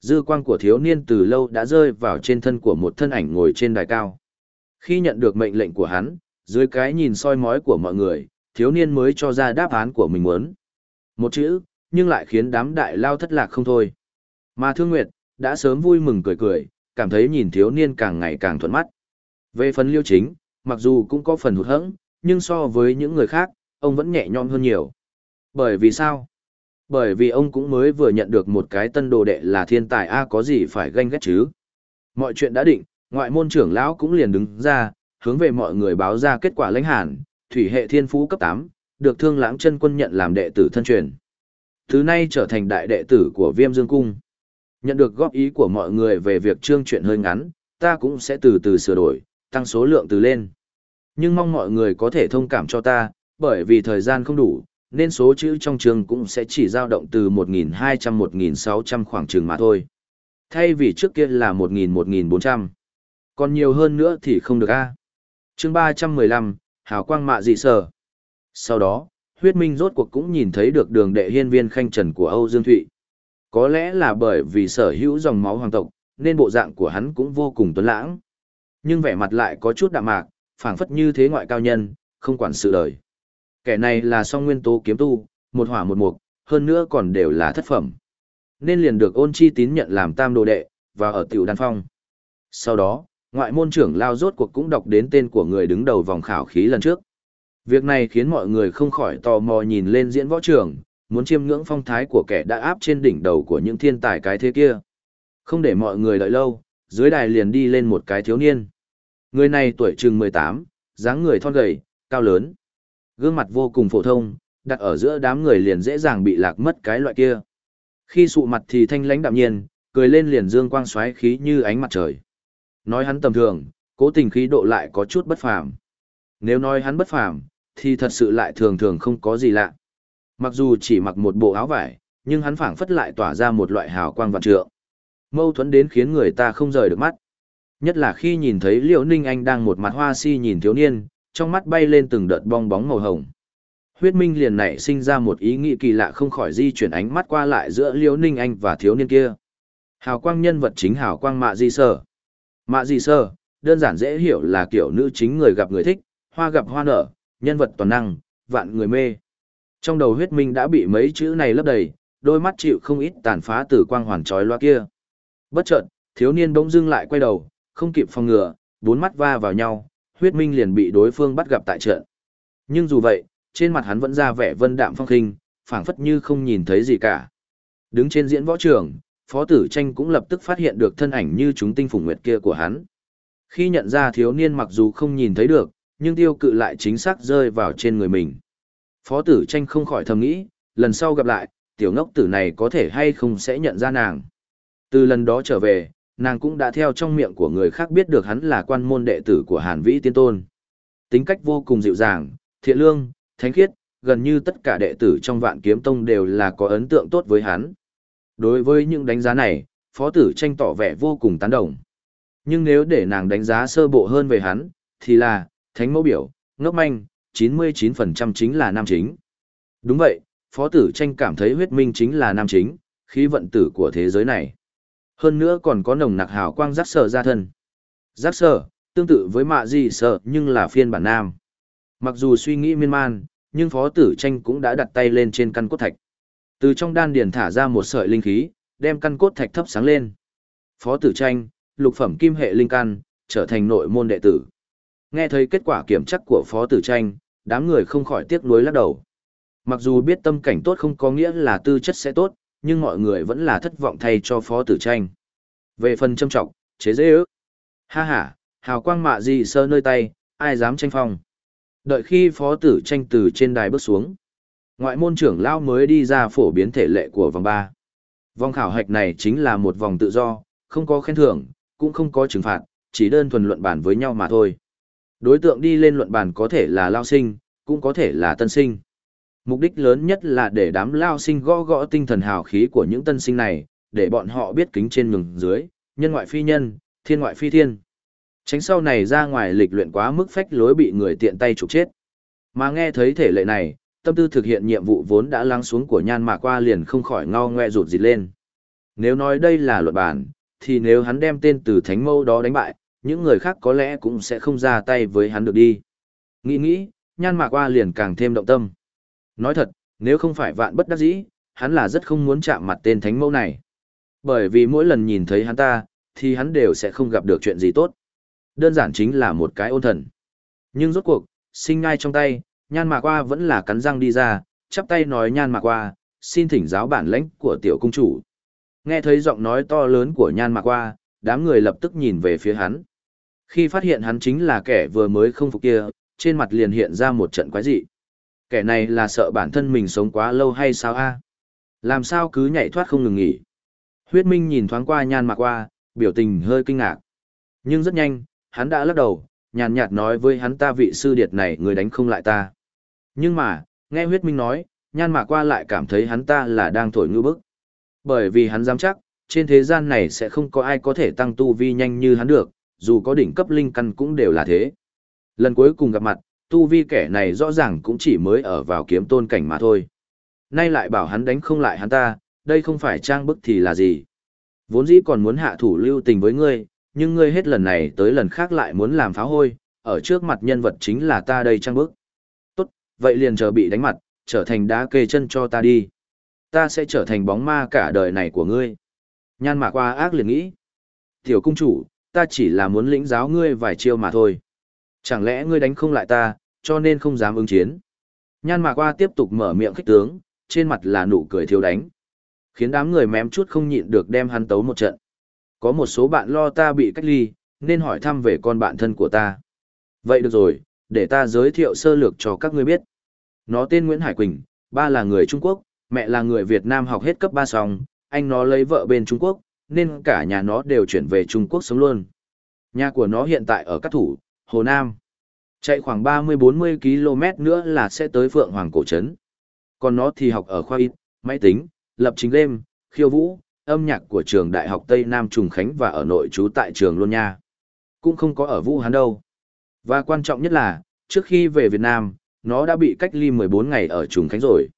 Dư quang của thiếu niên từ lâu đã rơi vào trên thân của một thân ảnh ngồi trên đài cao. Khi nhận được mệnh lệnh của hắn, dưới cái nhìn soi mói của mọi người, thiếu niên mới cho ra đáp án của mình muốn. Một chữ, nhưng lại khiến đám đại lao thất lạc không thôi. Mà Thương Nguyệt, đã sớm vui mừng cười cười, cảm thấy nhìn thiếu niên càng ngày càng thuận mắt. Về phần liêu chính, mặc dù cũng có phần hụt hẫng, nhưng so với những người khác, ông vẫn nhẹ nhõm hơn nhiều. Bởi vì sao? Bởi vì ông cũng mới vừa nhận được một cái tân đồ đệ là thiên tài A có gì phải ganh ghét chứ. Mọi chuyện đã định, ngoại môn trưởng lão cũng liền đứng ra, hướng về mọi người báo ra kết quả lãnh hàn, thủy hệ thiên phú cấp 8, được thương lãng chân quân nhận làm đệ tử thân truyền. Thứ nay trở thành đại đệ tử của viêm dương cung. Nhận được góp ý của mọi người về việc trương chuyện hơi ngắn, ta cũng sẽ từ từ sửa đổi, tăng số lượng từ lên. Nhưng mong mọi người có thể thông cảm cho ta, bởi vì thời gian không đủ, nên số chữ trong trường cũng sẽ chỉ dao động từ 1.200-1.600 khoảng trường mà thôi. Thay vì trước kia là 1.000-1.400. Còn nhiều hơn nữa thì không được a. chương 315, Hào Quang Mạ Dị Sở. Sau đó, huyết minh rốt cuộc cũng nhìn thấy được đường đệ hiên viên khanh trần của Âu Dương Thụy. Có lẽ là bởi vì sở hữu dòng máu hoàng tộc, nên bộ dạng của hắn cũng vô cùng tuấn lãng. Nhưng vẻ mặt lại có chút đạm mạc, phảng phất như thế ngoại cao nhân, không quản sự đời. Kẻ này là song nguyên tố kiếm tu, một hỏa một mục, hơn nữa còn đều là thất phẩm. Nên liền được ôn chi tín nhận làm tam đồ đệ, và ở tiểu đan phong. Sau đó, ngoại môn trưởng lao rốt cuộc cũng đọc đến tên của người đứng đầu vòng khảo khí lần trước. Việc này khiến mọi người không khỏi tò mò nhìn lên diễn võ trường, muốn chiêm ngưỡng phong thái của kẻ đã áp trên đỉnh đầu của những thiên tài cái thế kia. Không để mọi người đợi lâu, dưới đài liền đi lên một cái thiếu niên. Người này tuổi chừng 18, dáng người thon gầy, cao lớn. Gương mặt vô cùng phổ thông, đặt ở giữa đám người liền dễ dàng bị lạc mất cái loại kia. Khi sụ mặt thì thanh lãnh đạm nhiên, cười lên liền dương quang xoáy khí như ánh mặt trời. Nói hắn tầm thường, cố tình khí độ lại có chút bất phàm. Nếu nói hắn bất phàm, thì thật sự lại thường thường không có gì lạ. Mặc dù chỉ mặc một bộ áo vải, nhưng hắn phảng phất lại tỏa ra một loại hào quang vạn trượng. Mâu thuẫn đến khiến người ta không rời được mắt. Nhất là khi nhìn thấy Liễu Ninh Anh đang một mặt hoa si nhìn thiếu niên, trong mắt bay lên từng đợt bong bóng màu hồng. Huyết Minh liền nảy sinh ra một ý nghĩ kỳ lạ không khỏi di chuyển ánh mắt qua lại giữa Liễu Ninh Anh và thiếu niên kia. Hào quang nhân vật chính hào quang mạ di sơ. Mạ di sơ, đơn giản dễ hiểu là kiểu nữ chính người gặp người thích, Hoa gặp hoa nở, nhân vật toàn năng, vạn người mê. Trong đầu huyết minh đã bị mấy chữ này lấp đầy, đôi mắt chịu không ít tàn phá từ quang hoàn trói loa kia. Bất chợt, thiếu niên bỗng dưng lại quay đầu, không kịp phòng ngừa, bốn mắt va vào nhau, huyết minh liền bị đối phương bắt gặp tại trận. Nhưng dù vậy, trên mặt hắn vẫn ra vẻ vân đạm phong khinh, phảng phất như không nhìn thấy gì cả. Đứng trên diễn võ trường, Phó Tử Tranh cũng lập tức phát hiện được thân ảnh như chúng tinh phùng nguyệt kia của hắn. Khi nhận ra thiếu niên mặc dù không nhìn thấy được, nhưng tiêu cự lại chính xác rơi vào trên người mình. Phó Tử Tranh không khỏi thầm nghĩ, lần sau gặp lại, tiểu ngốc tử này có thể hay không sẽ nhận ra nàng. Từ lần đó trở về, nàng cũng đã theo trong miệng của người khác biết được hắn là quan môn đệ tử của Hàn Vĩ Tiên Tôn. Tính cách vô cùng dịu dàng, thiện lương, thánh khiết, gần như tất cả đệ tử trong vạn kiếm tông đều là có ấn tượng tốt với hắn. Đối với những đánh giá này, phó tử tranh tỏ vẻ vô cùng tán đồng. Nhưng nếu để nàng đánh giá sơ bộ hơn về hắn, thì là, thánh mẫu biểu, ngốc manh, 99% chính là nam chính. Đúng vậy, phó tử tranh cảm thấy huyết minh chính là nam chính, khí vận tử của thế giới này. Hơn nữa còn có nồng nặc hào quang giác sở ra thân. Giác sở, tương tự với mạ gì sợ nhưng là phiên bản nam. Mặc dù suy nghĩ miên man, nhưng phó tử tranh cũng đã đặt tay lên trên căn cốt thạch. Từ trong đan điền thả ra một sợi linh khí, đem căn cốt thạch thấp sáng lên. Phó tử tranh, lục phẩm kim hệ linh căn, trở thành nội môn đệ tử. Nghe thấy kết quả kiểm chắc của phó tử tranh, đám người không khỏi tiếc nuối lắc đầu. Mặc dù biết tâm cảnh tốt không có nghĩa là tư chất sẽ tốt, nhưng mọi người vẫn là thất vọng thay cho phó tử tranh. Về phần châm trọng, chế dễ ước. Ha ha, hào quang mạ gì sơ nơi tay, ai dám tranh phong. Đợi khi phó tử tranh từ trên đài bước xuống. Ngoại môn trưởng lao mới đi ra phổ biến thể lệ của vòng 3. Vòng khảo hạch này chính là một vòng tự do, không có khen thưởng, cũng không có trừng phạt, chỉ đơn thuần luận bản với nhau mà thôi. Đối tượng đi lên luận bản có thể là lao sinh, cũng có thể là tân sinh. Mục đích lớn nhất là để đám lao sinh gõ gõ tinh thần hào khí của những tân sinh này, để bọn họ biết kính trên ngừng dưới, nhân ngoại phi nhân, thiên ngoại phi thiên. Tránh sau này ra ngoài lịch luyện quá mức phách lối bị người tiện tay trục chết. Mà nghe thấy thể lệ này, tâm tư thực hiện nhiệm vụ vốn đã lắng xuống của nhan mạc qua liền không khỏi ngao ngoe rụt rịt lên. Nếu nói đây là luật bản, thì nếu hắn đem tên từ thánh mâu đó đánh bại, những người khác có lẽ cũng sẽ không ra tay với hắn được đi. Nghĩ nghĩ, nhan mạc qua liền càng thêm động tâm. Nói thật, nếu không phải vạn bất đắc dĩ, hắn là rất không muốn chạm mặt tên thánh mẫu này. Bởi vì mỗi lần nhìn thấy hắn ta, thì hắn đều sẽ không gặp được chuyện gì tốt. Đơn giản chính là một cái ôn thần. Nhưng rốt cuộc, sinh ngay trong tay, nhan mạc qua vẫn là cắn răng đi ra, chắp tay nói nhan mạc qua, xin thỉnh giáo bản lãnh của tiểu cung chủ. Nghe thấy giọng nói to lớn của nhan mạc qua, đám người lập tức nhìn về phía hắn. Khi phát hiện hắn chính là kẻ vừa mới không phục kia, trên mặt liền hiện ra một trận quái dị. Kẻ này là sợ bản thân mình sống quá lâu hay sao a? Làm sao cứ nhảy thoát không ngừng nghỉ? Huyết Minh nhìn thoáng qua nhan mạc qua, biểu tình hơi kinh ngạc. Nhưng rất nhanh, hắn đã lắc đầu, nhàn nhạt nói với hắn ta vị sư điệt này người đánh không lại ta. Nhưng mà, nghe huyết minh nói, nhan mạc qua lại cảm thấy hắn ta là đang thổi ngư bức. Bởi vì hắn dám chắc, trên thế gian này sẽ không có ai có thể tăng tu vi nhanh như hắn được, dù có đỉnh cấp linh căn cũng đều là thế. Lần cuối cùng gặp mặt, tu vi kẻ này rõ ràng cũng chỉ mới ở vào kiếm tôn cảnh mà thôi. Nay lại bảo hắn đánh không lại hắn ta, đây không phải trang bức thì là gì. Vốn dĩ còn muốn hạ thủ lưu tình với ngươi, nhưng ngươi hết lần này tới lần khác lại muốn làm phá hôi, ở trước mặt nhân vật chính là ta đây trang bức. Tốt, vậy liền chờ bị đánh mặt, trở thành đá kê chân cho ta đi. Ta sẽ trở thành bóng ma cả đời này của ngươi. Nhan mạc qua ác liền nghĩ. Tiểu cung chủ, ta chỉ là muốn lĩnh giáo ngươi vài chiêu mà thôi. Chẳng lẽ ngươi đánh không lại ta, cho nên không dám ứng chiến. Nhan mạc qua tiếp tục mở miệng khích tướng, trên mặt là nụ cười thiếu đánh. Khiến đám người mém chút không nhịn được đem hắn tấu một trận. Có một số bạn lo ta bị cách ly, nên hỏi thăm về con bạn thân của ta. Vậy được rồi, để ta giới thiệu sơ lược cho các ngươi biết. Nó tên Nguyễn Hải Quỳnh, ba là người Trung Quốc, mẹ là người Việt Nam học hết cấp ba xong, anh nó lấy vợ bên Trung Quốc, nên cả nhà nó đều chuyển về Trung Quốc sống luôn. Nhà của nó hiện tại ở các thủ, Hồ Nam. Chạy khoảng 30-40 km nữa là sẽ tới Phượng Hoàng Cổ Trấn. Còn nó thì học ở khoa y, máy tính, lập trình game, khiêu vũ, âm nhạc của trường Đại học Tây Nam Trùng Khánh và ở nội trú tại trường luôn Nha. Cũng không có ở Vũ Hán đâu. Và quan trọng nhất là, trước khi về Việt Nam, nó đã bị cách ly 14 ngày ở Trùng Khánh rồi.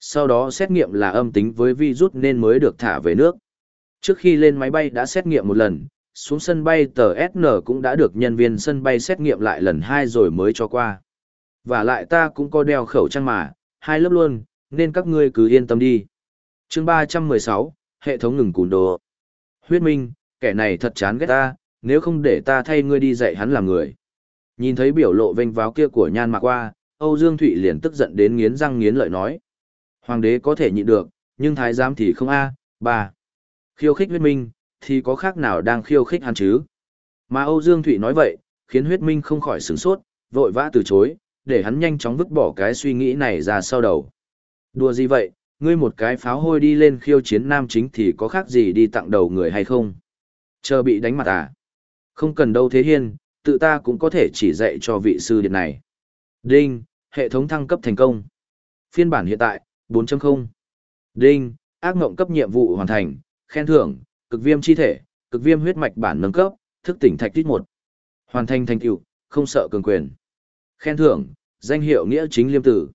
Sau đó xét nghiệm là âm tính với virus nên mới được thả về nước. Trước khi lên máy bay đã xét nghiệm một lần, xuống sân bay tờ SN cũng đã được nhân viên sân bay xét nghiệm lại lần hai rồi mới cho qua. Và lại ta cũng có đeo khẩu trang mà, hai lớp luôn, nên các ngươi cứ yên tâm đi. chương 316, hệ thống ngừng cùn đồ. Huyết Minh, kẻ này thật chán ghét ta, nếu không để ta thay ngươi đi dạy hắn làm người. Nhìn thấy biểu lộ vênh váo kia của nhan mạc qua, Âu Dương Thụy liền tức giận đến nghiến răng nghiến lợi nói. Hoàng đế có thể nhịn được, nhưng thái giám thì không a ba Khiêu khích huyết minh, thì có khác nào đang khiêu khích hắn chứ? Mà Âu Dương Thụy nói vậy, khiến huyết minh không khỏi sửng sốt, vội vã từ chối, để hắn nhanh chóng vứt bỏ cái suy nghĩ này ra sau đầu. Đùa gì vậy, ngươi một cái pháo hôi đi lên khiêu chiến nam chính thì có khác gì đi tặng đầu người hay không? Chờ bị đánh mặt à? Không cần đâu thế hiên, tự ta cũng có thể chỉ dạy cho vị sư điện này. Đinh, hệ thống thăng cấp thành công. Phiên bản hiện tại, 4.0. Đinh, ác ngộng cấp nhiệm vụ hoàn thành, khen thưởng, cực viêm chi thể, cực viêm huyết mạch bản nâng cấp, thức tỉnh thạch tít một, Hoàn thành thành tựu, không sợ cường quyền. Khen thưởng, danh hiệu nghĩa chính liêm tử.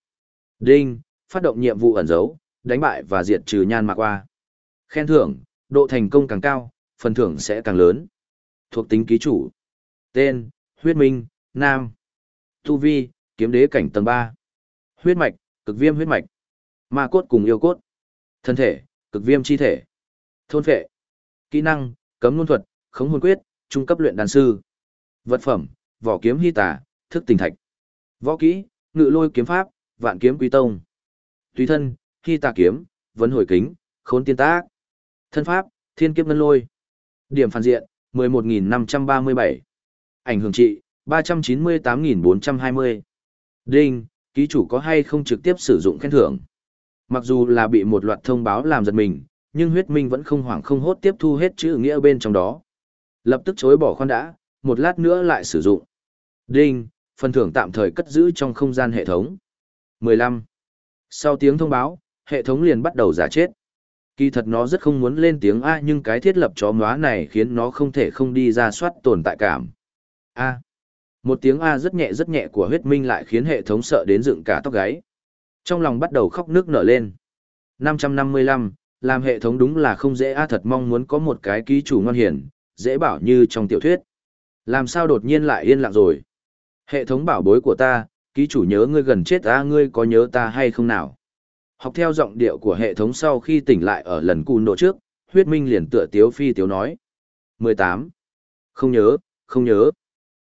Đinh, phát động nhiệm vụ ẩn dấu, đánh bại và diệt trừ nhan mạc qua. Khen thưởng, độ thành công càng cao, phần thưởng sẽ càng lớn. Thuộc tính ký chủ. Tên, huyết minh, nam. Tu vi, kiếm đế cảnh tầng ba, Huyết mạch, cực viêm huyết mạch. Ma cốt cùng yêu cốt. Thân thể, cực viêm chi thể. Thôn phệ. Kỹ năng, cấm luân thuật, khống hồn quyết, trung cấp luyện đan sư. Vật phẩm, vỏ kiếm hy tả, thức tình thạch. Võ kỹ, ngự lôi kiếm pháp, vạn kiếm quý tông. Tùy thân, hy tà kiếm, vấn hồi kính, khốn tiên tác. Thân pháp, thiên kiếp ngân lôi. Điểm phản diện, 11.537. Ảnh hưởng trị, 398.420. Đinh, ký chủ có hay không trực tiếp sử dụng khen thưởng. Mặc dù là bị một loạt thông báo làm giật mình, nhưng huyết minh vẫn không hoảng không hốt tiếp thu hết chữ nghĩa bên trong đó. Lập tức chối bỏ khoan đã, một lát nữa lại sử dụng. Đinh, phần thưởng tạm thời cất giữ trong không gian hệ thống. 15. Sau tiếng thông báo, hệ thống liền bắt đầu giả chết. Kỳ thật nó rất không muốn lên tiếng A nhưng cái thiết lập chó ngóa này khiến nó không thể không đi ra soát tồn tại cảm. A. Một tiếng A rất nhẹ rất nhẹ của huyết minh lại khiến hệ thống sợ đến dựng cả tóc gáy. Trong lòng bắt đầu khóc nước nở lên. 555, làm hệ thống đúng là không dễ A thật mong muốn có một cái ký chủ ngon hiền dễ bảo như trong tiểu thuyết. Làm sao đột nhiên lại yên lặng rồi? Hệ thống bảo bối của ta, ký chủ nhớ ngươi gần chết A ngươi có nhớ ta hay không nào? Học theo giọng điệu của hệ thống sau khi tỉnh lại ở lần cùn độ trước, huyết minh liền tựa tiếu phi tiếu nói. 18. Không nhớ, không nhớ.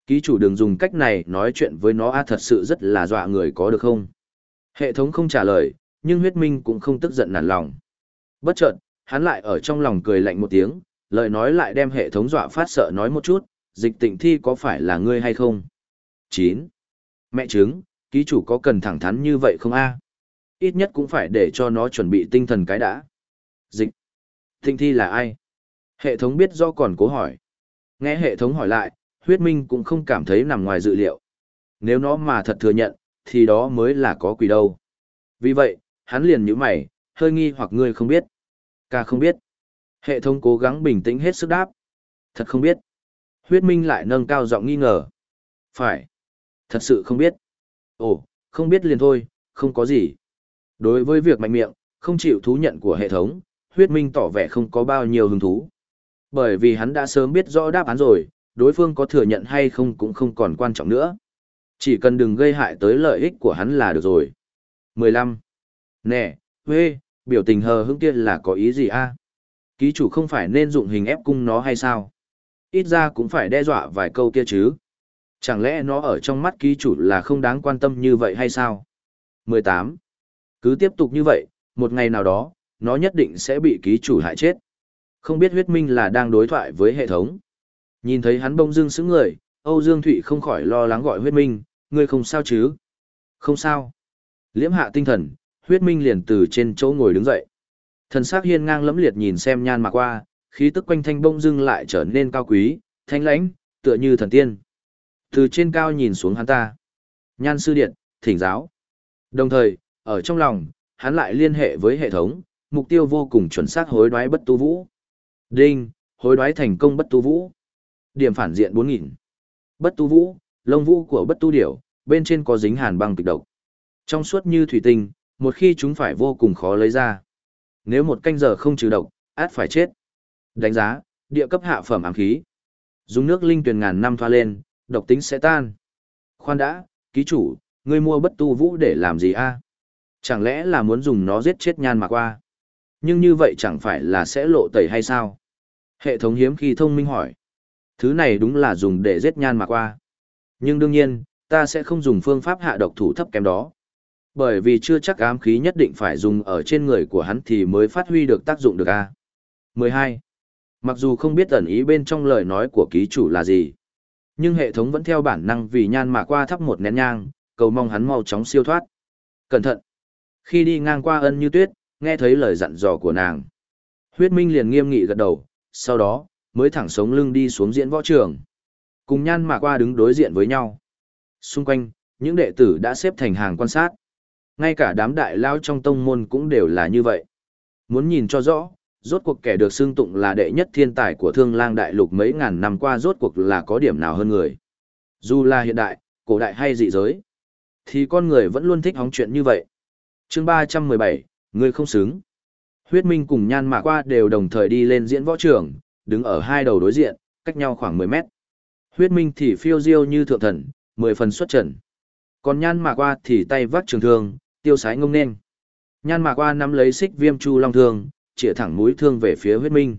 Ký chủ đừng dùng cách này nói chuyện với nó a thật sự rất là dọa người có được không? Hệ thống không trả lời, nhưng huyết minh cũng không tức giận nản lòng. Bất chợt, hắn lại ở trong lòng cười lạnh một tiếng, lời nói lại đem hệ thống dọa phát sợ nói một chút, dịch tịnh thi có phải là ngươi hay không? 9. Mẹ chứng, ký chủ có cần thẳng thắn như vậy không a? Ít nhất cũng phải để cho nó chuẩn bị tinh thần cái đã. Dịch. Tịnh thi là ai? Hệ thống biết do còn cố hỏi. Nghe hệ thống hỏi lại, huyết minh cũng không cảm thấy nằm ngoài dự liệu. Nếu nó mà thật thừa nhận, thì đó mới là có quỷ đâu. Vì vậy, hắn liền như mày, hơi nghi hoặc ngươi không biết. Ca không biết. Hệ thống cố gắng bình tĩnh hết sức đáp. Thật không biết. Huyết minh lại nâng cao giọng nghi ngờ. Phải. Thật sự không biết. Ồ, không biết liền thôi, không có gì. Đối với việc mạnh miệng, không chịu thú nhận của hệ thống, huyết minh tỏ vẻ không có bao nhiêu hứng thú. Bởi vì hắn đã sớm biết rõ đáp án rồi, đối phương có thừa nhận hay không cũng không còn quan trọng nữa. Chỉ cần đừng gây hại tới lợi ích của hắn là được rồi. 15. Nè, huê, biểu tình hờ hững kia là có ý gì a? Ký chủ không phải nên dụng hình ép cung nó hay sao? Ít ra cũng phải đe dọa vài câu kia chứ. Chẳng lẽ nó ở trong mắt ký chủ là không đáng quan tâm như vậy hay sao? 18. Cứ tiếp tục như vậy, một ngày nào đó, nó nhất định sẽ bị ký chủ hại chết. Không biết huyết minh là đang đối thoại với hệ thống. Nhìn thấy hắn bông dưng sững người, Âu Dương Thụy không khỏi lo lắng gọi huyết minh, ngươi không sao chứ? Không sao. Liễm hạ tinh thần, huyết minh liền từ trên chỗ ngồi đứng dậy. Thần sắc hiên ngang lẫm liệt nhìn xem nhan mà qua, khí tức quanh thanh bông dưng lại trở nên cao quý, thanh lãnh, tựa như thần tiên. Từ trên cao nhìn xuống hắn ta. Nhan sư điện, thỉnh giáo. Đồng thời, ở trong lòng, hắn lại liên hệ với hệ thống, mục tiêu vô cùng chuẩn xác hối đoái bất tu vũ. Đinh, hối đoái thành công bất tu vũ. Điểm phản diện 4000. Bất tu vũ, lông vũ của bất tu điểu, bên trên có dính hàn băng kịch độc. Trong suốt như thủy tinh, một khi chúng phải vô cùng khó lấy ra. Nếu một canh giờ không trừ độc, át phải chết. Đánh giá, địa cấp hạ phẩm ám khí, Dùng nước linh tuyển ngàn năm thoa lên, độc tính sẽ tan. Khoan đã, ký chủ, ngươi mua bất tu vũ để làm gì a? Chẳng lẽ là muốn dùng nó giết chết nhan mạc qua? Nhưng như vậy chẳng phải là sẽ lộ tẩy hay sao? Hệ thống hiếm khi thông minh hỏi. Thứ này đúng là dùng để giết nhan mạc qua. Nhưng đương nhiên, ta sẽ không dùng phương pháp hạ độc thủ thấp kém đó. Bởi vì chưa chắc ám khí nhất định phải dùng ở trên người của hắn thì mới phát huy được tác dụng được a. 12. Mặc dù không biết ẩn ý bên trong lời nói của ký chủ là gì, nhưng hệ thống vẫn theo bản năng vì nhan mà qua thắp một nén nhang, cầu mong hắn mau chóng siêu thoát. Cẩn thận! Khi đi ngang qua ân như tuyết, nghe thấy lời dặn dò của nàng. Huyết Minh liền nghiêm nghị gật đầu, sau đó, mới thẳng sống lưng đi xuống diễn võ trường. Cùng nhan mà qua đứng đối diện với nhau. Xung quanh, những đệ tử đã xếp thành hàng quan sát. Ngay cả đám đại lao trong tông môn cũng đều là như vậy. Muốn nhìn cho rõ, rốt cuộc kẻ được xưng tụng là đệ nhất thiên tài của thương lang đại lục mấy ngàn năm qua rốt cuộc là có điểm nào hơn người. Dù là hiện đại, cổ đại hay dị giới, thì con người vẫn luôn thích hóng chuyện như vậy. chương 317, người không xứng. Huyết Minh cùng Nhan Mạc Qua đều đồng thời đi lên diễn võ trường, đứng ở hai đầu đối diện, cách nhau khoảng 10 mét. Huyết Minh thì phiêu diêu như thượng thần, 10 phần xuất trần. Còn Nhan Mạc Qua thì tay vác trường thương, tiêu sái ngông nên. Nhan Mạc Qua nắm lấy xích viêm chu long thương, chĩa thẳng mũi thương về phía huyết minh.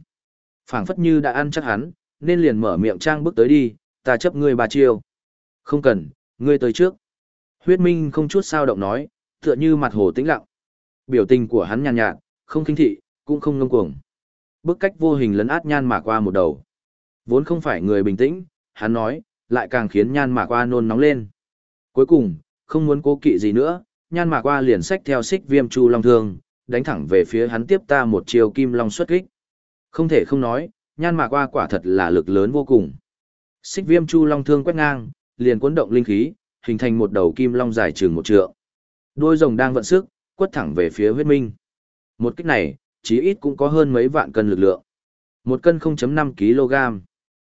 phảng phất như đã ăn chắc hắn, nên liền mở miệng trang bước tới đi, ta chấp ngươi ba chiêu. Không cần, ngươi tới trước. Huyết minh không chút sao động nói, tựa như mặt hồ tĩnh lặng. Biểu tình của hắn nhàn nhạt, không kinh thị, cũng không ngông cuồng. Bức cách vô hình lấn át nhan mà qua một đầu. Vốn không phải người bình tĩnh, hắn nói, lại càng khiến nhan mà qua nôn nóng lên. Cuối cùng, không muốn cố kỵ gì nữa, nhan mà qua liền xách theo xích viêm chu long thương, đánh thẳng về phía hắn tiếp ta một chiều kim long xuất kích. Không thể không nói, nhan mạc qua quả thật là lực lớn vô cùng. Xích viêm chu long thương quét ngang, liền cuốn động linh khí, hình thành một đầu kim long dài chừng một trượng. Đôi rồng đang vận sức, quất thẳng về phía huyết minh. Một kích này, chí ít cũng có hơn mấy vạn cân lực lượng. Một cân 0.5 kg.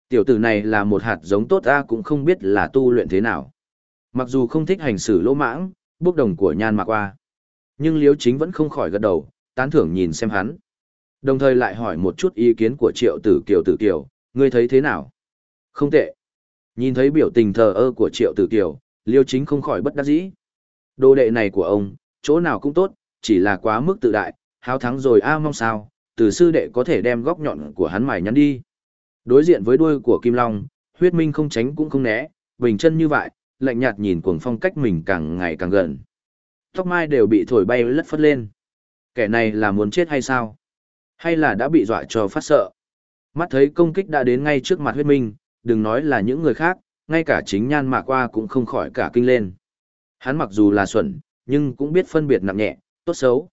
Tiểu tử này là một hạt giống tốt ta cũng không biết là tu luyện thế nào. Mặc dù không thích hành xử lỗ mãng, bốc đồng của nhan mạc qua nhưng liêu chính vẫn không khỏi gật đầu, tán thưởng nhìn xem hắn. Đồng thời lại hỏi một chút ý kiến của triệu tử kiều tử kiều, ngươi thấy thế nào? Không tệ. Nhìn thấy biểu tình thờ ơ của triệu tử kiều, liêu chính không khỏi bất đắc dĩ. Đồ đệ này của ông, chỗ nào cũng tốt, chỉ là quá mức tự đại, háo thắng rồi a à mong sao, từ sư đệ có thể đem góc nhọn của hắn mài nhắn đi. Đối diện với đuôi của Kim Long, huyết minh không tránh cũng không né, bình chân như vậy, lạnh nhạt nhìn cuồng phong cách mình càng ngày càng gần tóc mai đều bị thổi bay lất phất lên. Kẻ này là muốn chết hay sao? Hay là đã bị dọa cho phát sợ? Mắt thấy công kích đã đến ngay trước mặt huyết minh, đừng nói là những người khác, ngay cả chính nhan mạc qua cũng không khỏi cả kinh lên. Hắn mặc dù là xuẩn, nhưng cũng biết phân biệt nặng nhẹ, tốt xấu.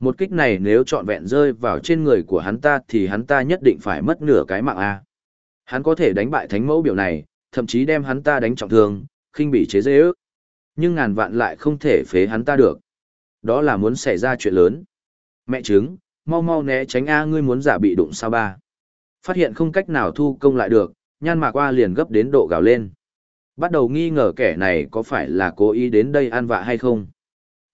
Một kích này nếu trọn vẹn rơi vào trên người của hắn ta thì hắn ta nhất định phải mất nửa cái mạng A. Hắn có thể đánh bại thánh mẫu biểu này, thậm chí đem hắn ta đánh trọng thương, khinh bị chế dễ ước nhưng ngàn vạn lại không thể phế hắn ta được. Đó là muốn xảy ra chuyện lớn. Mẹ trứng, mau mau né tránh A ngươi muốn giả bị đụng sao ba. Phát hiện không cách nào thu công lại được, nhan mạc qua liền gấp đến độ gào lên. Bắt đầu nghi ngờ kẻ này có phải là cố ý đến đây an vạ hay không.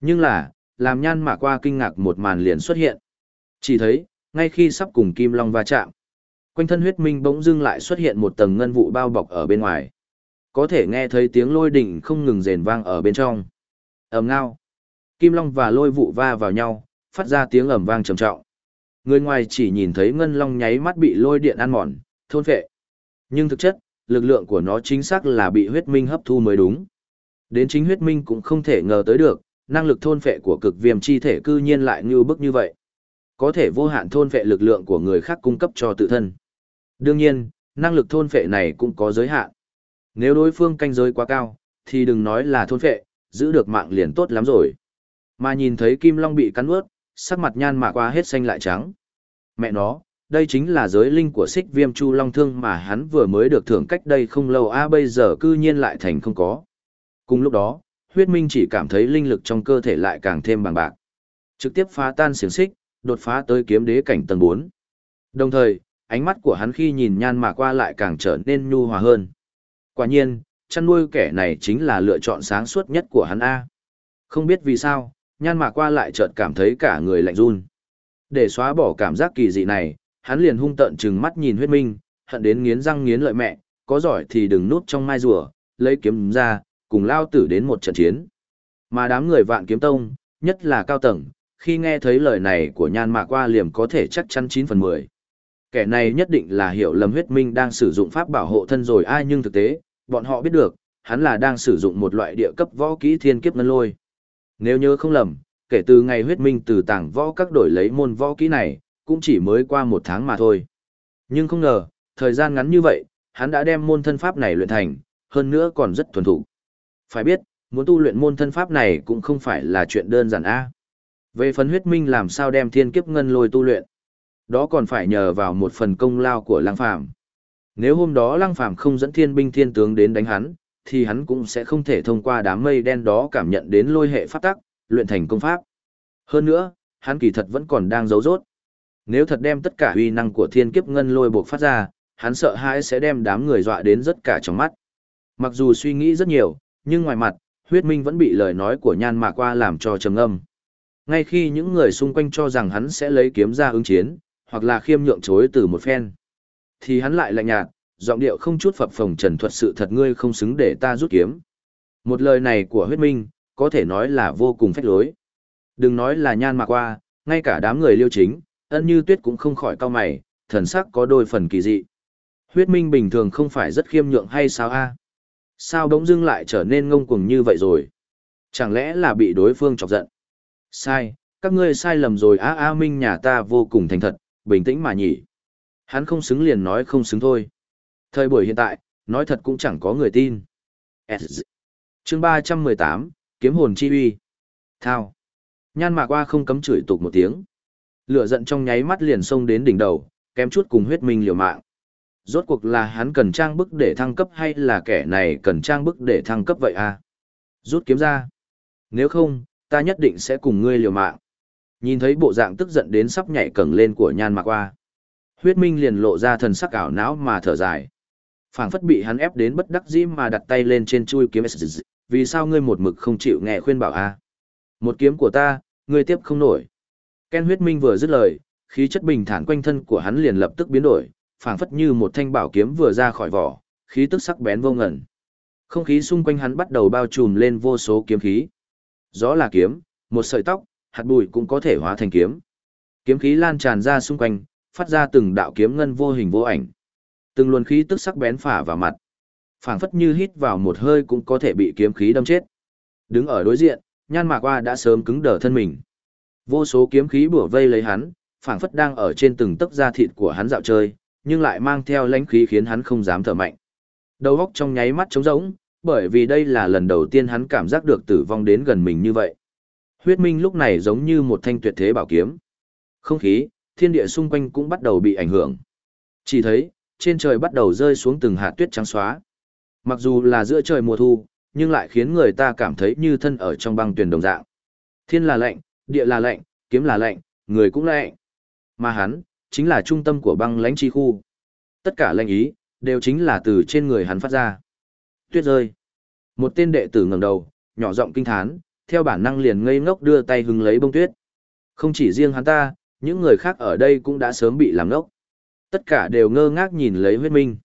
Nhưng là, làm nhan mạc qua kinh ngạc một màn liền xuất hiện. Chỉ thấy, ngay khi sắp cùng Kim Long va chạm, quanh thân huyết minh bỗng dưng lại xuất hiện một tầng ngân vụ bao bọc ở bên ngoài có thể nghe thấy tiếng lôi đỉnh không ngừng rền vang ở bên trong. ầm ngao. Kim Long và lôi vụ va vào nhau, phát ra tiếng ầm vang trầm trọng. Người ngoài chỉ nhìn thấy ngân long nháy mắt bị lôi điện ăn mòn, thôn phệ. Nhưng thực chất, lực lượng của nó chính xác là bị huyết minh hấp thu mới đúng. Đến chính huyết minh cũng không thể ngờ tới được, năng lực thôn phệ của cực viêm chi thể cư nhiên lại như bức như vậy. Có thể vô hạn thôn phệ lực lượng của người khác cung cấp cho tự thân. Đương nhiên, năng lực thôn phệ này cũng có giới hạn. Nếu đối phương canh giới quá cao, thì đừng nói là thôn phệ, giữ được mạng liền tốt lắm rồi. Mà nhìn thấy Kim Long bị cắn ướt, sắc mặt nhan mạ qua hết xanh lại trắng. Mẹ nó, đây chính là giới linh của xích viêm chu long thương mà hắn vừa mới được thưởng cách đây không lâu a bây giờ cư nhiên lại thành không có. Cùng lúc đó, huyết minh chỉ cảm thấy linh lực trong cơ thể lại càng thêm bằng bạc. Trực tiếp phá tan xiềng xích, đột phá tới kiếm đế cảnh tầng 4. Đồng thời, ánh mắt của hắn khi nhìn nhan mạ qua lại càng trở nên nhu hòa hơn. Quả nhiên, chăn nuôi kẻ này chính là lựa chọn sáng suốt nhất của hắn A. Không biết vì sao, nhan mạc qua lại chợt cảm thấy cả người lạnh run. Để xóa bỏ cảm giác kỳ dị này, hắn liền hung tợn chừng mắt nhìn huyết minh, hận đến nghiến răng nghiến lợi mẹ, có giỏi thì đừng núp trong mai rùa, lấy kiếm ra, cùng lao tử đến một trận chiến. Mà đám người vạn kiếm tông, nhất là cao tầng, khi nghe thấy lời này của nhan mạc qua liềm có thể chắc chắn 9 phần 10. Kẻ này nhất định là hiểu lầm huyết minh đang sử dụng pháp bảo hộ thân rồi ai nhưng thực tế, bọn họ biết được, hắn là đang sử dụng một loại địa cấp võ kỹ thiên kiếp ngân lôi. Nếu nhớ không lầm, kể từ ngày huyết minh từ tảng võ các đổi lấy môn võ kỹ này, cũng chỉ mới qua một tháng mà thôi. Nhưng không ngờ, thời gian ngắn như vậy, hắn đã đem môn thân pháp này luyện thành, hơn nữa còn rất thuần thủ. Phải biết, muốn tu luyện môn thân pháp này cũng không phải là chuyện đơn giản a. Về phần huyết minh làm sao đem thiên kiếp ngân lôi tu luyện, đó còn phải nhờ vào một phần công lao của lang Phàm. Nếu hôm đó Lăng Phàm không dẫn thiên binh thiên tướng đến đánh hắn, thì hắn cũng sẽ không thể thông qua đám mây đen đó cảm nhận đến lôi hệ pháp tắc, luyện thành công pháp. Hơn nữa, hắn kỳ thật vẫn còn đang giấu rốt. Nếu thật đem tất cả uy năng của thiên kiếp ngân lôi buộc phát ra, hắn sợ hãi sẽ đem đám người dọa đến rất cả trong mắt. Mặc dù suy nghĩ rất nhiều, nhưng ngoài mặt, huyết minh vẫn bị lời nói của nhan mạc qua làm cho trầm âm. Ngay khi những người xung quanh cho rằng hắn sẽ lấy kiếm ra ứng chiến, hoặc là khiêm nhượng chối từ một phen, thì hắn lại lạnh nhạt, giọng điệu không chút phập phồng trần thuật sự thật ngươi không xứng để ta rút kiếm. Một lời này của huyết minh, có thể nói là vô cùng phách lối. Đừng nói là nhan mạc qua, ngay cả đám người liêu chính, ân như tuyết cũng không khỏi cao mày, thần sắc có đôi phần kỳ dị. Huyết minh bình thường không phải rất khiêm nhượng hay sao a? Sao đống dưng lại trở nên ngông cuồng như vậy rồi? Chẳng lẽ là bị đối phương chọc giận? Sai, các ngươi sai lầm rồi a a minh nhà ta vô cùng thành thật, bình tĩnh mà nhỉ. Hắn không xứng liền nói không xứng thôi. Thời buổi hiện tại, nói thật cũng chẳng có người tin. chương ba trăm mười tám kiếm hồn chi uy. Thao. Nhan mạc qua không cấm chửi tục một tiếng. Lửa giận trong nháy mắt liền xông đến đỉnh đầu, kém chút cùng huyết minh liều mạng. Rốt cuộc là hắn cần trang bức để thăng cấp hay là kẻ này cần trang bức để thăng cấp vậy à? Rút kiếm ra. Nếu không, ta nhất định sẽ cùng ngươi liều mạng. Nhìn thấy bộ dạng tức giận đến sắp nhảy cẳng lên của nhan mạc qua. Huyết minh liền lộ ra thần sắc ảo não mà thở dài. phảng phất bị hắn ép đến bất đắc dĩ mà đặt tay lên trên chui kiếm vì sao ngươi một mực không chịu nghe khuyên bảo a Một kiếm của ta, ngươi tiếp không nổi. Ken huyết minh vừa dứt lời, khí chất bình thản quanh thân của hắn liền lập tức biến đổi, phảng phất như một thanh bảo kiếm vừa ra khỏi vỏ, khí tức sắc bén vô ngần. Không khí xung quanh hắn bắt đầu bao trùm lên vô số kiếm khí. Gió là kiếm, một sợi tóc, hạt bụi cũng có thể hóa thành kiếm. Kiếm khí lan tràn ra xung quanh, phát ra từng đạo kiếm ngân vô hình vô ảnh. Từng luồng khí tức sắc bén phả vào mặt. Phảng phất như hít vào một hơi cũng có thể bị kiếm khí đâm chết. Đứng ở đối diện, Nhan Mạc Qua đã sớm cứng đờ thân mình. Vô số kiếm khí bủa vây lấy hắn, phảng phất đang ở trên từng tấc da thịt của hắn dạo chơi, nhưng lại mang theo lãnh khí khiến hắn không dám thở mạnh. Đầu óc trong nháy mắt trống rỗng, bởi vì đây là lần đầu tiên hắn cảm giác được tử vong đến gần mình như vậy. Huyết minh lúc này giống như một thanh tuyệt thế bảo kiếm. Không khí, thiên địa xung quanh cũng bắt đầu bị ảnh hưởng. Chỉ thấy, trên trời bắt đầu rơi xuống từng hạt tuyết trắng xóa. Mặc dù là giữa trời mùa thu, nhưng lại khiến người ta cảm thấy như thân ở trong băng tuyển đồng dạng. Thiên là lạnh, địa là lạnh, kiếm là lạnh, người cũng lạnh. Mà hắn, chính là trung tâm của băng lãnh chi khu. Tất cả lãnh ý, đều chính là từ trên người hắn phát ra. Tuyết rơi. Một tên đệ tử ngẩng đầu, nhỏ giọng kinh thán, theo bản năng liền ngây ngốc đưa tay hứng lấy bông tuyết. Không chỉ riêng hắn ta, những người khác ở đây cũng đã sớm bị làm ngốc. Tất cả đều ngơ ngác nhìn lấy huyết minh.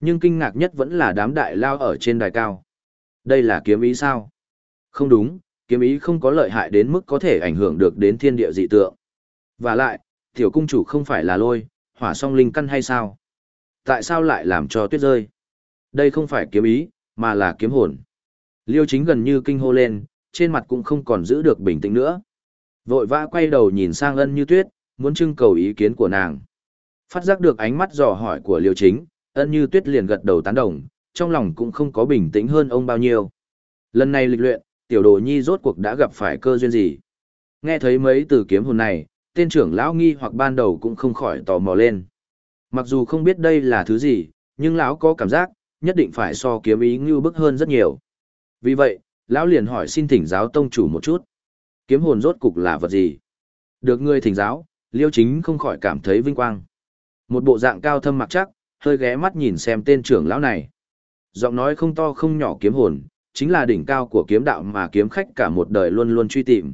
Nhưng kinh ngạc nhất vẫn là đám đại lao ở trên đài cao. Đây là kiếm ý sao? Không đúng, kiếm ý không có lợi hại đến mức có thể ảnh hưởng được đến thiên địa dị tượng. Và lại, tiểu cung chủ không phải là lôi, hỏa song linh căn hay sao? Tại sao lại làm cho tuyết rơi? Đây không phải kiếm ý, mà là kiếm hồn. Liêu chính gần như kinh hô lên, trên mặt cũng không còn giữ được bình tĩnh nữa. Vội vã quay đầu nhìn sang ân như tuyết, muốn trưng cầu ý kiến của nàng. Phát giác được ánh mắt dò hỏi của liêu chính, ân như tuyết liền gật đầu tán đồng, trong lòng cũng không có bình tĩnh hơn ông bao nhiêu. Lần này lịch luyện, tiểu đồ nhi rốt cuộc đã gặp phải cơ duyên gì. Nghe thấy mấy từ kiếm hồn này, tên trưởng lão nghi hoặc ban đầu cũng không khỏi tò mò lên. Mặc dù không biết đây là thứ gì, nhưng lão có cảm giác, nhất định phải so kiếm ý ngưu bức hơn rất nhiều. Vì vậy, lão liền hỏi xin thỉnh giáo tông chủ một chút. Kiếm hồn rốt cục là vật gì? Được ngươi thỉnh giáo, liêu chính không khỏi cảm thấy vinh quang. Một bộ dạng cao thâm mặc chắc, hơi ghé mắt nhìn xem tên trưởng lão này. Giọng nói không to không nhỏ kiếm hồn, chính là đỉnh cao của kiếm đạo mà kiếm khách cả một đời luôn luôn truy tìm.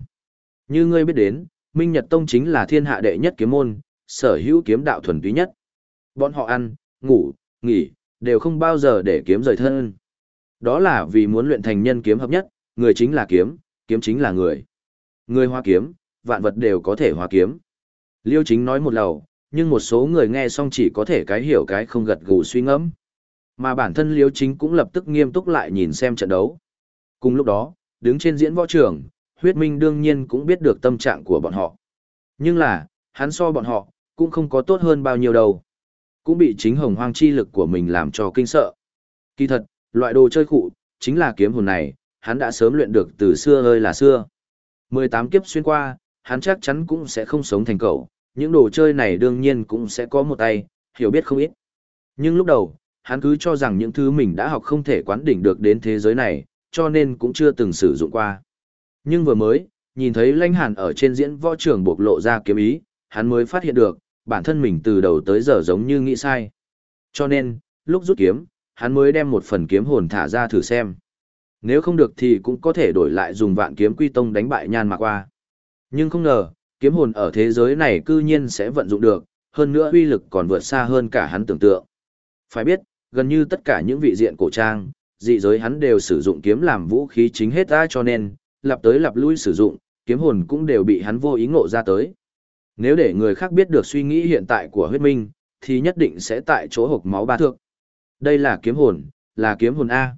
Như ngươi biết đến, Minh Nhật Tông chính là thiên hạ đệ nhất kiếm môn, sở hữu kiếm đạo thuần túy nhất. Bọn họ ăn, ngủ, nghỉ, đều không bao giờ để kiếm rời thân. Đó là vì muốn luyện thành nhân kiếm hợp nhất, người chính là kiếm, kiếm chính là người. Người hoa kiếm, vạn vật đều có thể hóa kiếm. Liêu chính nói một lầu, nhưng một số người nghe xong chỉ có thể cái hiểu cái không gật gù suy ngẫm. Mà bản thân Liêu chính cũng lập tức nghiêm túc lại nhìn xem trận đấu. Cùng lúc đó, đứng trên diễn võ trường, huyết minh đương nhiên cũng biết được tâm trạng của bọn họ. Nhưng là, hắn so bọn họ, cũng không có tốt hơn bao nhiêu đâu. Cũng bị chính hồng hoang chi lực của mình làm cho kinh sợ. Kỳ thật, loại đồ chơi cụ, chính là kiếm hồn này, hắn đã sớm luyện được từ xưa ơi là xưa. 18 kiếp xuyên qua, hắn chắc chắn cũng sẽ không sống thành cậu, những đồ chơi này đương nhiên cũng sẽ có một tay, hiểu biết không ít. Nhưng lúc đầu, hắn cứ cho rằng những thứ mình đã học không thể quán đỉnh được đến thế giới này, cho nên cũng chưa từng sử dụng qua. Nhưng vừa mới, nhìn thấy lãnh hàn ở trên diễn võ trường bộc lộ ra kiếm ý, hắn mới phát hiện được, bản thân mình từ đầu tới giờ giống như nghĩ sai. Cho nên, lúc rút kiếm, hắn mới đem một phần kiếm hồn thả ra thử xem. Nếu không được thì cũng có thể đổi lại dùng vạn kiếm quy tông đánh bại nhan mạc qua. Nhưng không ngờ, kiếm hồn ở thế giới này cư nhiên sẽ vận dụng được, hơn nữa uy lực còn vượt xa hơn cả hắn tưởng tượng. Phải biết, gần như tất cả những vị diện cổ trang, dị giới hắn đều sử dụng kiếm làm vũ khí chính hết ra cho nên, lặp tới lặp lui sử dụng, kiếm hồn cũng đều bị hắn vô ý ngộ ra tới. Nếu để người khác biết được suy nghĩ hiện tại của huyết minh, thì nhất định sẽ tại chỗ hộp máu ba thước. Đây là kiếm hồn, là kiếm hồn A.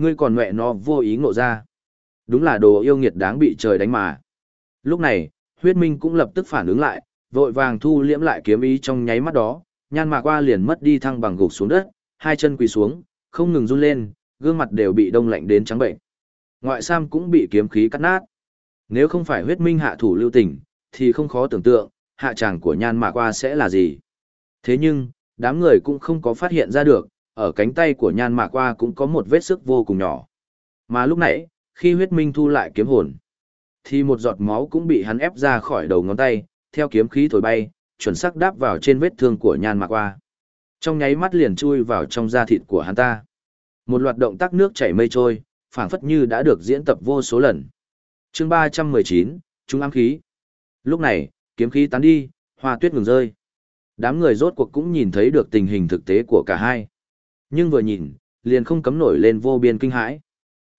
Ngươi còn mẹ nó vô ý ngộ ra. Đúng là đồ yêu nghiệt đáng bị trời đánh mà. Lúc này, huyết minh cũng lập tức phản ứng lại, vội vàng thu liễm lại kiếm ý trong nháy mắt đó, nhan mạc qua liền mất đi thăng bằng gục xuống đất, hai chân quỳ xuống, không ngừng run lên, gương mặt đều bị đông lạnh đến trắng bệnh. Ngoại sam cũng bị kiếm khí cắt nát. Nếu không phải huyết minh hạ thủ lưu tình, thì không khó tưởng tượng, hạ tràng của nhan mạc qua sẽ là gì. Thế nhưng, đám người cũng không có phát hiện ra được, ở cánh tay của nhan mạc qua cũng có một vết sức vô cùng nhỏ. Mà lúc nãy, khi huyết minh thu lại kiếm hồn, thì một giọt máu cũng bị hắn ép ra khỏi đầu ngón tay, theo kiếm khí thổi bay, chuẩn xác đáp vào trên vết thương của nhan mạc qua. Trong nháy mắt liền chui vào trong da thịt của hắn ta. Một loạt động tác nước chảy mây trôi, phảng phất như đã được diễn tập vô số lần. chương 319, Trung ám khí. Lúc này, kiếm khí tán đi, hoa tuyết ngừng rơi. Đám người rốt cuộc cũng nhìn thấy được tình hình thực tế của cả hai. Nhưng vừa nhìn, liền không cấm nổi lên vô biên kinh hãi.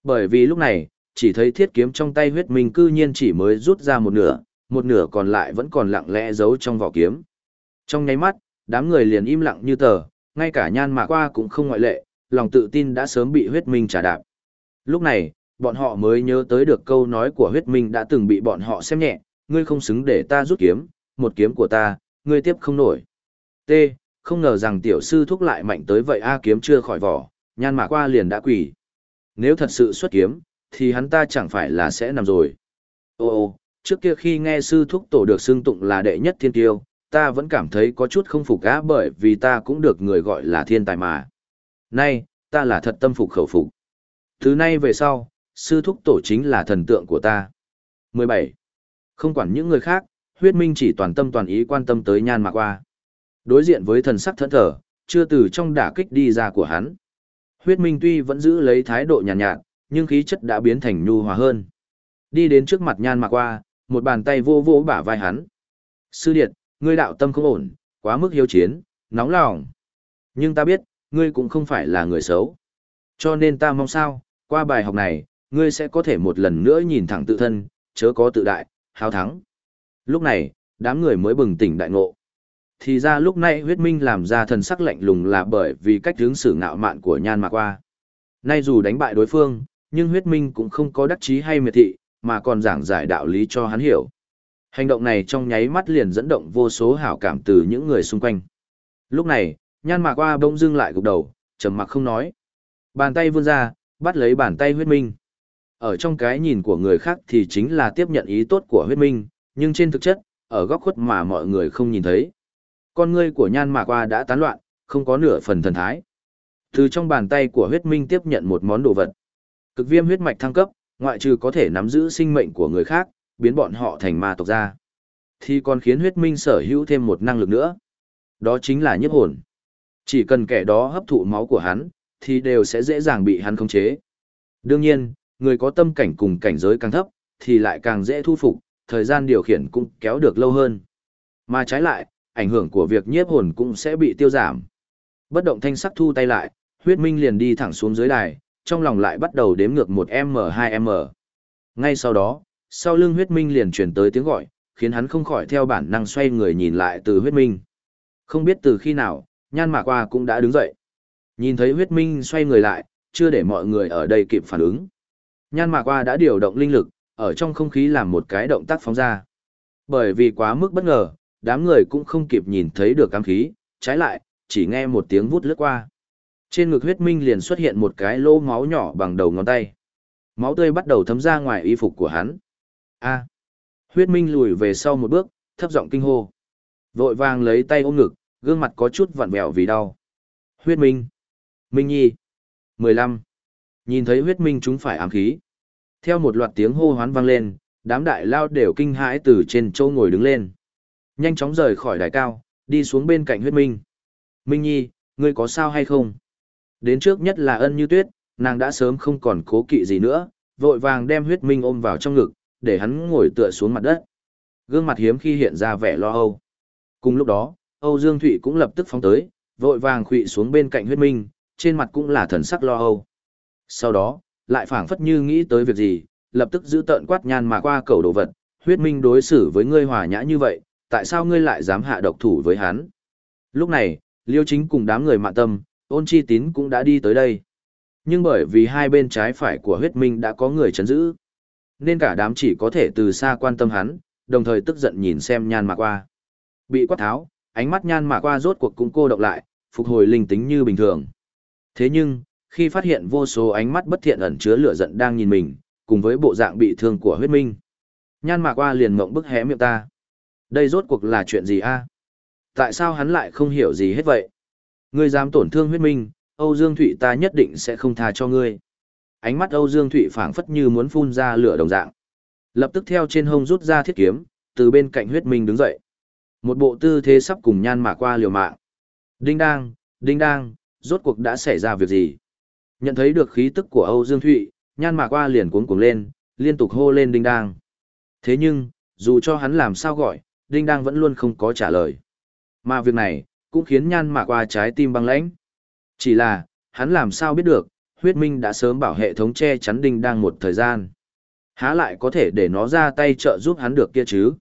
Bởi vì lúc này, chỉ thấy thiết kiếm trong tay huyết minh cư nhiên chỉ mới rút ra một nửa, một nửa còn lại vẫn còn lặng lẽ giấu trong vỏ kiếm. Trong nháy mắt, đám người liền im lặng như tờ, ngay cả nhan mà qua cũng không ngoại lệ, lòng tự tin đã sớm bị huyết minh trả đạp. Lúc này, bọn họ mới nhớ tới được câu nói của huyết minh đã từng bị bọn họ xem nhẹ, ngươi không xứng để ta rút kiếm, một kiếm của ta, ngươi tiếp không nổi. T, không ngờ rằng tiểu sư thúc lại mạnh tới vậy A kiếm chưa khỏi vỏ, nhan mạc qua liền đã quỷ. Nếu thật sự xuất kiếm, thì hắn ta chẳng phải là sẽ nằm rồi. Ô ô, trước kia khi nghe sư thúc tổ được xưng tụng là đệ nhất thiên tiêu, ta vẫn cảm thấy có chút không phục á bởi vì ta cũng được người gọi là thiên tài mà. Nay, ta là thật tâm phục khẩu phục. Thứ nay về sau, sư thúc tổ chính là thần tượng của ta. 17. Không quản những người khác, huyết minh chỉ toàn tâm toàn ý quan tâm tới nhan mạc qua. Đối diện với thần sắc thẫn thờ, chưa từ trong đả kích đi ra của hắn. Huyết minh tuy vẫn giữ lấy thái độ nhàn nhạt, nhạt, nhưng khí chất đã biến thành nhu hòa hơn. Đi đến trước mặt nhan mạc qua, một bàn tay vô vô bả vai hắn. Sư điệt, ngươi đạo tâm không ổn, quá mức hiếu chiến, nóng lòng. Nhưng ta biết, ngươi cũng không phải là người xấu. Cho nên ta mong sao, qua bài học này, ngươi sẽ có thể một lần nữa nhìn thẳng tự thân, chớ có tự đại, hào thắng. Lúc này, đám người mới bừng tỉnh đại ngộ. Thì ra lúc này huyết minh làm ra thần sắc lạnh lùng là bởi vì cách hướng xử ngạo mạn của nhan mạc qua. Nay dù đánh bại đối phương, nhưng huyết minh cũng không có đắc chí hay miệt thị, mà còn giảng giải đạo lý cho hắn hiểu. Hành động này trong nháy mắt liền dẫn động vô số hảo cảm từ những người xung quanh. Lúc này, nhan mạc qua bỗng dưng lại gục đầu, trầm mặc không nói. Bàn tay vươn ra, bắt lấy bàn tay huyết minh. Ở trong cái nhìn của người khác thì chính là tiếp nhận ý tốt của huyết minh, nhưng trên thực chất, ở góc khuất mà mọi người không nhìn thấy. Con ngươi của nhan mạc qua đã tán loạn, không có nửa phần thần thái. Từ trong bàn tay của huyết minh tiếp nhận một món đồ vật. Cực viêm huyết mạch thăng cấp, ngoại trừ có thể nắm giữ sinh mệnh của người khác, biến bọn họ thành ma tộc ra. Thì còn khiến huyết minh sở hữu thêm một năng lực nữa. Đó chính là nhiếp hồn. Chỉ cần kẻ đó hấp thụ máu của hắn, thì đều sẽ dễ dàng bị hắn khống chế. Đương nhiên, người có tâm cảnh cùng cảnh giới càng thấp, thì lại càng dễ thu phục, thời gian điều khiển cũng kéo được lâu hơn. Mà trái lại, ảnh hưởng của việc nhiếp hồn cũng sẽ bị tiêu giảm. Bất động thanh sắc thu tay lại, huyết minh liền đi thẳng xuống dưới đài, trong lòng lại bắt đầu đếm ngược một m 2 m Ngay sau đó, sau lưng huyết minh liền chuyển tới tiếng gọi, khiến hắn không khỏi theo bản năng xoay người nhìn lại từ huyết minh. Không biết từ khi nào, nhan mạc qua cũng đã đứng dậy. Nhìn thấy huyết minh xoay người lại, chưa để mọi người ở đây kịp phản ứng. Nhan mạc qua đã điều động linh lực, ở trong không khí làm một cái động tác phóng ra. Bởi vì quá mức bất ngờ, đám người cũng không kịp nhìn thấy được ám khí, trái lại, chỉ nghe một tiếng vút lướt qua. Trên ngực huyết minh liền xuất hiện một cái lỗ máu nhỏ bằng đầu ngón tay. Máu tươi bắt đầu thấm ra ngoài y phục của hắn. A. Huyết minh lùi về sau một bước, thấp giọng kinh hô. Vội vàng lấy tay ôm ngực, gương mặt có chút vặn vẹo vì đau. Huyết minh. Minh nhi. 15. Nhìn thấy huyết minh chúng phải ám khí. Theo một loạt tiếng hô hoán vang lên, đám đại lao đều kinh hãi từ trên châu ngồi đứng lên. Nhanh chóng rời khỏi đài cao, đi xuống bên cạnh huyết minh. Minh nhi, ngươi có sao hay không? Đến trước nhất là ân như tuyết, nàng đã sớm không còn cố kỵ gì nữa, vội vàng đem huyết minh ôm vào trong ngực, để hắn ngồi tựa xuống mặt đất. Gương mặt hiếm khi hiện ra vẻ lo âu. Cùng lúc đó, Âu Dương Thụy cũng lập tức phóng tới, vội vàng khụy xuống bên cạnh huyết minh, trên mặt cũng là thần sắc lo âu. Sau đó, lại phảng phất như nghĩ tới việc gì, lập tức giữ tợn quát nhan mà qua cầu đồ vật, huyết minh đối xử với ngươi hòa nhã như vậy, tại sao ngươi lại dám hạ độc thủ với hắn? Lúc này, Liêu Chính cùng đám người mạn tâm, ôn chi tín cũng đã đi tới đây. Nhưng bởi vì hai bên trái phải của huyết minh đã có người chấn giữ, nên cả đám chỉ có thể từ xa quan tâm hắn, đồng thời tức giận nhìn xem nhan mạc qua. Bị quát tháo, ánh mắt nhan mạc qua rốt cuộc cũng cô động lại, phục hồi linh tính như bình thường. Thế nhưng, khi phát hiện vô số ánh mắt bất thiện ẩn chứa lửa giận đang nhìn mình, cùng với bộ dạng bị thương của huyết minh. Nhan mạc qua liền mộng bức hé miệng ta. Đây rốt cuộc là chuyện gì a? Tại sao hắn lại không hiểu gì hết vậy? Ngươi dám tổn thương huyết minh, Âu Dương Thụy ta nhất định sẽ không tha cho ngươi. Ánh mắt Âu Dương Thụy phảng phất như muốn phun ra lửa đồng dạng. Lập tức theo trên hông rút ra thiết kiếm, từ bên cạnh huyết minh đứng dậy. Một bộ tư thế sắp cùng nhan mà qua liều mạng. Đinh đang, đinh đang, rốt cuộc đã xảy ra việc gì? Nhận thấy được khí tức của Âu Dương Thụy, nhan mà qua liền cuống cuồng lên, liên tục hô lên đinh đang. Thế nhưng, dù cho hắn làm sao gọi, đinh đang vẫn luôn không có trả lời. Mà việc này, cũng khiến nhan mạc qua trái tim băng lãnh. Chỉ là, hắn làm sao biết được, huyết minh đã sớm bảo hệ thống che chắn đinh đang một thời gian. Há lại có thể để nó ra tay trợ giúp hắn được kia chứ.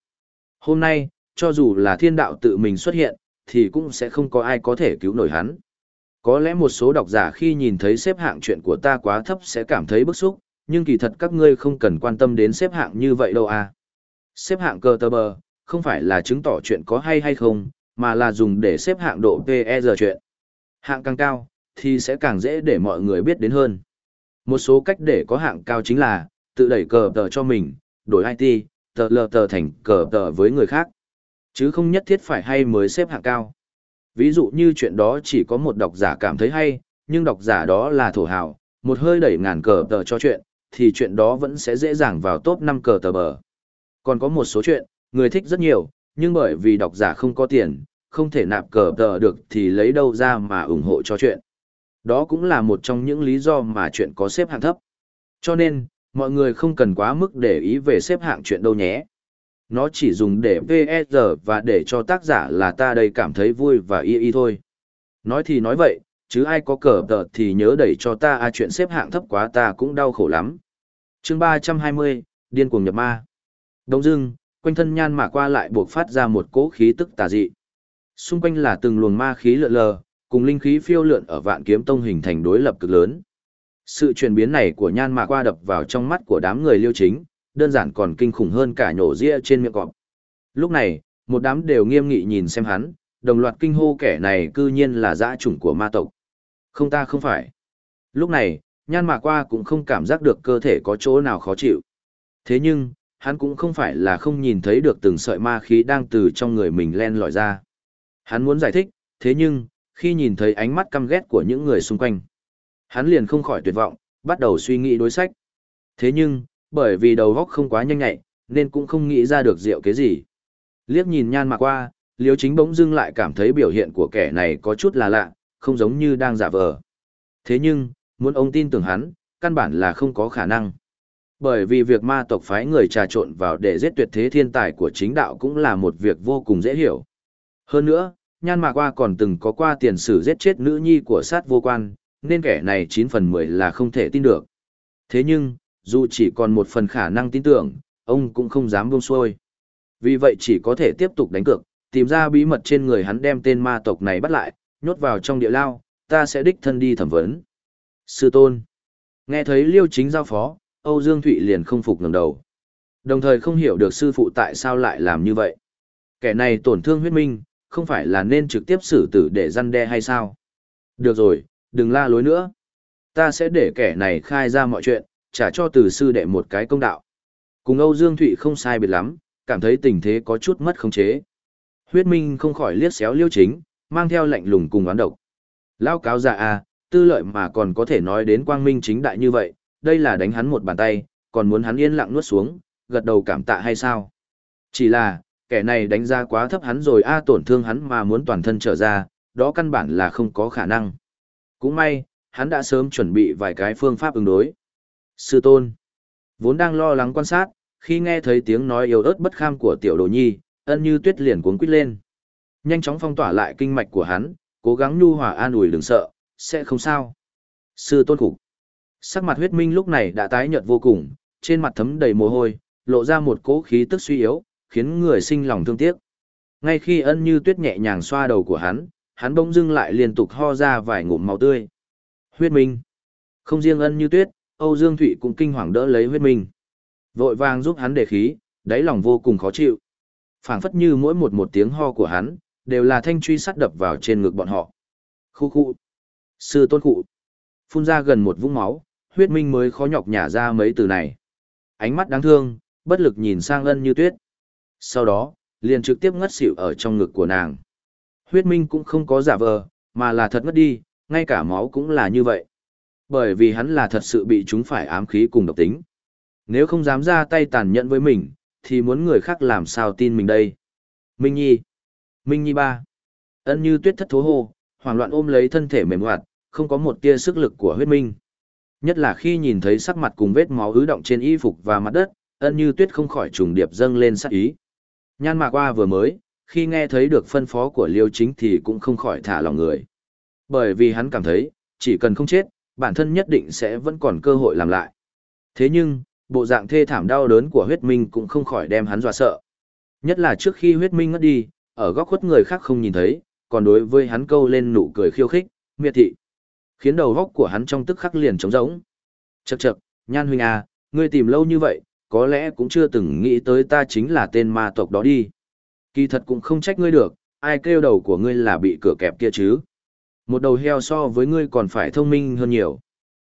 Hôm nay, cho dù là thiên đạo tự mình xuất hiện, thì cũng sẽ không có ai có thể cứu nổi hắn. Có lẽ một số độc giả khi nhìn thấy xếp hạng chuyện của ta quá thấp sẽ cảm thấy bức xúc, nhưng kỳ thật các ngươi không cần quan tâm đến xếp hạng như vậy đâu à. Xếp hạng cơ tơ bờ, không phải là chứng tỏ chuyện có hay hay không, mà là dùng để xếp hạng độ PE chuyện. Hạng càng cao, thì sẽ càng dễ để mọi người biết đến hơn. Một số cách để có hạng cao chính là, tự đẩy cờ tờ cho mình, đổi IT, tờ lờ tờ thành cờ tờ với người khác. Chứ không nhất thiết phải hay mới xếp hạng cao. Ví dụ như chuyện đó chỉ có một độc giả cảm thấy hay, nhưng độc giả đó là thổ hào, một hơi đẩy ngàn cờ tờ cho chuyện, thì chuyện đó vẫn sẽ dễ dàng vào top 5 cờ tờ bờ. Còn có một số chuyện, người thích rất nhiều, nhưng bởi vì độc giả không có tiền, không thể nạp cờ tờ được thì lấy đâu ra mà ủng hộ cho chuyện. Đó cũng là một trong những lý do mà chuyện có xếp hạng thấp. Cho nên, mọi người không cần quá mức để ý về xếp hạng chuyện đâu nhé. Nó chỉ dùng để PSR và để cho tác giả là ta đây cảm thấy vui và y y thôi. Nói thì nói vậy, chứ ai có cờ tờ thì nhớ đẩy cho ta a chuyện xếp hạng thấp quá ta cũng đau khổ lắm. chương 320, Điên cuồng nhập ma. Đông dưng, quanh thân nhan mà qua lại buộc phát ra một cỗ khí tức tà dị. Xung quanh là từng luồng ma khí lượn lờ, cùng linh khí phiêu lượn ở vạn kiếm tông hình thành đối lập cực lớn. Sự chuyển biến này của nhan mạc qua đập vào trong mắt của đám người liêu chính, đơn giản còn kinh khủng hơn cả nhổ ria trên miệng cọp. Lúc này, một đám đều nghiêm nghị nhìn xem hắn, đồng loạt kinh hô kẻ này cư nhiên là dã chủng của ma tộc. Không ta không phải. Lúc này, nhan mạc qua cũng không cảm giác được cơ thể có chỗ nào khó chịu. Thế nhưng, hắn cũng không phải là không nhìn thấy được từng sợi ma khí đang từ trong người mình len lỏi ra. Hắn muốn giải thích, thế nhưng, khi nhìn thấy ánh mắt căm ghét của những người xung quanh, hắn liền không khỏi tuyệt vọng, bắt đầu suy nghĩ đối sách. Thế nhưng, bởi vì đầu óc không quá nhanh nhạy, nên cũng không nghĩ ra được diệu cái gì. Liếc nhìn nhan mà qua, liếu chính bỗng dưng lại cảm thấy biểu hiện của kẻ này có chút là lạ, không giống như đang giả vờ. Thế nhưng, muốn ông tin tưởng hắn, căn bản là không có khả năng. Bởi vì việc ma tộc phái người trà trộn vào để giết tuyệt thế thiên tài của chính đạo cũng là một việc vô cùng dễ hiểu. Hơn nữa, nhan mạc qua còn từng có qua tiền sử giết chết nữ nhi của sát vô quan, nên kẻ này 9 phần 10 là không thể tin được. Thế nhưng, dù chỉ còn một phần khả năng tin tưởng, ông cũng không dám buông xuôi. Vì vậy chỉ có thể tiếp tục đánh cược, tìm ra bí mật trên người hắn đem tên ma tộc này bắt lại, nhốt vào trong địa lao, ta sẽ đích thân đi thẩm vấn. Sư tôn. Nghe thấy liêu chính giao phó, Âu Dương Thụy liền không phục ngẩng đầu. Đồng thời không hiểu được sư phụ tại sao lại làm như vậy. Kẻ này tổn thương huyết minh, không phải là nên trực tiếp xử tử để răn đe hay sao? Được rồi, đừng la lối nữa. Ta sẽ để kẻ này khai ra mọi chuyện, trả cho từ sư đệ một cái công đạo. Cùng Âu Dương Thụy không sai biệt lắm, cảm thấy tình thế có chút mất khống chế. Huyết Minh không khỏi liếc xéo Liêu Chính, mang theo lạnh lùng cùng oán độc. Lao cáo già à, tư lợi mà còn có thể nói đến quang minh chính đại như vậy, đây là đánh hắn một bàn tay, còn muốn hắn yên lặng nuốt xuống, gật đầu cảm tạ hay sao? Chỉ là, kẻ này đánh ra quá thấp hắn rồi a tổn thương hắn mà muốn toàn thân trở ra, đó căn bản là không có khả năng. Cũng may, hắn đã sớm chuẩn bị vài cái phương pháp ứng đối. Sư tôn, vốn đang lo lắng quan sát, khi nghe thấy tiếng nói yếu ớt bất kham của tiểu đồ nhi, ân như tuyết liền cuốn quýt lên. Nhanh chóng phong tỏa lại kinh mạch của hắn, cố gắng nhu hòa an ủi đừng sợ, sẽ không sao. Sư tôn khủng. Sắc mặt huyết minh lúc này đã tái nhợt vô cùng, trên mặt thấm đầy mồ hôi, lộ ra một cỗ khí tức suy yếu, khiến người sinh lòng thương tiếc. Ngay khi ân như tuyết nhẹ nhàng xoa đầu của hắn, hắn bỗng dưng lại liên tục ho ra vài ngụm máu tươi. Huyết minh. Không riêng ân như tuyết, Âu Dương Thụy cũng kinh hoàng đỡ lấy huyết minh. Vội vàng giúp hắn đề khí, đáy lòng vô cùng khó chịu. phảng phất như mỗi một một tiếng ho của hắn, đều là thanh truy sắt đập vào trên ngực bọn họ. Khu khu. Sư tôn cụ. Phun ra gần một vũng máu, huyết minh mới khó nhọc nhả ra mấy từ này. Ánh mắt đáng thương, bất lực nhìn sang ân như tuyết. Sau đó, liền trực tiếp ngất xỉu ở trong ngực của nàng. Huyết minh cũng không có giả vờ, mà là thật ngất đi, ngay cả máu cũng là như vậy. Bởi vì hắn là thật sự bị chúng phải ám khí cùng độc tính. Nếu không dám ra tay tàn nhẫn với mình, thì muốn người khác làm sao tin mình đây. Minh Nhi. Minh Nhi ba. Ân như tuyết thất thố hô, hoảng loạn ôm lấy thân thể mềm hoạt, không có một tia sức lực của huyết minh. Nhất là khi nhìn thấy sắc mặt cùng vết máu ứ động trên y phục và mặt đất, ân như tuyết không khỏi trùng điệp dâng lên sắc ý. Nhan mạc qua vừa mới, khi nghe thấy được phân phó của liêu chính thì cũng không khỏi thả lòng người. Bởi vì hắn cảm thấy, chỉ cần không chết, bản thân nhất định sẽ vẫn còn cơ hội làm lại. Thế nhưng, bộ dạng thê thảm đau đớn của huyết minh cũng không khỏi đem hắn dọa sợ. Nhất là trước khi huyết minh ngất đi, ở góc khuất người khác không nhìn thấy, còn đối với hắn câu lên nụ cười khiêu khích, miệt thị. Khiến đầu góc của hắn trong tức khắc liền trống rỗng. Chậc chậc, nhan huynh à, ngươi tìm lâu như vậy, có lẽ cũng chưa từng nghĩ tới ta chính là tên ma tộc đó đi. Kỳ thật cũng không trách ngươi được, ai kêu đầu của ngươi là bị cửa kẹp kia chứ. Một đầu heo so với ngươi còn phải thông minh hơn nhiều.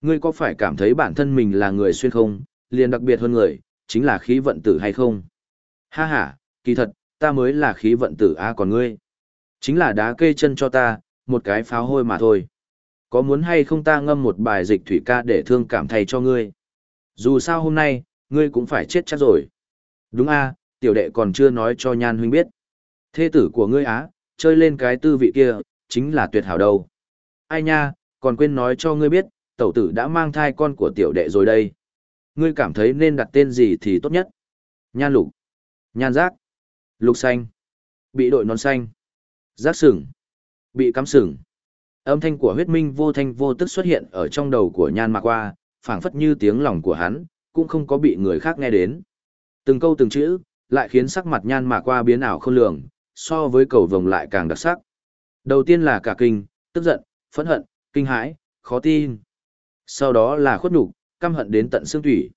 Ngươi có phải cảm thấy bản thân mình là người xuyên không, liền đặc biệt hơn người, chính là khí vận tử hay không? Ha ha, kỳ thật, ta mới là khí vận tử a còn ngươi. Chính là đá kê chân cho ta, một cái pháo hôi mà thôi. Có muốn hay không ta ngâm một bài dịch thủy ca để thương cảm thay cho ngươi? Dù sao hôm nay, ngươi cũng phải chết chắc rồi. Đúng a, tiểu đệ còn chưa nói cho nhan huynh biết. Thê tử của ngươi á, chơi lên cái tư vị kia, chính là tuyệt hảo đâu. Ai nha, còn quên nói cho ngươi biết, tẩu tử đã mang thai con của tiểu đệ rồi đây. Ngươi cảm thấy nên đặt tên gì thì tốt nhất? Nhan lục, nhan giác, lục xanh, bị đội nón xanh, giác sừng, bị cắm sừng. Âm thanh của huyết minh vô thanh vô tức xuất hiện ở trong đầu của nhan mạc qua, phảng phất như tiếng lòng của hắn, cũng không có bị người khác nghe đến. Từng câu từng chữ, lại khiến sắc mặt nhan mạc qua biến ảo không lường, so với cầu vồng lại càng đặc sắc. Đầu tiên là cả kinh, tức giận, phẫn hận, kinh hãi, khó tin. Sau đó là khuất nhục, căm hận đến tận xương thủy.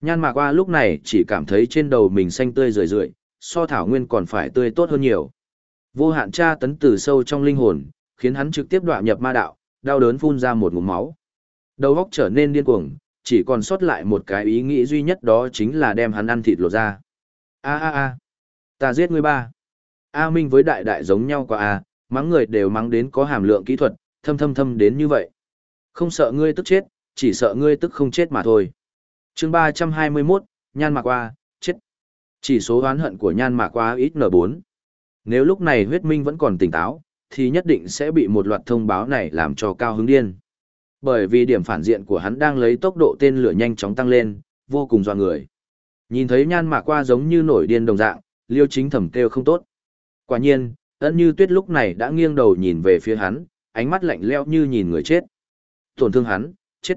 Nhan mạc qua lúc này chỉ cảm thấy trên đầu mình xanh tươi rười rượi, so thảo nguyên còn phải tươi tốt hơn nhiều. Vô hạn tra tấn từ sâu trong linh hồn, khiến hắn trực tiếp đọa nhập ma đạo, đau đớn phun ra một ngụm máu. Đầu óc trở nên điên cuồng, chỉ còn sót lại một cái ý nghĩ duy nhất đó chính là đem hắn ăn thịt lột ra. A a a, ta giết ngươi ba. A Minh với đại đại giống nhau quá a, mắng người đều mắng đến có hàm lượng kỹ thuật, thâm thâm thâm đến như vậy. Không sợ ngươi tức chết, chỉ sợ ngươi tức không chết mà thôi. chương 321, Nhan Mạc Qua, chết. Chỉ số oán hận của Nhan Mạc Qua ít N4. Nếu lúc này huyết minh vẫn còn tỉnh táo, thì nhất định sẽ bị một loạt thông báo này làm cho cao hứng điên. Bởi vì điểm phản diện của hắn đang lấy tốc độ tên lửa nhanh chóng tăng lên, vô cùng dọa người. Nhìn thấy nhan mạc qua giống như nổi điên đồng dạng, liêu chính thẩm kêu không tốt. Quả nhiên, ấn như tuyết lúc này đã nghiêng đầu nhìn về phía hắn, ánh mắt lạnh lẽo như nhìn người chết. Tổn thương hắn, chết.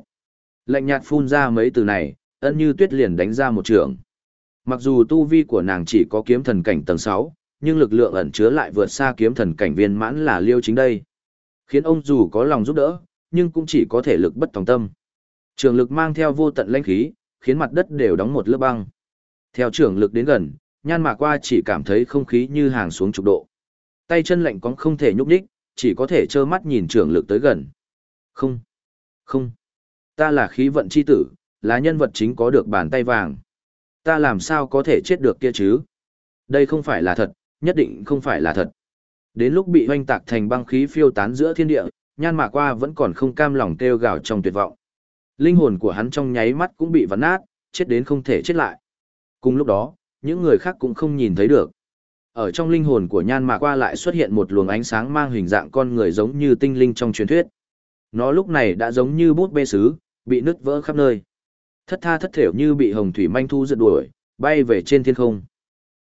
Lạnh nhạt phun ra mấy từ này, ấn như tuyết liền đánh ra một trường. Mặc dù tu vi của nàng chỉ có kiếm thần cảnh tầng 6, nhưng lực lượng ẩn chứa lại vượt xa kiếm thần cảnh viên mãn là liêu chính đây. Khiến ông dù có lòng giúp đỡ, nhưng cũng chỉ có thể lực bất tòng tâm. Trường lực mang theo vô tận lãnh khí, khiến mặt đất đều đóng một lớp băng. Theo trường lực đến gần, nhan mạc qua chỉ cảm thấy không khí như hàng xuống chục độ. Tay chân lạnh cóng không thể nhúc nhích, chỉ có thể trơ mắt nhìn trường lực tới gần. Không, không, ta là khí vận chi tử, là nhân vật chính có được bàn tay vàng. Ta làm sao có thể chết được kia chứ? Đây không phải là thật, nhất định không phải là thật. Đến lúc bị hoanh tạc thành băng khí phiêu tán giữa thiên địa, nhan mạc qua vẫn còn không cam lòng kêu gào trong tuyệt vọng. Linh hồn của hắn trong nháy mắt cũng bị vắn nát, chết đến không thể chết lại. Cùng lúc đó, những người khác cũng không nhìn thấy được. Ở trong linh hồn của nhan mạc qua lại xuất hiện một luồng ánh sáng mang hình dạng con người giống như tinh linh trong truyền thuyết. Nó lúc này đã giống như bút bê sứ, bị nứt vỡ khắp nơi. Thất tha thất thểu như bị hồng thủy manh thu giật đuổi, bay về trên thiên không.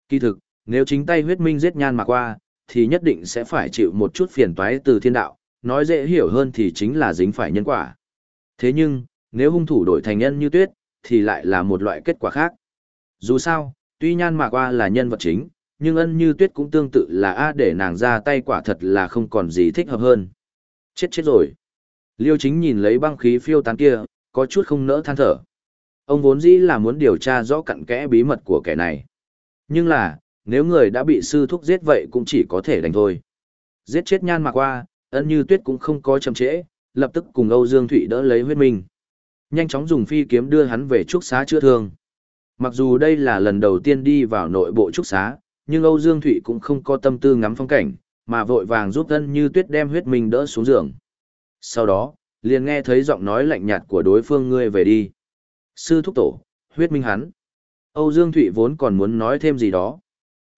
Kỳ thực, nếu chính tay huyết minh giết nhan mà qua, thì nhất định sẽ phải chịu một chút phiền toái từ thiên đạo, nói dễ hiểu hơn thì chính là dính phải nhân quả. Thế nhưng, nếu hung thủ đổi thành nhân như tuyết, thì lại là một loại kết quả khác. Dù sao, tuy nhan mà qua là nhân vật chính, nhưng ân như tuyết cũng tương tự là A để nàng ra tay quả thật là không còn gì thích hợp hơn. Chết chết rồi. Liêu chính nhìn lấy băng khí phiêu tán kia, có chút không nỡ than thở. Ông vốn dĩ là muốn điều tra rõ cặn kẽ bí mật của kẻ này. Nhưng là, nếu người đã bị sư thúc giết vậy cũng chỉ có thể đánh thôi. Giết chết nhan mạc qua, ân như tuyết cũng không có chậm trễ, lập tức cùng Âu Dương Thụy đỡ lấy huyết minh. Nhanh chóng dùng phi kiếm đưa hắn về trúc xá chữa thương. Mặc dù đây là lần đầu tiên đi vào nội bộ trúc xá, nhưng Âu Dương Thụy cũng không có tâm tư ngắm phong cảnh, mà vội vàng giúp ân như tuyết đem huyết minh đỡ xuống giường. Sau đó, liền nghe thấy giọng nói lạnh nhạt của đối phương ngươi về đi. Sư thúc tổ, huyết minh hắn. Âu Dương Thụy vốn còn muốn nói thêm gì đó.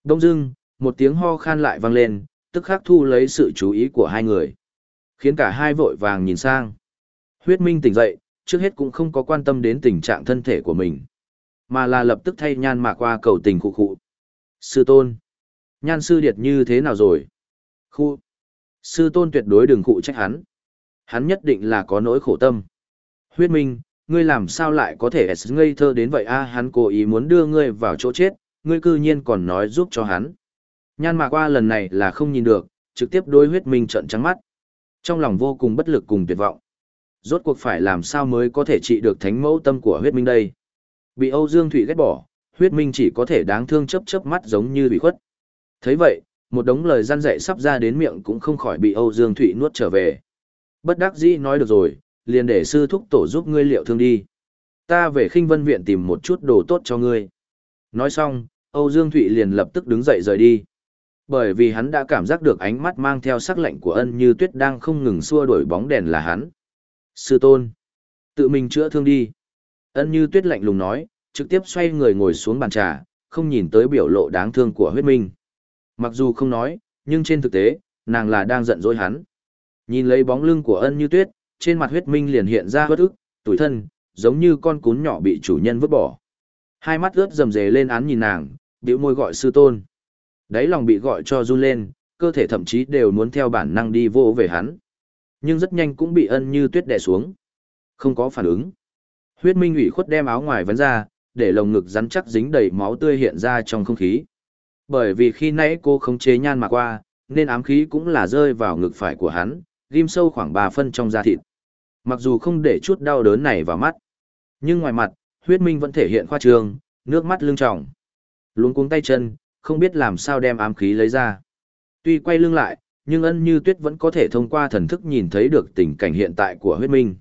Đông dưng, một tiếng ho khan lại vang lên, tức khắc thu lấy sự chú ý của hai người. Khiến cả hai vội vàng nhìn sang. Huyết minh tỉnh dậy, trước hết cũng không có quan tâm đến tình trạng thân thể của mình. Mà là lập tức thay nhan mạc qua cầu tình khu khụ. Sư tôn. Nhan sư điệt như thế nào rồi? Khu. Sư tôn tuyệt đối đừng khụ trách hắn. Hắn nhất định là có nỗi khổ tâm. Huyết minh, ngươi làm sao lại có thể ngây thơ đến vậy a hắn cố ý muốn đưa ngươi vào chỗ chết, ngươi cư nhiên còn nói giúp cho hắn. Nhan mạc qua lần này là không nhìn được, trực tiếp đối huyết minh trận trắng mắt. Trong lòng vô cùng bất lực cùng tuyệt vọng. Rốt cuộc phải làm sao mới có thể trị được thánh mẫu tâm của huyết minh đây. Bị Âu Dương Thụy ghét bỏ, huyết minh chỉ có thể đáng thương chấp chấp mắt giống như bị khuất. thấy vậy, một đống lời gian dạy sắp ra đến miệng cũng không khỏi bị Âu Dương Thụy nuốt trở về. Bất đắc dĩ nói được rồi, liền để sư thúc tổ giúp ngươi liệu thương đi. Ta về khinh vân viện tìm một chút đồ tốt cho ngươi. Nói xong, Âu Dương Thụy liền lập tức đứng dậy rời đi. Bởi vì hắn đã cảm giác được ánh mắt mang theo sắc lạnh của ân như tuyết đang không ngừng xua đuổi bóng đèn là hắn. Sư tôn, tự mình chữa thương đi. Ân như tuyết lạnh lùng nói, trực tiếp xoay người ngồi xuống bàn trà, không nhìn tới biểu lộ đáng thương của huyết minh. Mặc dù không nói, nhưng trên thực tế, nàng là đang giận dỗi hắn. Nhìn lấy bóng lưng của ân như tuyết, trên mặt huyết minh liền hiện ra bất ức, tủi thân, giống như con cún nhỏ bị chủ nhân vứt bỏ. Hai mắt ướt rầm rề lên án nhìn nàng, bĩu môi gọi sư tôn. Đấy lòng bị gọi cho run lên, cơ thể thậm chí đều muốn theo bản năng đi vô về hắn. Nhưng rất nhanh cũng bị ân như tuyết đè xuống. Không có phản ứng. Huyết minh ủy khuất đem áo ngoài vấn ra, để lồng ngực rắn chắc dính đầy máu tươi hiện ra trong không khí. Bởi vì khi nãy cô không chế nhan mà qua, nên ám khí cũng là rơi vào ngực phải của hắn, ghim sâu khoảng 3 phân trong da thịt. Mặc dù không để chút đau đớn này vào mắt, nhưng ngoài mặt, huyết minh vẫn thể hiện khoa trương, nước mắt lưng tròng. Luống cuống tay chân, không biết làm sao đem ám khí lấy ra. Tuy quay lưng lại, nhưng ân như tuyết vẫn có thể thông qua thần thức nhìn thấy được tình cảnh hiện tại của huyết minh.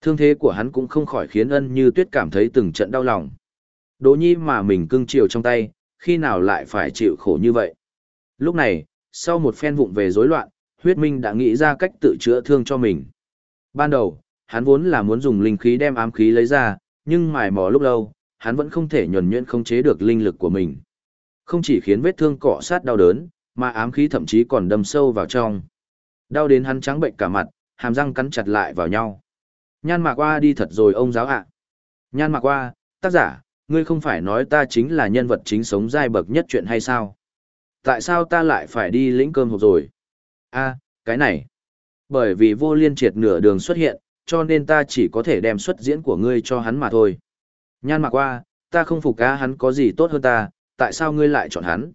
Thương thế của hắn cũng không khỏi khiến ân như tuyết cảm thấy từng trận đau lòng. Đỗ nhi mà mình cưng chiều trong tay, khi nào lại phải chịu khổ như vậy. Lúc này, sau một phen vụng về rối loạn, huyết minh đã nghĩ ra cách tự chữa thương cho mình. Ban đầu, hắn vốn là muốn dùng linh khí đem ám khí lấy ra, nhưng mài mò lúc lâu, hắn vẫn không thể nhuần nhuyễn không chế được linh lực của mình. Không chỉ khiến vết thương cọ sát đau đớn, mà ám khí thậm chí còn đâm sâu vào trong. Đau đến hắn trắng bệnh cả mặt, hàm răng cắn chặt lại vào nhau. Nhan mạc qua đi thật rồi ông giáo ạ. Nhan mạc qua, tác giả, ngươi không phải nói ta chính là nhân vật chính sống giai bậc nhất chuyện hay sao? Tại sao ta lại phải đi lĩnh cơm hộp rồi? a cái này. Bởi vì vô liên triệt nửa đường xuất hiện, cho nên ta chỉ có thể đem xuất diễn của ngươi cho hắn mà thôi. Nhan mặc qua, ta không phục ca hắn có gì tốt hơn ta, tại sao ngươi lại chọn hắn?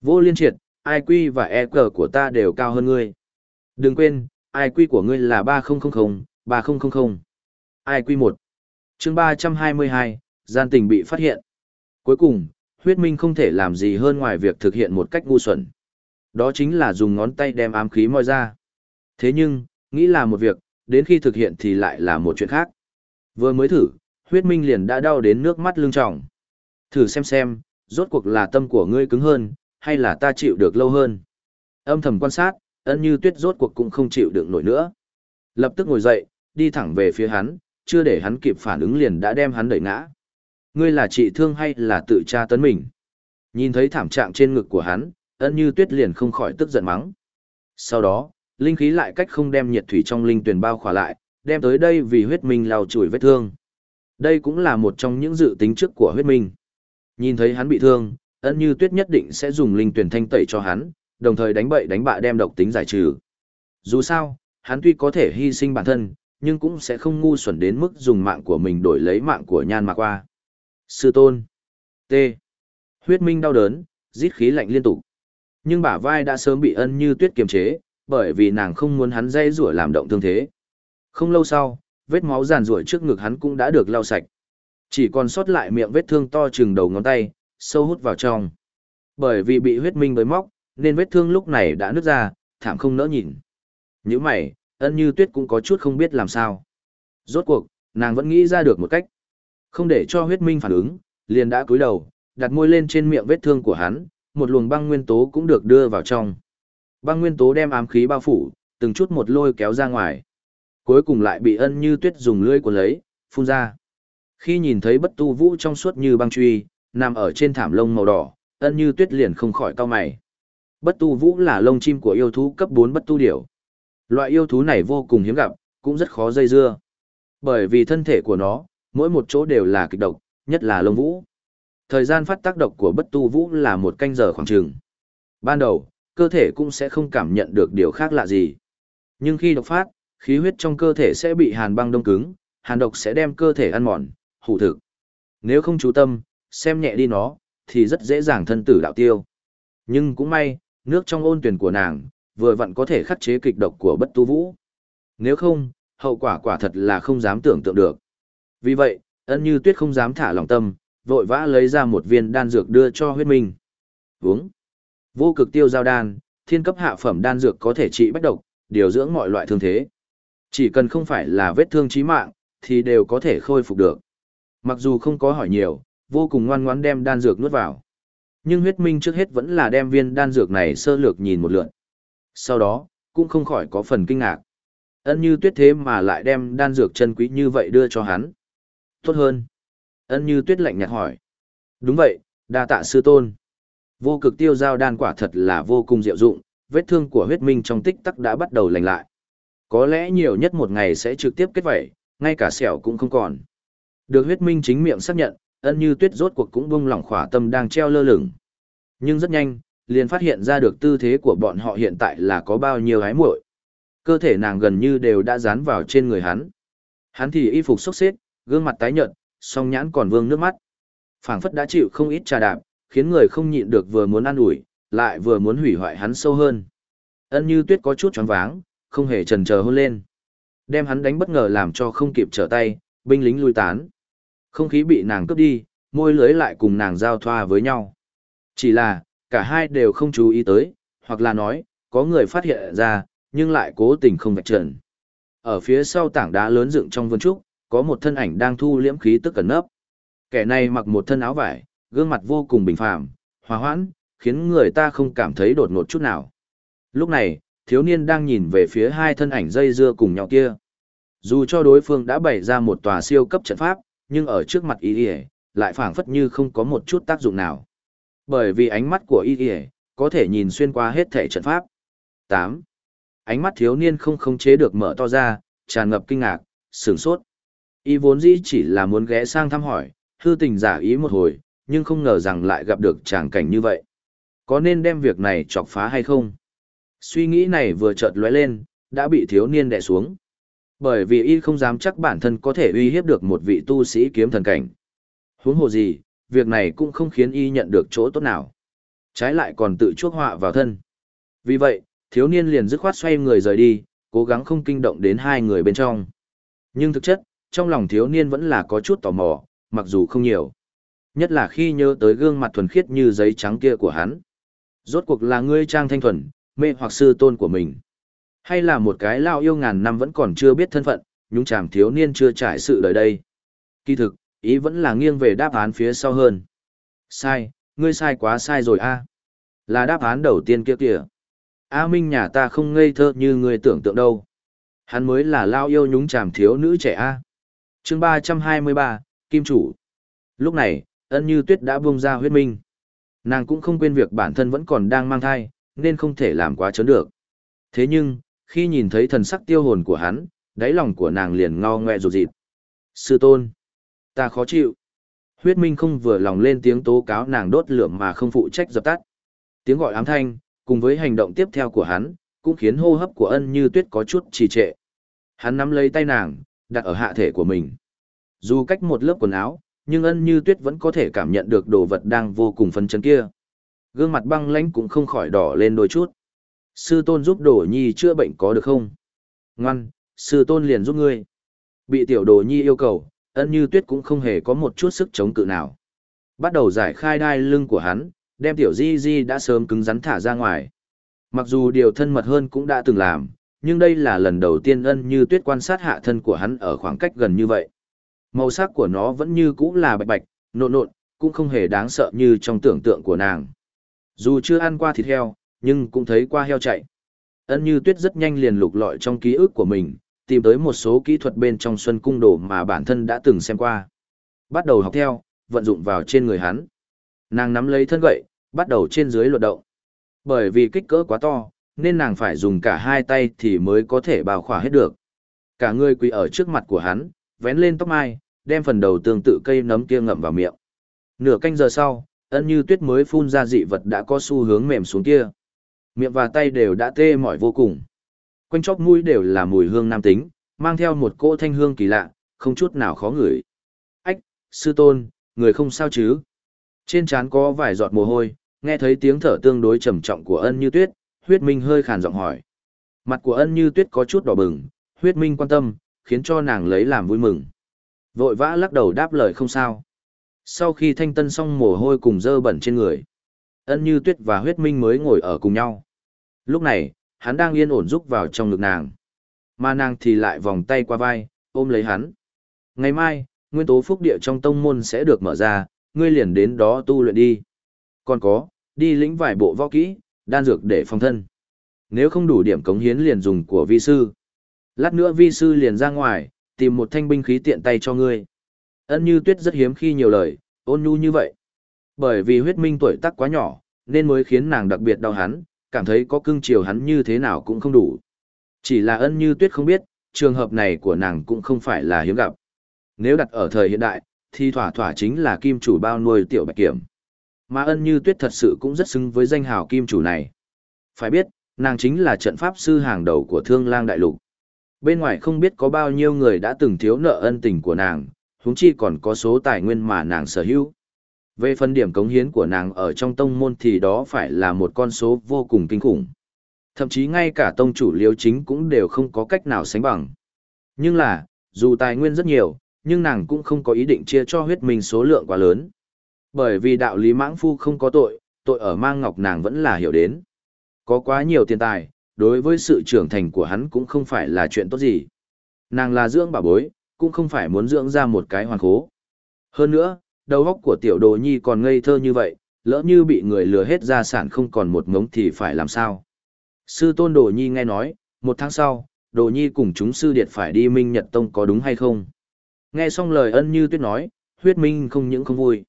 Vô liên triệt, IQ và EQ của ta đều cao hơn ngươi. Đừng quên, IQ của ngươi là 3000, 3000. IQ 1. chương 322, gian tình bị phát hiện. Cuối cùng, huyết minh không thể làm gì hơn ngoài việc thực hiện một cách ngu xuẩn. Đó chính là dùng ngón tay đem ám khí moi ra. Thế nhưng, nghĩ là một việc, đến khi thực hiện thì lại là một chuyện khác. Vừa mới thử, huyết minh liền đã đau đến nước mắt lưng tròng. Thử xem xem, rốt cuộc là tâm của ngươi cứng hơn, hay là ta chịu được lâu hơn. Âm thầm quan sát, ân như tuyết rốt cuộc cũng không chịu được nổi nữa. Lập tức ngồi dậy, đi thẳng về phía hắn, chưa để hắn kịp phản ứng liền đã đem hắn đẩy ngã. Ngươi là trị thương hay là tự tra tấn mình? Nhìn thấy thảm trạng trên ngực của hắn, ân như tuyết liền không khỏi tức giận mắng. Sau đó, linh khí lại cách không đem nhiệt thủy trong linh tuyển bao khỏa lại, đem tới đây vì huyết minh lau chùi vết thương. Đây cũng là một trong những dự tính trước của huyết minh. Nhìn thấy hắn bị thương, ân như tuyết nhất định sẽ dùng linh tuyển thanh tẩy cho hắn, đồng thời đánh bậy đánh bạ đem độc tính giải trừ. Dù sao, hắn tuy có thể hy sinh bản thân, nhưng cũng sẽ không ngu xuẩn đến mức dùng mạng của mình đổi lấy mạng của nhan mạc qua. Sư tôn. T. Huyết minh đau đớn, rít khí lạnh liên tục. Nhưng bả vai đã sớm bị ân như tuyết kiềm chế, bởi vì nàng không muốn hắn dây rủa làm động thương thế. Không lâu sau, vết máu giàn rủa trước ngực hắn cũng đã được lau sạch. Chỉ còn sót lại miệng vết thương to chừng đầu ngón tay, sâu hút vào trong. Bởi vì bị huyết minh bới móc, nên vết thương lúc này đã nứt ra, thảm không nỡ nhìn. Như mày, ân như tuyết cũng có chút không biết làm sao. Rốt cuộc, nàng vẫn nghĩ ra được một cách. Không để cho huyết minh phản ứng, liền đã cúi đầu, đặt môi lên trên miệng vết thương của hắn, một luồng băng nguyên tố cũng được đưa vào trong. Băng nguyên tố đem ám khí bao phủ, từng chút một lôi kéo ra ngoài. Cuối cùng lại bị ân như tuyết dùng lưỡi của lấy, phun ra. Khi nhìn thấy bất tu vũ trong suốt như băng truy, nằm ở trên thảm lông màu đỏ, ân như tuyết liền không khỏi cau mày. Bất tu vũ là lông chim của yêu thú cấp 4 bất tu điểu. Loại yêu thú này vô cùng hiếm gặp, cũng rất khó dây dưa. Bởi vì thân thể của nó, mỗi một chỗ đều là kịch độc, nhất là lông vũ. Thời gian phát tác độc của bất tu vũ là một canh giờ khoảng chừng. Ban đầu, cơ thể cũng sẽ không cảm nhận được điều khác lạ gì. Nhưng khi độc phát, khí huyết trong cơ thể sẽ bị hàn băng đông cứng, hàn độc sẽ đem cơ thể ăn mòn, hủ thực. Nếu không chú tâm, xem nhẹ đi nó, thì rất dễ dàng thân tử đạo tiêu. Nhưng cũng may, nước trong ôn tuyển của nàng, vừa vặn có thể khắc chế kịch độc của bất tu vũ. Nếu không, hậu quả quả thật là không dám tưởng tượng được. Vì vậy, ân như tuyết không dám thả lòng tâm, vội vã lấy ra một viên đan dược đưa cho huyết minh. Uống. Vô cực tiêu giao đan, thiên cấp hạ phẩm đan dược có thể trị bách độc, điều dưỡng mọi loại thương thế. Chỉ cần không phải là vết thương chí mạng, thì đều có thể khôi phục được. Mặc dù không có hỏi nhiều, vô cùng ngoan ngoãn đem đan dược nuốt vào. Nhưng huyết minh trước hết vẫn là đem viên đan dược này sơ lược nhìn một lượt. Sau đó, cũng không khỏi có phần kinh ngạc. Ân như tuyết thế mà lại đem đan dược chân quý như vậy đưa cho hắn. Tốt hơn. Ân như tuyết lạnh nhạt hỏi. Đúng vậy, đa tạ sư tôn. Vô cực tiêu giao đan quả thật là vô cùng diệu dụng, vết thương của huyết minh trong tích tắc đã bắt đầu lành lại. Có lẽ nhiều nhất một ngày sẽ trực tiếp kết vẩy, ngay cả sẹo cũng không còn. Được huyết minh chính miệng xác nhận, ân như tuyết rốt cuộc cũng bung lỏng khỏa tâm đang treo lơ lửng. Nhưng rất nhanh, liền phát hiện ra được tư thế của bọn họ hiện tại là có bao nhiêu hái muội. Cơ thể nàng gần như đều đã dán vào trên người hắn. Hắn thì y phục xốc xếp, gương mặt tái nhợt, song nhãn còn vương nước mắt. phảng phất đã chịu không ít trà đạp, khiến người không nhịn được vừa muốn ăn ủi, lại vừa muốn hủy hoại hắn sâu hơn. Ân như tuyết có chút choáng váng, không hề chần chờ hôn lên. Đem hắn đánh bất ngờ làm cho không kịp trở tay, binh lính lui tán. Không khí bị nàng cướp đi, môi lưới lại cùng nàng giao thoa với nhau. Chỉ là, cả hai đều không chú ý tới, hoặc là nói, có người phát hiện ra, nhưng lại cố tình không vạch trần. Ở phía sau tảng đá lớn dựng trong vườn trúc, có một thân ảnh đang thu liễm khí tức cẩn nấp. Kẻ này mặc một thân áo vải, gương mặt vô cùng bình phàm, hòa hoãn, khiến người ta không cảm thấy đột ngột chút nào. Lúc này, thiếu niên đang nhìn về phía hai thân ảnh dây dưa cùng nhau kia. Dù cho đối phương đã bày ra một tòa siêu cấp trận pháp, nhưng ở trước mặt y y lại phảng phất như không có một chút tác dụng nào. Bởi vì ánh mắt của y y có thể nhìn xuyên qua hết thể trận pháp. 8. Ánh mắt thiếu niên không khống chế được mở to ra, tràn ngập kinh ngạc, sửng sốt. Y vốn dĩ chỉ là muốn ghé sang thăm hỏi, hư tình giả ý một hồi, nhưng không ngờ rằng lại gặp được tràng cảnh như vậy. Có nên đem việc này chọc phá hay không? Suy nghĩ này vừa chợt lóe lên, đã bị thiếu niên đè xuống. Bởi vì y không dám chắc bản thân có thể uy hiếp được một vị tu sĩ kiếm thần cảnh. Huống hồ gì, việc này cũng không khiến y nhận được chỗ tốt nào. Trái lại còn tự chuốc họa vào thân. Vì vậy, thiếu niên liền dứt khoát xoay người rời đi, cố gắng không kinh động đến hai người bên trong. Nhưng thực chất, trong lòng thiếu niên vẫn là có chút tò mò, mặc dù không nhiều. Nhất là khi nhớ tới gương mặt thuần khiết như giấy trắng kia của hắn. Rốt cuộc là ngươi trang thanh thuần, mê hoặc sư tôn của mình. Hay là một cái lao yêu ngàn năm vẫn còn chưa biết thân phận, nhúng chàng thiếu niên chưa trải sự đời đây. Kỳ thực, ý vẫn là nghiêng về đáp án phía sau hơn. Sai, ngươi sai quá sai rồi a. Là đáp án đầu tiên kia kìa. A Minh nhà ta không ngây thơ như ngươi tưởng tượng đâu. Hắn mới là lao yêu nhúng chàm thiếu nữ trẻ a. Chương ba trăm hai mươi ba, Kim chủ. Lúc này, ân như tuyết đã buông ra huyết minh. Nàng cũng không quên việc bản thân vẫn còn đang mang thai, nên không thể làm quá chấn được. Thế nhưng, khi nhìn thấy thần sắc tiêu hồn của hắn, đáy lòng của nàng liền ngao ngoe rụt rịt. Sư tôn, ta khó chịu. Huyết minh không vừa lòng lên tiếng tố cáo nàng đốt lửa mà không phụ trách dập tắt. Tiếng gọi ám thanh, cùng với hành động tiếp theo của hắn, cũng khiến hô hấp của ân như tuyết có chút trì trệ. Hắn nắm lấy tay nàng, đặt ở hạ thể của mình. Dù cách một lớp quần áo, nhưng ân như tuyết vẫn có thể cảm nhận được đồ vật đang vô cùng phấn chấn kia. Gương mặt băng lãnh cũng không khỏi đỏ lên đôi chút. Sư tôn giúp đồ nhi chữa bệnh có được không? Ngoan, sư tôn liền giúp ngươi. Bị tiểu đồ nhi yêu cầu, ân như tuyết cũng không hề có một chút sức chống cự nào. Bắt đầu giải khai đai lưng của hắn, đem tiểu di di đã sớm cứng rắn thả ra ngoài. Mặc dù điều thân mật hơn cũng đã từng làm, nhưng đây là lần đầu tiên ân như tuyết quan sát hạ thân của hắn ở khoảng cách gần như vậy. Màu sắc của nó vẫn như cũ là bạch bạch, nộn nộn, cũng không hề đáng sợ như trong tưởng tượng của nàng. Dù chưa ăn qua thịt heo, nhưng cũng thấy qua heo chạy. Ân như tuyết rất nhanh liền lục lọi trong ký ức của mình, tìm tới một số kỹ thuật bên trong xuân cung đồ mà bản thân đã từng xem qua. Bắt đầu học theo, vận dụng vào trên người hắn. Nàng nắm lấy thân gậy, bắt đầu trên dưới luật động. Bởi vì kích cỡ quá to, nên nàng phải dùng cả hai tay thì mới có thể bao khỏa hết được. Cả người quỳ ở trước mặt của hắn, vén lên tóc mai, đem phần đầu tương tự cây nấm kia ngậm vào miệng. Nửa canh giờ sau, ân như tuyết mới phun ra dị vật đã có xu hướng mềm xuống kia. Miệng và tay đều đã tê mỏi vô cùng. Quanh chóp mũi đều là mùi hương nam tính, mang theo một cỗ thanh hương kỳ lạ, không chút nào khó ngửi. Ách, sư tôn, người không sao chứ? Trên trán có vài giọt mồ hôi, nghe thấy tiếng thở tương đối trầm trọng của ân như tuyết, huyết minh hơi khàn giọng hỏi. Mặt của ân như tuyết có chút đỏ bừng, huyết minh quan tâm, khiến cho nàng lấy làm vui mừng. Vội vã lắc đầu đáp lời không sao. Sau khi thanh tân xong mồ hôi cùng dơ bẩn trên người, ân như tuyết và huyết minh mới ngồi ở cùng nhau. Lúc này, hắn đang yên ổn rúc vào trong ngực nàng. Mà nàng thì lại vòng tay qua vai, ôm lấy hắn. Ngày mai, nguyên tố phúc địa trong tông môn sẽ được mở ra, ngươi liền đến đó tu luyện đi. Còn có, đi lĩnh vài bộ võ kỹ, đan dược để phòng thân. Nếu không đủ điểm cống hiến liền dùng của vi sư. Lát nữa vi sư liền ra ngoài, tìm một thanh binh khí tiện tay cho ngươi. Ân như tuyết rất hiếm khi nhiều lời, ôn nhu như vậy. Bởi vì huyết minh tuổi tác quá nhỏ, nên mới khiến nàng đặc biệt đau hắn, cảm thấy có cưng chiều hắn như thế nào cũng không đủ. Chỉ là ân như tuyết không biết, trường hợp này của nàng cũng không phải là hiếm gặp. Nếu đặt ở thời hiện đại, thì thỏa thỏa chính là kim chủ bao nuôi tiểu bạch kiểm. Mà ân như tuyết thật sự cũng rất xứng với danh hào kim chủ này. Phải biết, nàng chính là trận pháp sư hàng đầu của thương lang đại lục. Bên ngoài không biết có bao nhiêu người đã từng thiếu nợ ân tình của nàng, huống chi còn có số tài nguyên mà nàng sở hữu. Về phần điểm cống hiến của nàng ở trong tông môn thì đó phải là một con số vô cùng kinh khủng. Thậm chí ngay cả tông chủ liêu chính cũng đều không có cách nào sánh bằng. Nhưng là, dù tài nguyên rất nhiều, nhưng nàng cũng không có ý định chia cho huyết minh số lượng quá lớn. Bởi vì đạo lý mãng phu không có tội, tội ở mang ngọc nàng vẫn là hiểu đến. Có quá nhiều tiền tài, đối với sự trưởng thành của hắn cũng không phải là chuyện tốt gì. Nàng là dưỡng bà bối, cũng không phải muốn dưỡng ra một cái hoàn khố. Hơn nữa, đầu óc của tiểu đồ nhi còn ngây thơ như vậy, lỡ như bị người lừa hết gia sản không còn một ngống thì phải làm sao. Sư tôn đồ nhi nghe nói, một tháng sau, đồ nhi cùng chúng sư điệt phải đi Minh Nhật Tông có đúng hay không? Nghe xong lời ân như tuyết nói, huyết minh không những không vui.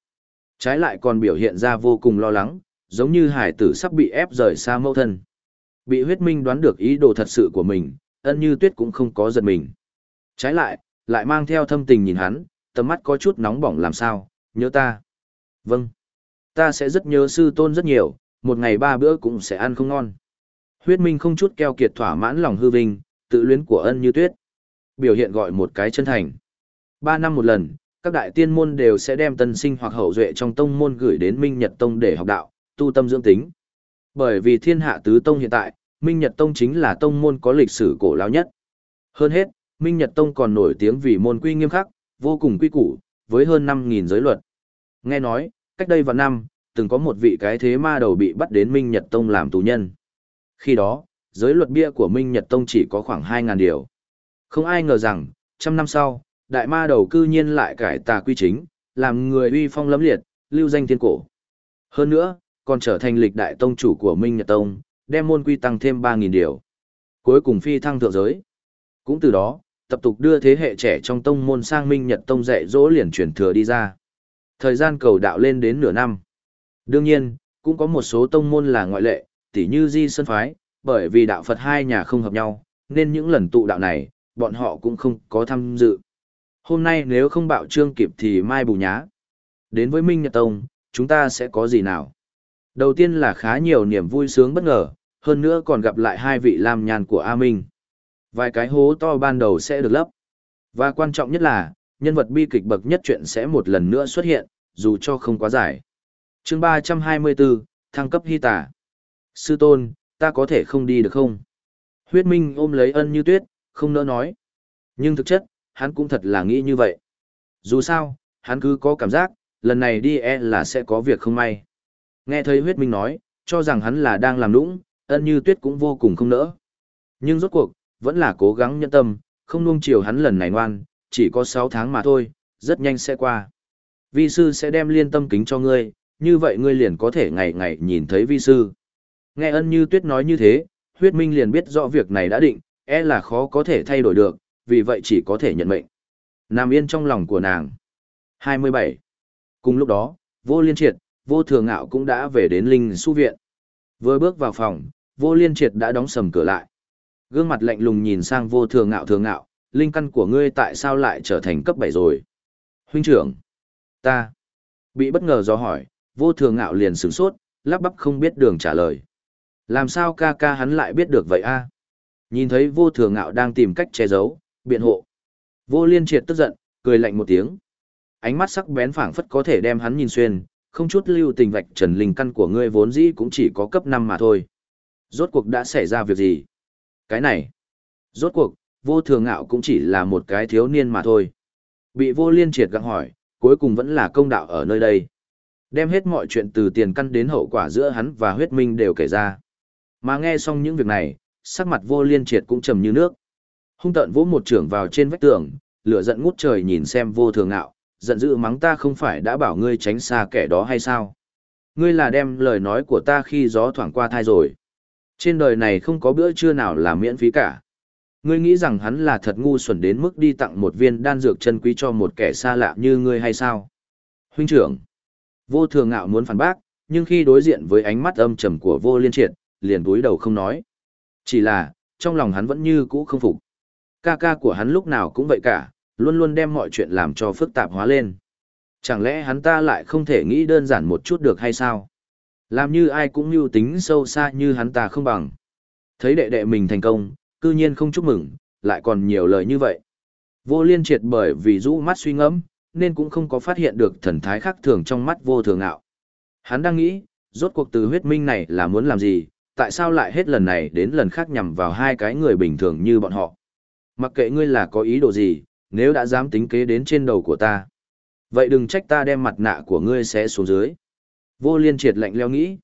Trái lại còn biểu hiện ra vô cùng lo lắng, giống như hải tử sắp bị ép rời xa mẫu thân. Bị huyết minh đoán được ý đồ thật sự của mình, ân như tuyết cũng không có giật mình. Trái lại, lại mang theo thâm tình nhìn hắn, tầm mắt có chút nóng bỏng làm sao, nhớ ta. Vâng. Ta sẽ rất nhớ sư tôn rất nhiều, một ngày ba bữa cũng sẽ ăn không ngon. Huyết Minh không chút keo kiệt thỏa mãn lòng hư vinh, tự luyến của ân như tuyết. Biểu hiện gọi một cái chân thành. Ba năm một lần, các đại tiên môn đều sẽ đem tân sinh hoặc hậu duệ trong tông môn gửi đến Minh Nhật Tông để học đạo, tu tâm dưỡng tính. Bởi vì thiên hạ tứ tông hiện tại, Minh Nhật Tông chính là tông môn có lịch sử cổ lão nhất. Hơn hết, Minh Nhật Tông còn nổi tiếng vì môn quy nghiêm khắc, vô cùng quy củ, với hơn 5.000 giới luật. Nghe nói, cách đây vào năm, từng có một vị cái thế ma đầu bị bắt đến Minh Nhật Tông làm tù nhân. Khi đó, giới luật bia của Minh Nhật Tông chỉ có khoảng 2.000 điều. Không ai ngờ rằng, trăm năm sau, đại ma đầu cư nhiên lại cải tà quy chính, làm người uy phong lấm liệt, lưu danh thiên cổ. Hơn nữa, còn trở thành lịch đại tông chủ của Minh Nhật Tông, đem môn quy tăng thêm 3.000 điều. Cuối cùng phi thăng thượng giới. Cũng từ đó, tập tục đưa thế hệ trẻ trong tông môn sang Minh Nhật Tông dạy dỗ liền truyền thừa đi ra. Thời gian cầu đạo lên đến nửa năm. Đương nhiên, cũng có một số tông môn là ngoại lệ, tỉ như Di Sơn Phái, bởi vì đạo Phật hai nhà không hợp nhau, nên những lần tụ đạo này, bọn họ cũng không có tham dự. Hôm nay nếu không bạo trương kịp thì mai bù nhá. Đến với Minh Nhật Tông, chúng ta sẽ có gì nào? Đầu tiên là khá nhiều niềm vui sướng bất ngờ, hơn nữa còn gặp lại hai vị làm nhàn của A Minh. Vài cái hố to ban đầu sẽ được lấp. Và quan trọng nhất là, nhân vật bi kịch bậc nhất chuyện sẽ một lần nữa xuất hiện, dù cho không quá dài. chương 324, thăng cấp hy tả. Sư tôn, ta có thể không đi được không? Huyết Minh ôm lấy ân như tuyết, không nỡ nói. Nhưng thực chất, hắn cũng thật là nghĩ như vậy. Dù sao, hắn cứ có cảm giác, lần này đi e là sẽ có việc không may. Nghe thấy huyết minh nói, cho rằng hắn là đang làm lũng, ân như tuyết cũng vô cùng không nỡ. Nhưng rốt cuộc, vẫn là cố gắng nhẫn tâm, không nuông chiều hắn lần này ngoan, chỉ có 6 tháng mà thôi, rất nhanh sẽ qua. Vi sư sẽ đem liên tâm kính cho ngươi, như vậy ngươi liền có thể ngày ngày nhìn thấy vi sư. Nghe ân như tuyết nói như thế, huyết minh liền biết rõ việc này đã định, e là khó có thể thay đổi được, vì vậy chỉ có thể nhận mệnh. Nam yên trong lòng của nàng. 27. Cùng lúc đó, vô liên triệt, vô thường ngạo cũng đã về đến linh su viện. Vừa bước vào phòng, vô liên triệt đã đóng sầm cửa lại. Gương mặt lạnh lùng nhìn sang vô thường ngạo thường ngạo, linh căn của ngươi tại sao lại trở thành cấp 7 rồi? Huynh trưởng, ta, bị bất ngờ do hỏi, vô thường ngạo liền sửng sốt, lắp bắp không biết đường trả lời. Làm sao ca ca hắn lại biết được vậy a? Nhìn thấy vô thường ngạo đang tìm cách che giấu, biện hộ. Vô liên triệt tức giận, cười lạnh một tiếng. Ánh mắt sắc bén phảng phất có thể đem hắn nhìn xuyên, không chút lưu tình vạch trần linh căn của ngươi vốn dĩ cũng chỉ có cấp 5 mà thôi. Rốt cuộc đã xảy ra việc gì? Cái này. Rốt cuộc, vô thường ngạo cũng chỉ là một cái thiếu niên mà thôi. Bị vô liên triệt gặng hỏi, cuối cùng vẫn là công đạo ở nơi đây. Đem hết mọi chuyện từ tiền căn đến hậu quả giữa hắn và huyết minh đều kể ra. Mà nghe xong những việc này, sắc mặt vô liên triệt cũng trầm như nước. Hung tận vỗ một trưởng vào trên vách tường, lửa giận ngút trời nhìn xem vô thường ngạo, giận dữ mắng ta không phải đã bảo ngươi tránh xa kẻ đó hay sao? Ngươi là đem lời nói của ta khi gió thoảng qua thai rồi. Trên đời này không có bữa trưa nào là miễn phí cả. Ngươi nghĩ rằng hắn là thật ngu xuẩn đến mức đi tặng một viên đan dược chân quý cho một kẻ xa lạ như ngươi hay sao? Huynh trưởng, vô thường ngạo muốn phản bác, nhưng khi đối diện với ánh mắt âm trầm của vô liên triệt, liền cúi đầu không nói. Chỉ là, trong lòng hắn vẫn như cũ không phục. Ca ca của hắn lúc nào cũng vậy cả, luôn luôn đem mọi chuyện làm cho phức tạp hóa lên. Chẳng lẽ hắn ta lại không thể nghĩ đơn giản một chút được hay sao? Làm như ai cũng mưu tính sâu xa như hắn ta không bằng. Thấy đệ đệ mình thành công, cư nhiên không chúc mừng, lại còn nhiều lời như vậy. Vô liên triệt bởi vì rũ mắt suy ngẫm, nên cũng không có phát hiện được thần thái khác thường trong mắt vô thường ảo. Hắn đang nghĩ, rốt cuộc từ huyết minh này là muốn làm gì, tại sao lại hết lần này đến lần khác nhằm vào hai cái người bình thường như bọn họ. Mặc kệ ngươi là có ý đồ gì, nếu đã dám tính kế đến trên đầu của ta. Vậy đừng trách ta đem mặt nạ của ngươi sẽ xuống dưới. Vô liên triệt lạnh leo nghĩ.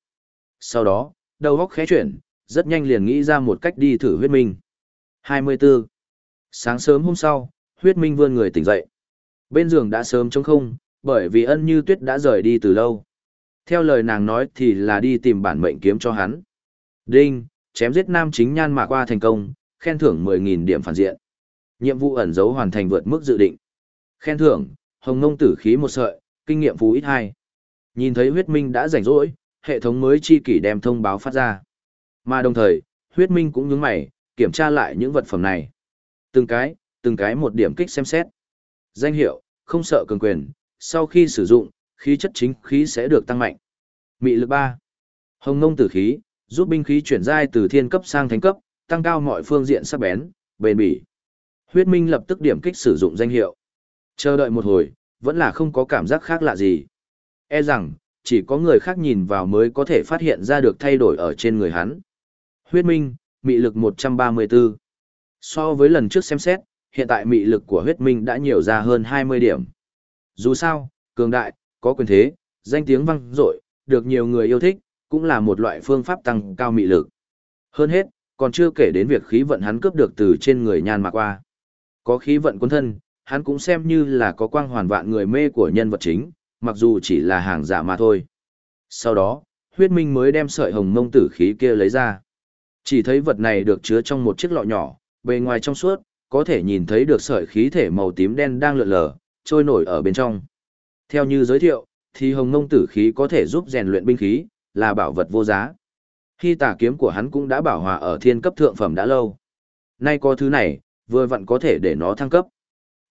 Sau đó, đầu góc khẽ chuyển, rất nhanh liền nghĩ ra một cách đi thử huyết minh. 24. Sáng sớm hôm sau, huyết minh vươn người tỉnh dậy. Bên giường đã sớm trống không, bởi vì ân như tuyết đã rời đi từ lâu. Theo lời nàng nói thì là đi tìm bản mệnh kiếm cho hắn. Đinh, chém giết nam chính nhan mạc qua thành công, khen thưởng 10.000 điểm phản diện. Nhiệm vụ ẩn dấu hoàn thành vượt mức dự định. Khen thưởng, hồng ngông tử khí một sợi, kinh nghiệm phú ít hai. Nhìn thấy huyết minh đã rảnh rỗi, hệ thống mới chi kỷ đem thông báo phát ra. Mà đồng thời, huyết minh cũng nhướng mày, kiểm tra lại những vật phẩm này. Từng cái, từng cái một điểm kích xem xét. Danh hiệu, không sợ cường quyền, sau khi sử dụng, khí chất chính khí sẽ được tăng mạnh. Mị lực ba Hồng ngông tử khí, giúp binh khí chuyển giai từ thiên cấp sang thánh cấp, tăng cao mọi phương diện sắc bén, bền bỉ. Huyết Minh lập tức điểm kích sử dụng danh hiệu. Chờ đợi một hồi, vẫn là không có cảm giác khác lạ gì. E rằng, chỉ có người khác nhìn vào mới có thể phát hiện ra được thay đổi ở trên người hắn. Huyết Minh, mị lực 134. So với lần trước xem xét, hiện tại mị lực của huyết minh đã nhiều ra hơn 20 điểm. Dù sao, cường đại, có quyền thế, danh tiếng vang dội, được nhiều người yêu thích, cũng là một loại phương pháp tăng cao mị lực. Hơn hết, còn chưa kể đến việc khí vận hắn cướp được từ trên người nhan mạc qua. Có khí vận quân thân, hắn cũng xem như là có quang hoàn vạn người mê của nhân vật chính, mặc dù chỉ là hàng giả mà thôi. Sau đó, huyết minh mới đem sợi hồng mông tử khí kia lấy ra. Chỉ thấy vật này được chứa trong một chiếc lọ nhỏ, bề ngoài trong suốt, có thể nhìn thấy được sợi khí thể màu tím đen đang lượn lờ, trôi nổi ở bên trong. Theo như giới thiệu, thì hồng mông tử khí có thể giúp rèn luyện binh khí, là bảo vật vô giá. Khi tà kiếm của hắn cũng đã bảo hòa ở thiên cấp thượng phẩm đã lâu. Nay có thứ này, vừa vặn có thể để nó thăng cấp.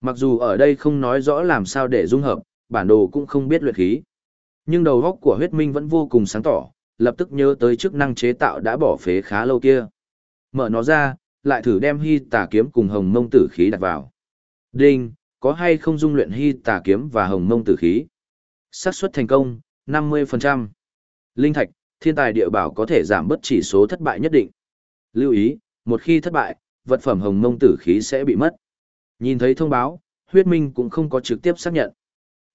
Mặc dù ở đây không nói rõ làm sao để dung hợp, bản đồ cũng không biết luyện khí. Nhưng đầu góc của huyết minh vẫn vô cùng sáng tỏ, lập tức nhớ tới chức năng chế tạo đã bỏ phế khá lâu kia. Mở nó ra, lại thử đem hy tà kiếm cùng hồng mông tử khí đặt vào. Đinh, có hay không dung luyện hy tà kiếm và hồng mông tử khí? xác suất thành công, 50%. Linh thạch, thiên tài địa bảo có thể giảm bất chỉ số thất bại nhất định. Lưu ý, một khi thất bại, vật phẩm hồng mông tử khí sẽ bị mất. Nhìn thấy thông báo, huyết minh cũng không có trực tiếp xác nhận,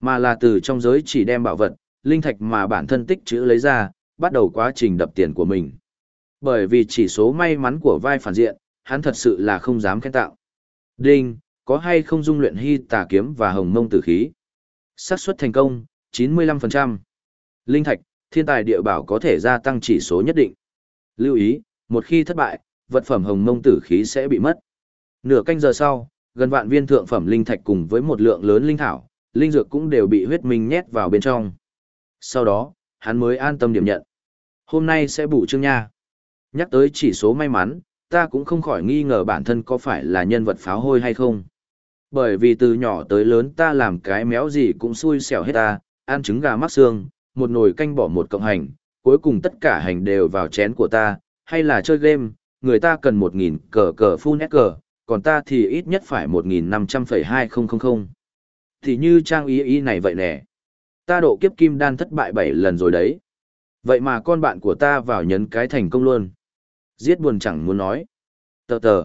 mà là từ trong giới chỉ đem bảo vật, linh thạch mà bản thân tích chữ lấy ra, bắt đầu quá trình đập tiền của mình. Bởi vì chỉ số may mắn của vai phản diện, hắn thật sự là không dám khen tạo. Đinh, có hay không dung luyện hy tà kiếm và hồng mông tử khí? xác suất thành công, 95%. Linh thạch, thiên tài địa bảo có thể gia tăng chỉ số nhất định. Lưu ý, một khi thất bại, vật phẩm hồng mông tử khí sẽ bị mất. Nửa canh giờ sau, gần vạn viên thượng phẩm linh thạch cùng với một lượng lớn linh thảo, linh dược cũng đều bị huyết minh nhét vào bên trong. Sau đó, hắn mới an tâm điểm nhận. Hôm nay sẽ bù chương nha. Nhắc tới chỉ số may mắn, ta cũng không khỏi nghi ngờ bản thân có phải là nhân vật pháo hôi hay không. Bởi vì từ nhỏ tới lớn ta làm cái méo gì cũng xui xẻo hết ta, ăn trứng gà mắc xương, một nồi canh bỏ một cộng hành, cuối cùng tất cả hành đều vào chén của ta, hay là chơi game, người ta cần một nghìn cờ cờ full net cờ, còn ta thì ít nhất phải một nghìn năm trăm phẩy hai không không không. Thì như trang ý ý này vậy nè. Ta độ kiếp kim đan thất bại bảy lần rồi đấy. Vậy mà con bạn của ta vào nhấn cái thành công luôn. Giết buồn chẳng muốn nói. Tờ tờ.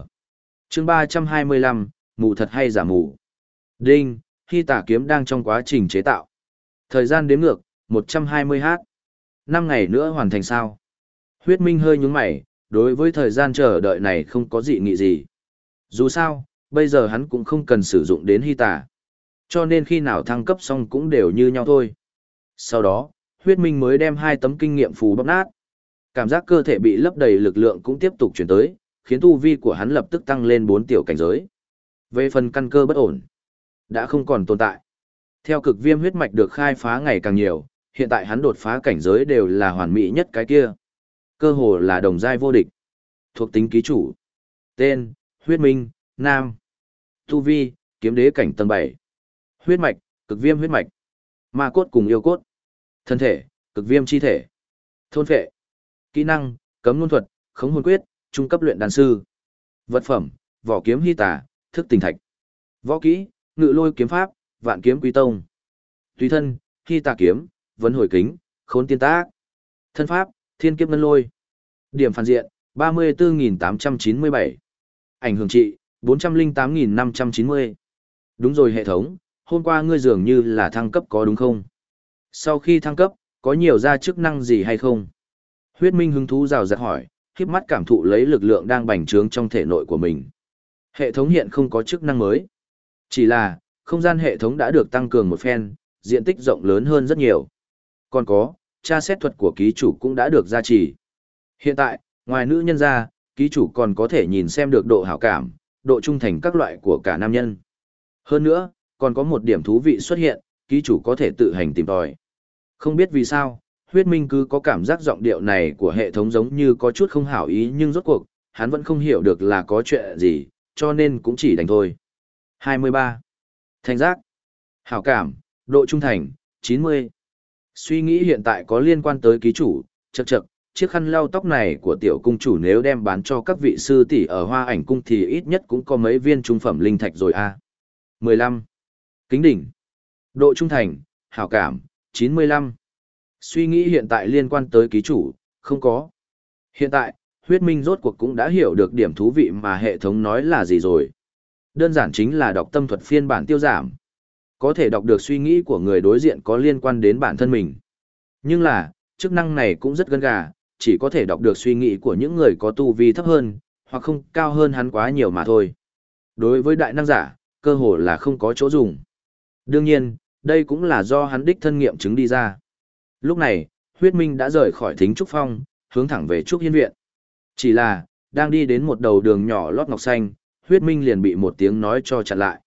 chương ba trăm hai mươi lăm mù thật hay giả mù. Đinh, khi tả kiếm đang trong quá trình chế tạo. Thời gian đếm ngược, một trăm hai mươi h. năm ngày nữa hoàn thành sao. Huyết Minh hơi nhúng mày, đối với thời gian chờ đợi này không có dị nghị gì. Dù sao, bây giờ hắn cũng không cần sử dụng đến hy tả. Cho nên khi nào thăng cấp xong cũng đều như nhau thôi. Sau đó, huyết minh mới đem hai tấm kinh nghiệm phù bóc nát. Cảm giác cơ thể bị lấp đầy lực lượng cũng tiếp tục chuyển tới, khiến tu vi của hắn lập tức tăng lên 4 tiểu cảnh giới. Về phần căn cơ bất ổn, đã không còn tồn tại. Theo cực viêm huyết mạch được khai phá ngày càng nhiều, hiện tại hắn đột phá cảnh giới đều là hoàn mỹ nhất cái kia. Cơ hồ là đồng giai vô địch. Thuộc tính ký chủ. Tên, huyết minh, nam. Tu vi, kiếm đế cảnh tầng 7. Huyết mạch, cực viêm huyết mạch. Ma cốt cùng yêu cốt. Thân thể, cực viêm chi thể. Thôn phệ. Kỹ năng, cấm luân thuật, khống hồn quyết, trung cấp luyện đan sư. Vật phẩm, vỏ kiếm hy tả, thức tình thạch. Võ kỹ, ngự lôi kiếm pháp, vạn kiếm quý tông. Tùy thân, hy tà kiếm, vấn hồi kính, khốn tiên tác. Thân pháp, thiên kiếp ngân lôi. Điểm phản diện, 34.897. Ảnh hưởng trị, 408.590. Đúng rồi hệ thống, hôm qua ngươi dường như là thăng cấp có đúng không? Sau khi thăng cấp, có nhiều ra chức năng gì hay không? Huyết Minh hứng thú rào rạt hỏi, khiếp mắt cảm thụ lấy lực lượng đang bành trướng trong thể nội của mình. Hệ thống hiện không có chức năng mới. Chỉ là, không gian hệ thống đã được tăng cường một phen, diện tích rộng lớn hơn rất nhiều. Còn có, tra xét thuật của ký chủ cũng đã được gia trì. Hiện tại, ngoài nữ nhân ra, ký chủ còn có thể nhìn xem được độ hảo cảm, độ trung thành các loại của cả nam nhân. Hơn nữa, còn có một điểm thú vị xuất hiện, ký chủ có thể tự hành tìm tòi. Không biết vì sao, huyết minh cứ có cảm giác giọng điệu này của hệ thống giống như có chút không hảo ý nhưng rốt cuộc, hắn vẫn không hiểu được là có chuyện gì, cho nên cũng chỉ đành thôi. 23. Thành giác. Hảo cảm, độ trung thành, 90. Suy nghĩ hiện tại có liên quan tới ký chủ, chậc chậc, chiếc khăn lau tóc này của tiểu cung chủ nếu đem bán cho các vị sư tỷ ở hoa ảnh cung thì ít nhất cũng có mấy viên trung phẩm linh thạch rồi a. À. 15. Kính đỉnh. Độ trung thành, hảo cảm, 95. Suy nghĩ hiện tại liên quan tới ký chủ, không có. Hiện tại, huyết minh rốt cuộc cũng đã hiểu được điểm thú vị mà hệ thống nói là gì rồi. Đơn giản chính là đọc tâm thuật phiên bản tiêu giảm. Có thể đọc được suy nghĩ của người đối diện có liên quan đến bản thân mình. Nhưng là, chức năng này cũng rất gân gà, chỉ có thể đọc được suy nghĩ của những người có tu vi thấp hơn, hoặc không cao hơn hắn quá nhiều mà thôi. Đối với đại năng giả, cơ hồ là không có chỗ dùng. Đương nhiên, đây cũng là do hắn đích thân nghiệm chứng đi ra. Lúc này, huyết minh đã rời khỏi thính trúc phong, hướng thẳng về trúc hiên viện. Chỉ là, đang đi đến một đầu đường nhỏ lót ngọc xanh, huyết minh liền bị một tiếng nói cho chặn lại.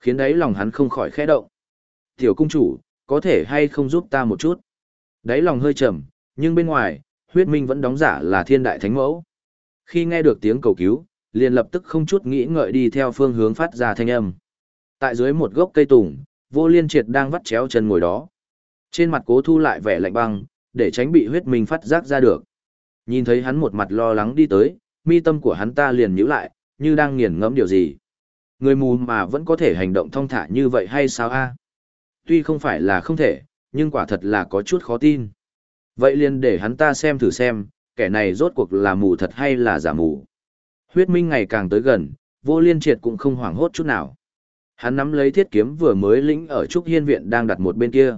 Khiến đấy lòng hắn không khỏi khẽ động. Tiểu cung chủ, có thể hay không giúp ta một chút? Đáy lòng hơi trầm, nhưng bên ngoài, huyết minh vẫn đóng giả là thiên đại thánh mẫu. Khi nghe được tiếng cầu cứu, liền lập tức không chút nghĩ ngợi đi theo phương hướng phát ra thanh âm. Tại dưới một gốc cây tùng, vô liên triệt đang vắt chéo chân ngồi đó. Trên mặt cố thu lại vẻ lạnh băng, để tránh bị huyết minh phát giác ra được. Nhìn thấy hắn một mặt lo lắng đi tới, mi tâm của hắn ta liền nhíu lại, như đang nghiền ngẫm điều gì. Người mù mà vẫn có thể hành động thong thả như vậy hay sao a? Tuy không phải là không thể, nhưng quả thật là có chút khó tin. Vậy liền để hắn ta xem thử xem, kẻ này rốt cuộc là mù thật hay là giả mù. Huyết minh ngày càng tới gần, vô liên triệt cũng không hoảng hốt chút nào. Hắn nắm lấy thiết kiếm vừa mới lĩnh ở trúc hiên viện đang đặt một bên kia.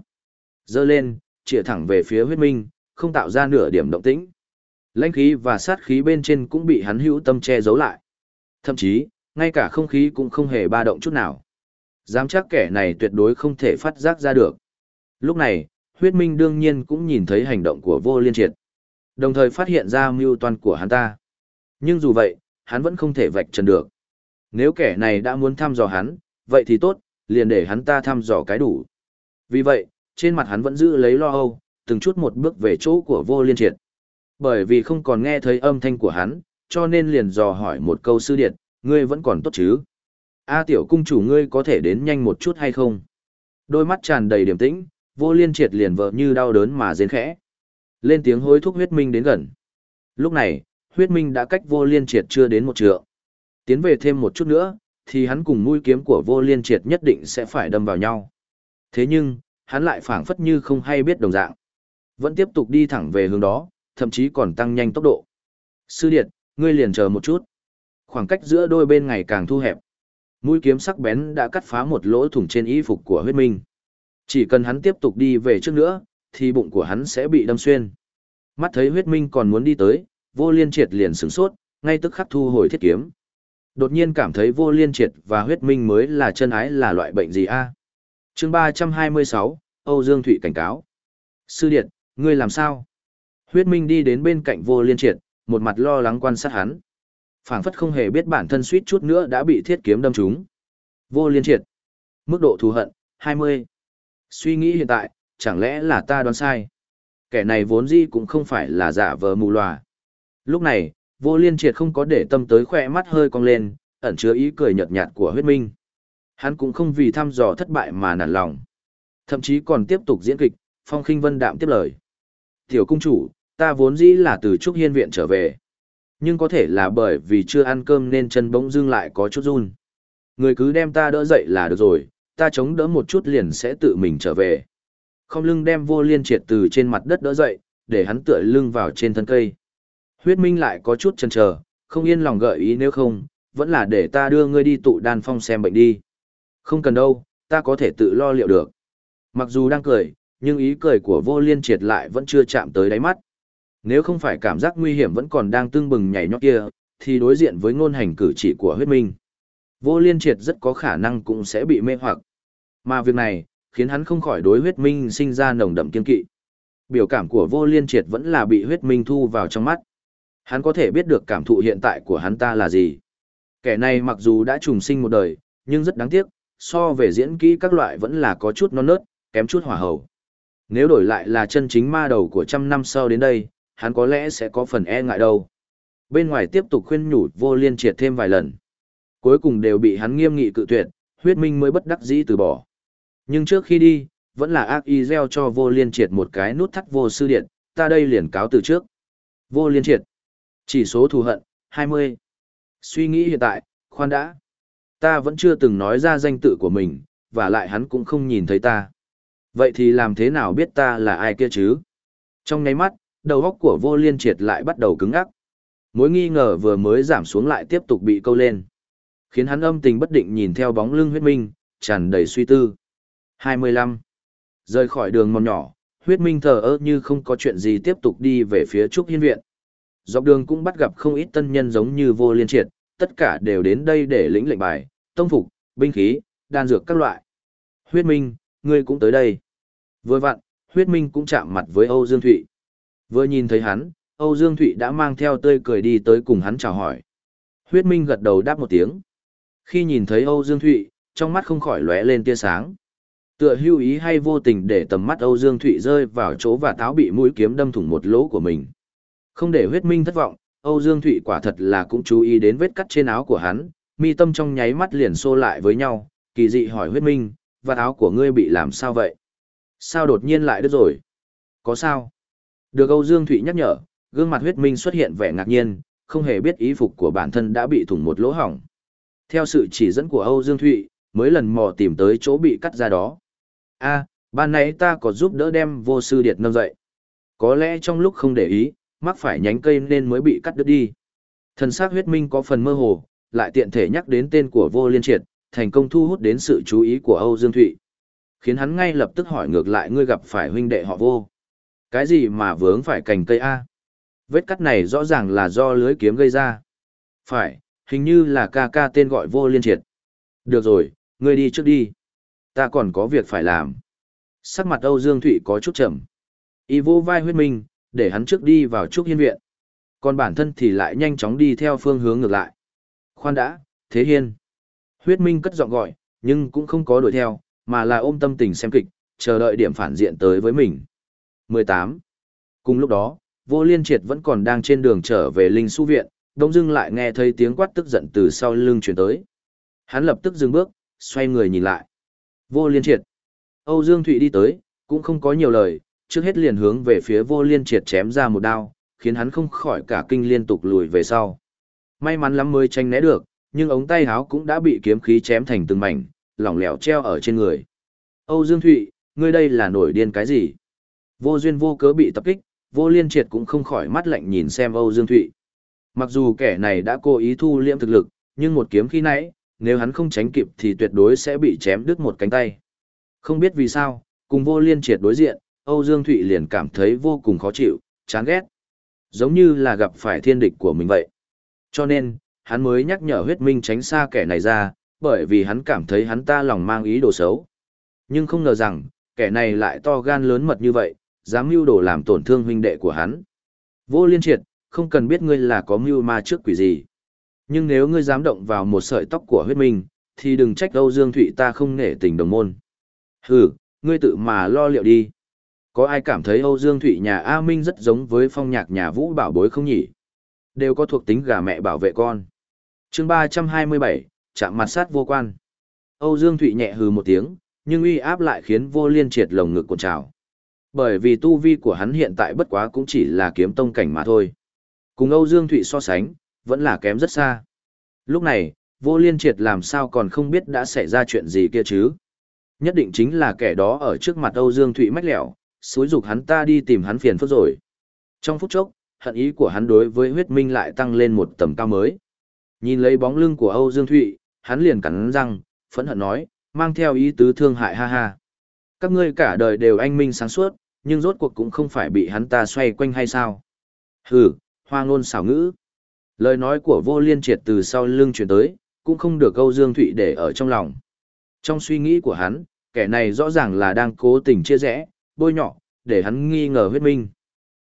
Dơ lên, chĩa thẳng về phía huyết minh, không tạo ra nửa điểm động tĩnh. Lãnh khí và sát khí bên trên cũng bị hắn hữu tâm che giấu lại. Thậm chí, ngay cả không khí cũng không hề ba động chút nào. Dám chắc kẻ này tuyệt đối không thể phát giác ra được. Lúc này, huyết minh đương nhiên cũng nhìn thấy hành động của vô liên triệt. Đồng thời phát hiện ra mưu toan của hắn ta. Nhưng dù vậy, hắn vẫn không thể vạch trần được. Nếu kẻ này đã muốn thăm dò hắn, vậy thì tốt, liền để hắn ta thăm dò cái đủ. Vì vậy, trên mặt hắn vẫn giữ lấy lo âu, từng chút một bước về chỗ của vô liên triệt. Bởi vì không còn nghe thấy âm thanh của hắn, cho nên liền dò hỏi một câu sư điện, ngươi vẫn còn tốt chứ? A tiểu cung chủ ngươi có thể đến nhanh một chút hay không? Đôi mắt tràn đầy điềm tĩnh, vô liên triệt liền vợ như đau đớn mà rên khẽ. Lên tiếng hối thúc huyết minh đến gần. Lúc này, huyết minh đã cách vô liên triệt chưa đến một trượng. Tiến về thêm một chút nữa, thì hắn cùng mũi kiếm của vô liên triệt nhất định sẽ phải đâm vào nhau. Thế nhưng, hắn lại phảng phất như không hay biết đồng dạng. Vẫn tiếp tục đi thẳng về hướng đó, thậm chí còn tăng nhanh tốc độ. Sư điệt, ngươi liền chờ một chút. Khoảng cách giữa đôi bên ngày càng thu hẹp. Mũi kiếm sắc bén đã cắt phá một lỗ thủng trên y phục của huyết minh. Chỉ cần hắn tiếp tục đi về trước nữa, thì bụng của hắn sẽ bị đâm xuyên. Mắt thấy huyết minh còn muốn đi tới, vô liên triệt liền sửng sốt, ngay tức khắc thu hồi thiết kiếm. Đột nhiên cảm thấy vô liên triệt và huyết minh mới là chân ái là loại bệnh gì a? À? chương 326, Âu Dương Thụy cảnh cáo. Sư điện, ngươi làm sao? Huyết minh đi đến bên cạnh vô liên triệt, một mặt lo lắng quan sát hắn phảng phất không hề biết bản thân suýt chút nữa đã bị thiết kiếm đâm trúng. Vô liên triệt. Mức độ thù hận, 20. Suy nghĩ hiện tại, chẳng lẽ là ta đoán sai? Kẻ này vốn dĩ cũng không phải là giả vờ mù lòa. Lúc này, vô liên triệt không có để tâm tới khỏe mắt hơi cong lên, ẩn chứa ý cười nhợt nhạt của huyết minh. Hắn cũng không vì thăm dò thất bại mà nản lòng. Thậm chí còn tiếp tục diễn kịch, phong khinh vân đạm tiếp lời. Tiểu cung chủ, ta vốn dĩ là từ Trúc Hiên viện trở về. Nhưng có thể là bởi vì chưa ăn cơm nên chân bỗng dưng lại có chút run. Người cứ đem ta đỡ dậy là được rồi, ta chống đỡ một chút liền sẽ tự mình trở về. Không lưng đem vô liên triệt từ trên mặt đất đỡ dậy, để hắn tựa lưng vào trên thân cây. Huyết Minh lại có chút chần chờ, không yên lòng gợi ý nếu không, vẫn là để ta đưa ngươi đi tụ đan phong xem bệnh đi. Không cần đâu, ta có thể tự lo liệu được. Mặc dù đang cười, nhưng ý cười của vô liên triệt lại vẫn chưa chạm tới đáy mắt. Nếu không phải cảm giác nguy hiểm vẫn còn đang tương bừng nhảy nhót kia, thì đối diện với ngôn hành cử chỉ của huyết minh. Vô liên triệt rất có khả năng cũng sẽ bị mê hoặc. Mà việc này, khiến hắn không khỏi đối huyết minh sinh ra nồng đậm kiên kỵ. Biểu cảm của vô liên triệt vẫn là bị huyết minh thu vào trong mắt. Hắn có thể biết được cảm thụ hiện tại của hắn ta là gì. Kẻ này mặc dù đã trùng sinh một đời, nhưng rất đáng tiếc, so về diễn kỹ các loại vẫn là có chút non nớt, kém chút hỏa hầu. Nếu đổi lại là chân chính ma đầu của trăm năm sau đến đây, hắn có lẽ sẽ có phần e ngại đâu. Bên ngoài tiếp tục khuyên nhủ vô liên triệt thêm vài lần. Cuối cùng đều bị hắn nghiêm nghị cự tuyệt, huyết minh mới bất đắc dĩ từ bỏ. Nhưng trước khi đi, vẫn là ác y gieo cho vô liên triệt một cái nút thắt vô sư điện, ta đây liền cáo từ trước. Vô liên triệt. Chỉ số thù hận, 20. Suy nghĩ hiện tại, khoan đã. Ta vẫn chưa từng nói ra danh tự của mình, và lại hắn cũng không nhìn thấy ta. Vậy thì làm thế nào biết ta là ai kia chứ? Trong nháy mắt, đầu óc của vô liên triệt lại bắt đầu cứng ngắc. Mối nghi ngờ vừa mới giảm xuống lại tiếp tục bị câu lên. Khiến hắn âm tình bất định nhìn theo bóng lưng huyết minh, tràn đầy suy tư. 25. Rời khỏi đường mòn nhỏ, huyết minh thờ ơ như không có chuyện gì tiếp tục đi về phía Trúc Hiên Viện. Dọc đường cũng bắt gặp không ít tân nhân giống như vô liên triệt, tất cả đều đến đây để lĩnh lệnh bài, tông phục, binh khí, đan dược các loại. Huyết minh, ngươi cũng tới đây. Vừa vặn, huyết minh cũng chạm mặt với Âu Dương Thụy. Vừa nhìn thấy hắn, Âu Dương Thụy đã mang theo tươi cười đi tới cùng hắn chào hỏi. Huyết minh gật đầu đáp một tiếng. Khi nhìn thấy Âu Dương Thụy, trong mắt không khỏi lóe lên tia sáng. Tựa hưu ý hay vô tình để tầm mắt Âu Dương Thụy rơi vào chỗ và táo bị mũi kiếm đâm thủng một lỗ của mình. Không để huyết minh thất vọng, Âu Dương Thụy quả thật là cũng chú ý đến vết cắt trên áo của hắn, mi tâm trong nháy mắt liền xô lại với nhau, kỳ dị hỏi huyết minh, và áo của ngươi bị làm sao vậy? Sao đột nhiên lại đứt rồi? Có sao? Được Âu Dương Thụy nhắc nhở, gương mặt huyết minh xuất hiện vẻ ngạc nhiên, không hề biết ý phục của bản thân đã bị thủng một lỗ hỏng. Theo sự chỉ dẫn của Âu Dương Thụy, mới lần mò tìm tới chỗ bị cắt ra đó. a ban nãy ta có giúp đỡ đem vô sư điệt nâng dậy. Có lẽ trong lúc không để ý, mắc phải nhánh cây nên mới bị cắt đứt đi. Thần sắc huyết minh có phần mơ hồ, lại tiện thể nhắc đến tên của vô liên triệt, thành công thu hút đến sự chú ý của Âu Dương Thụy. Khiến hắn ngay lập tức hỏi ngược lại ngươi gặp phải huynh đệ họ vô. Cái gì mà vướng phải cành cây A? Vết cắt này rõ ràng là do lưới kiếm gây ra. Phải, hình như là ca ca tên gọi vô liên triệt. Được rồi, ngươi đi trước đi. Ta còn có việc phải làm. Sắc mặt Âu Dương Thụy có chút chậm. Y vô vai huyết minh, để hắn trước đi vào trúc hiên viện. Còn bản thân thì lại nhanh chóng đi theo phương hướng ngược lại. Khoan đã, thế hiên. Huyết minh cất giọng gọi, nhưng cũng không có đuổi theo, mà là ôm tâm tình xem kịch, chờ đợi điểm phản diện tới với mình. 18. Cùng lúc đó, vô liên triệt vẫn còn đang trên đường trở về linh su viện, đông dưng lại nghe thấy tiếng quát tức giận từ sau lưng chuyển tới. Hắn lập tức dừng bước, xoay người nhìn lại. Vô liên triệt. Âu Dương Thụy đi tới, cũng không có nhiều lời, trước hết liền hướng về phía vô liên triệt chém ra một đao, khiến hắn không khỏi cả kinh liên tục lùi về sau. May mắn lắm mới tranh né được, nhưng ống tay áo cũng đã bị kiếm khí chém thành từng mảnh, lỏng lẻo treo ở trên người. Âu Dương Thụy, ngươi đây là nổi điên cái gì? Vô duyên vô cớ bị tập kích, vô liên triệt cũng không khỏi mắt lạnh nhìn xem Âu Dương Thụy. Mặc dù kẻ này đã cố ý thu liễm thực lực, nhưng một kiếm khi nãy, nếu hắn không tránh kịp thì tuyệt đối sẽ bị chém đứt một cánh tay. Không biết vì sao, cùng vô liên triệt đối diện, Âu Dương Thụy liền cảm thấy vô cùng khó chịu, chán ghét. Giống như là gặp phải thiên địch của mình vậy. Cho nên, hắn mới nhắc nhở huyết minh tránh xa kẻ này ra, bởi vì hắn cảm thấy hắn ta lòng mang ý đồ xấu. Nhưng không ngờ rằng, kẻ này lại to gan lớn mật như vậy, dám mưu đồ làm tổn thương huynh đệ của hắn. Vô liên triệt, không cần biết ngươi là có mưu ma trước quỷ gì. Nhưng nếu ngươi dám động vào một sợi tóc của huyết minh, thì đừng trách Âu Dương Thụy ta không nể tình đồng môn. Hừ, ngươi tự mà lo liệu đi. Có ai cảm thấy Âu Dương Thụy nhà A Minh rất giống với phong nhạc nhà Vũ bảo bối không nhỉ? Đều có thuộc tính gà mẹ bảo vệ con. chương 327, chạm mặt sát vô quan. Âu Dương Thụy nhẹ hừ một tiếng, nhưng uy áp lại khiến vô liên triệt lồng ngực cuộn trào. Bởi vì tu vi của hắn hiện tại bất quá cũng chỉ là kiếm tông cảnh mà thôi. Cùng Âu Dương Thụy so sánh, vẫn là kém rất xa. Lúc này, vô liên triệt làm sao còn không biết đã xảy ra chuyện gì kia chứ. Nhất định chính là kẻ đó ở trước mặt Âu Dương Thụy mách lẻo, xúi dục hắn ta đi tìm hắn phiền phức rồi. Trong phút chốc, hận ý của hắn đối với huyết minh lại tăng lên một tầm cao mới. Nhìn lấy bóng lưng của Âu Dương Thụy, hắn liền cắn răng, phẫn hận nói, mang theo ý tứ thương hại ha ha. Các ngươi cả đời đều anh minh sáng suốt, nhưng rốt cuộc cũng không phải bị hắn ta xoay quanh hay sao. Hừ, hoa ngôn xảo ngữ. Lời nói của vô liên triệt từ sau lưng chuyển tới, cũng không được Âu Dương Thụy để ở trong lòng. Trong suy nghĩ của hắn, kẻ này rõ ràng là đang cố tình chia rẽ, bôi nhọ, để hắn nghi ngờ huyết minh.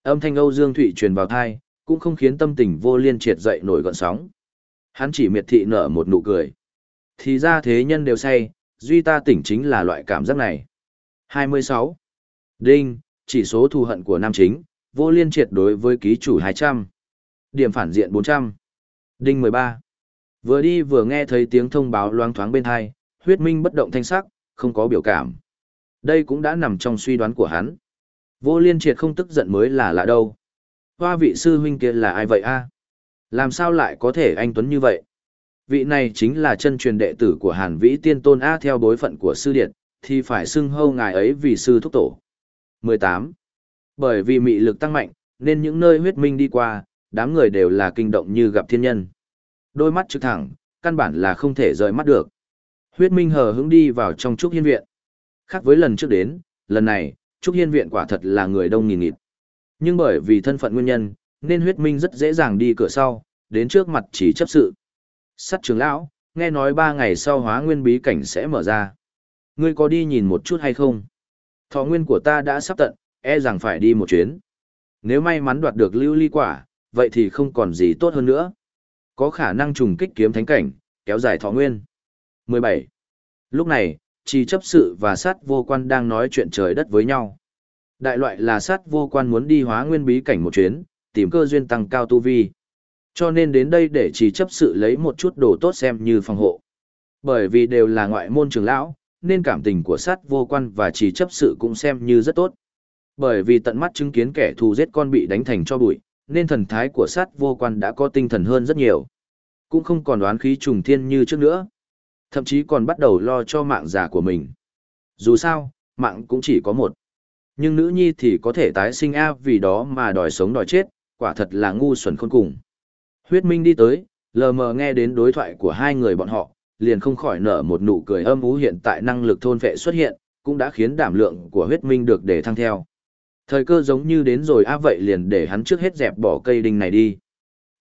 Âm thanh Âu Dương Thụy truyền vào thai, cũng không khiến tâm tình vô liên triệt dậy nổi gọn sóng. Hắn chỉ miệt thị nở một nụ cười. Thì ra thế nhân đều say, duy ta tỉnh chính là loại cảm giác này. 26. Đinh, chỉ số thù hận của nam chính, vô liên triệt đối với ký chủ 200. Điểm phản diện 400. Đinh 13. Vừa đi vừa nghe thấy tiếng thông báo loang thoáng bên hai, huyết minh bất động thanh sắc, không có biểu cảm. Đây cũng đã nằm trong suy đoán của hắn. Vô liên triệt không tức giận mới là lạ đâu. Hoa vị sư huynh kia là ai vậy a? Làm sao lại có thể anh Tuấn như vậy? Vị này chính là chân truyền đệ tử của Hàn Vĩ Tiên Tôn A theo bối phận của sư điện, thì phải xưng hâu ngài ấy vì sư thúc tổ. 18. Bởi vì mị lực tăng mạnh, nên những nơi huyết minh đi qua, đám người đều là kinh động như gặp thiên nhân. Đôi mắt trực thẳng, căn bản là không thể rời mắt được. Huyết minh hờ hững đi vào trong trúc hiên viện. Khác với lần trước đến, lần này, trúc hiên viện quả thật là người đông nghìn nghịt. Nhưng bởi vì thân phận nguyên nhân, nên huyết minh rất dễ dàng đi cửa sau, đến trước mặt chỉ chấp sự. Sắt trưởng lão, nghe nói ba ngày sau hóa nguyên bí cảnh sẽ mở ra. Ngươi có đi nhìn một chút hay không? Thọ nguyên của ta đã sắp tận, e rằng phải đi một chuyến. Nếu may mắn đoạt được lưu ly quả, vậy thì không còn gì tốt hơn nữa. Có khả năng trùng kích kiếm thánh cảnh, kéo dài thọ nguyên. 17. Lúc này, trì chấp sự và sát vô quan đang nói chuyện trời đất với nhau. Đại loại là sát vô quan muốn đi hóa nguyên bí cảnh một chuyến, tìm cơ duyên tăng cao tu vi. Cho nên đến đây để trì chấp sự lấy một chút đồ tốt xem như phòng hộ. Bởi vì đều là ngoại môn trưởng lão, nên cảm tình của sát vô quan và chỉ chấp sự cũng xem như rất tốt. Bởi vì tận mắt chứng kiến kẻ thù giết con bị đánh thành cho bụi, nên thần thái của sát vô quan đã có tinh thần hơn rất nhiều. Cũng không còn đoán khí trùng thiên như trước nữa. Thậm chí còn bắt đầu lo cho mạng già của mình. Dù sao, mạng cũng chỉ có một. Nhưng nữ nhi thì có thể tái sinh A vì đó mà đòi sống đòi chết, quả thật là ngu xuẩn khôn cùng. Huyết Minh đi tới, lờ mờ nghe đến đối thoại của hai người bọn họ, liền không khỏi nở một nụ cười âm ú hiện tại năng lực thôn vệ xuất hiện, cũng đã khiến đảm lượng của huyết minh được để thăng theo. Thời cơ giống như đến rồi á vậy liền để hắn trước hết dẹp bỏ cây đinh này đi.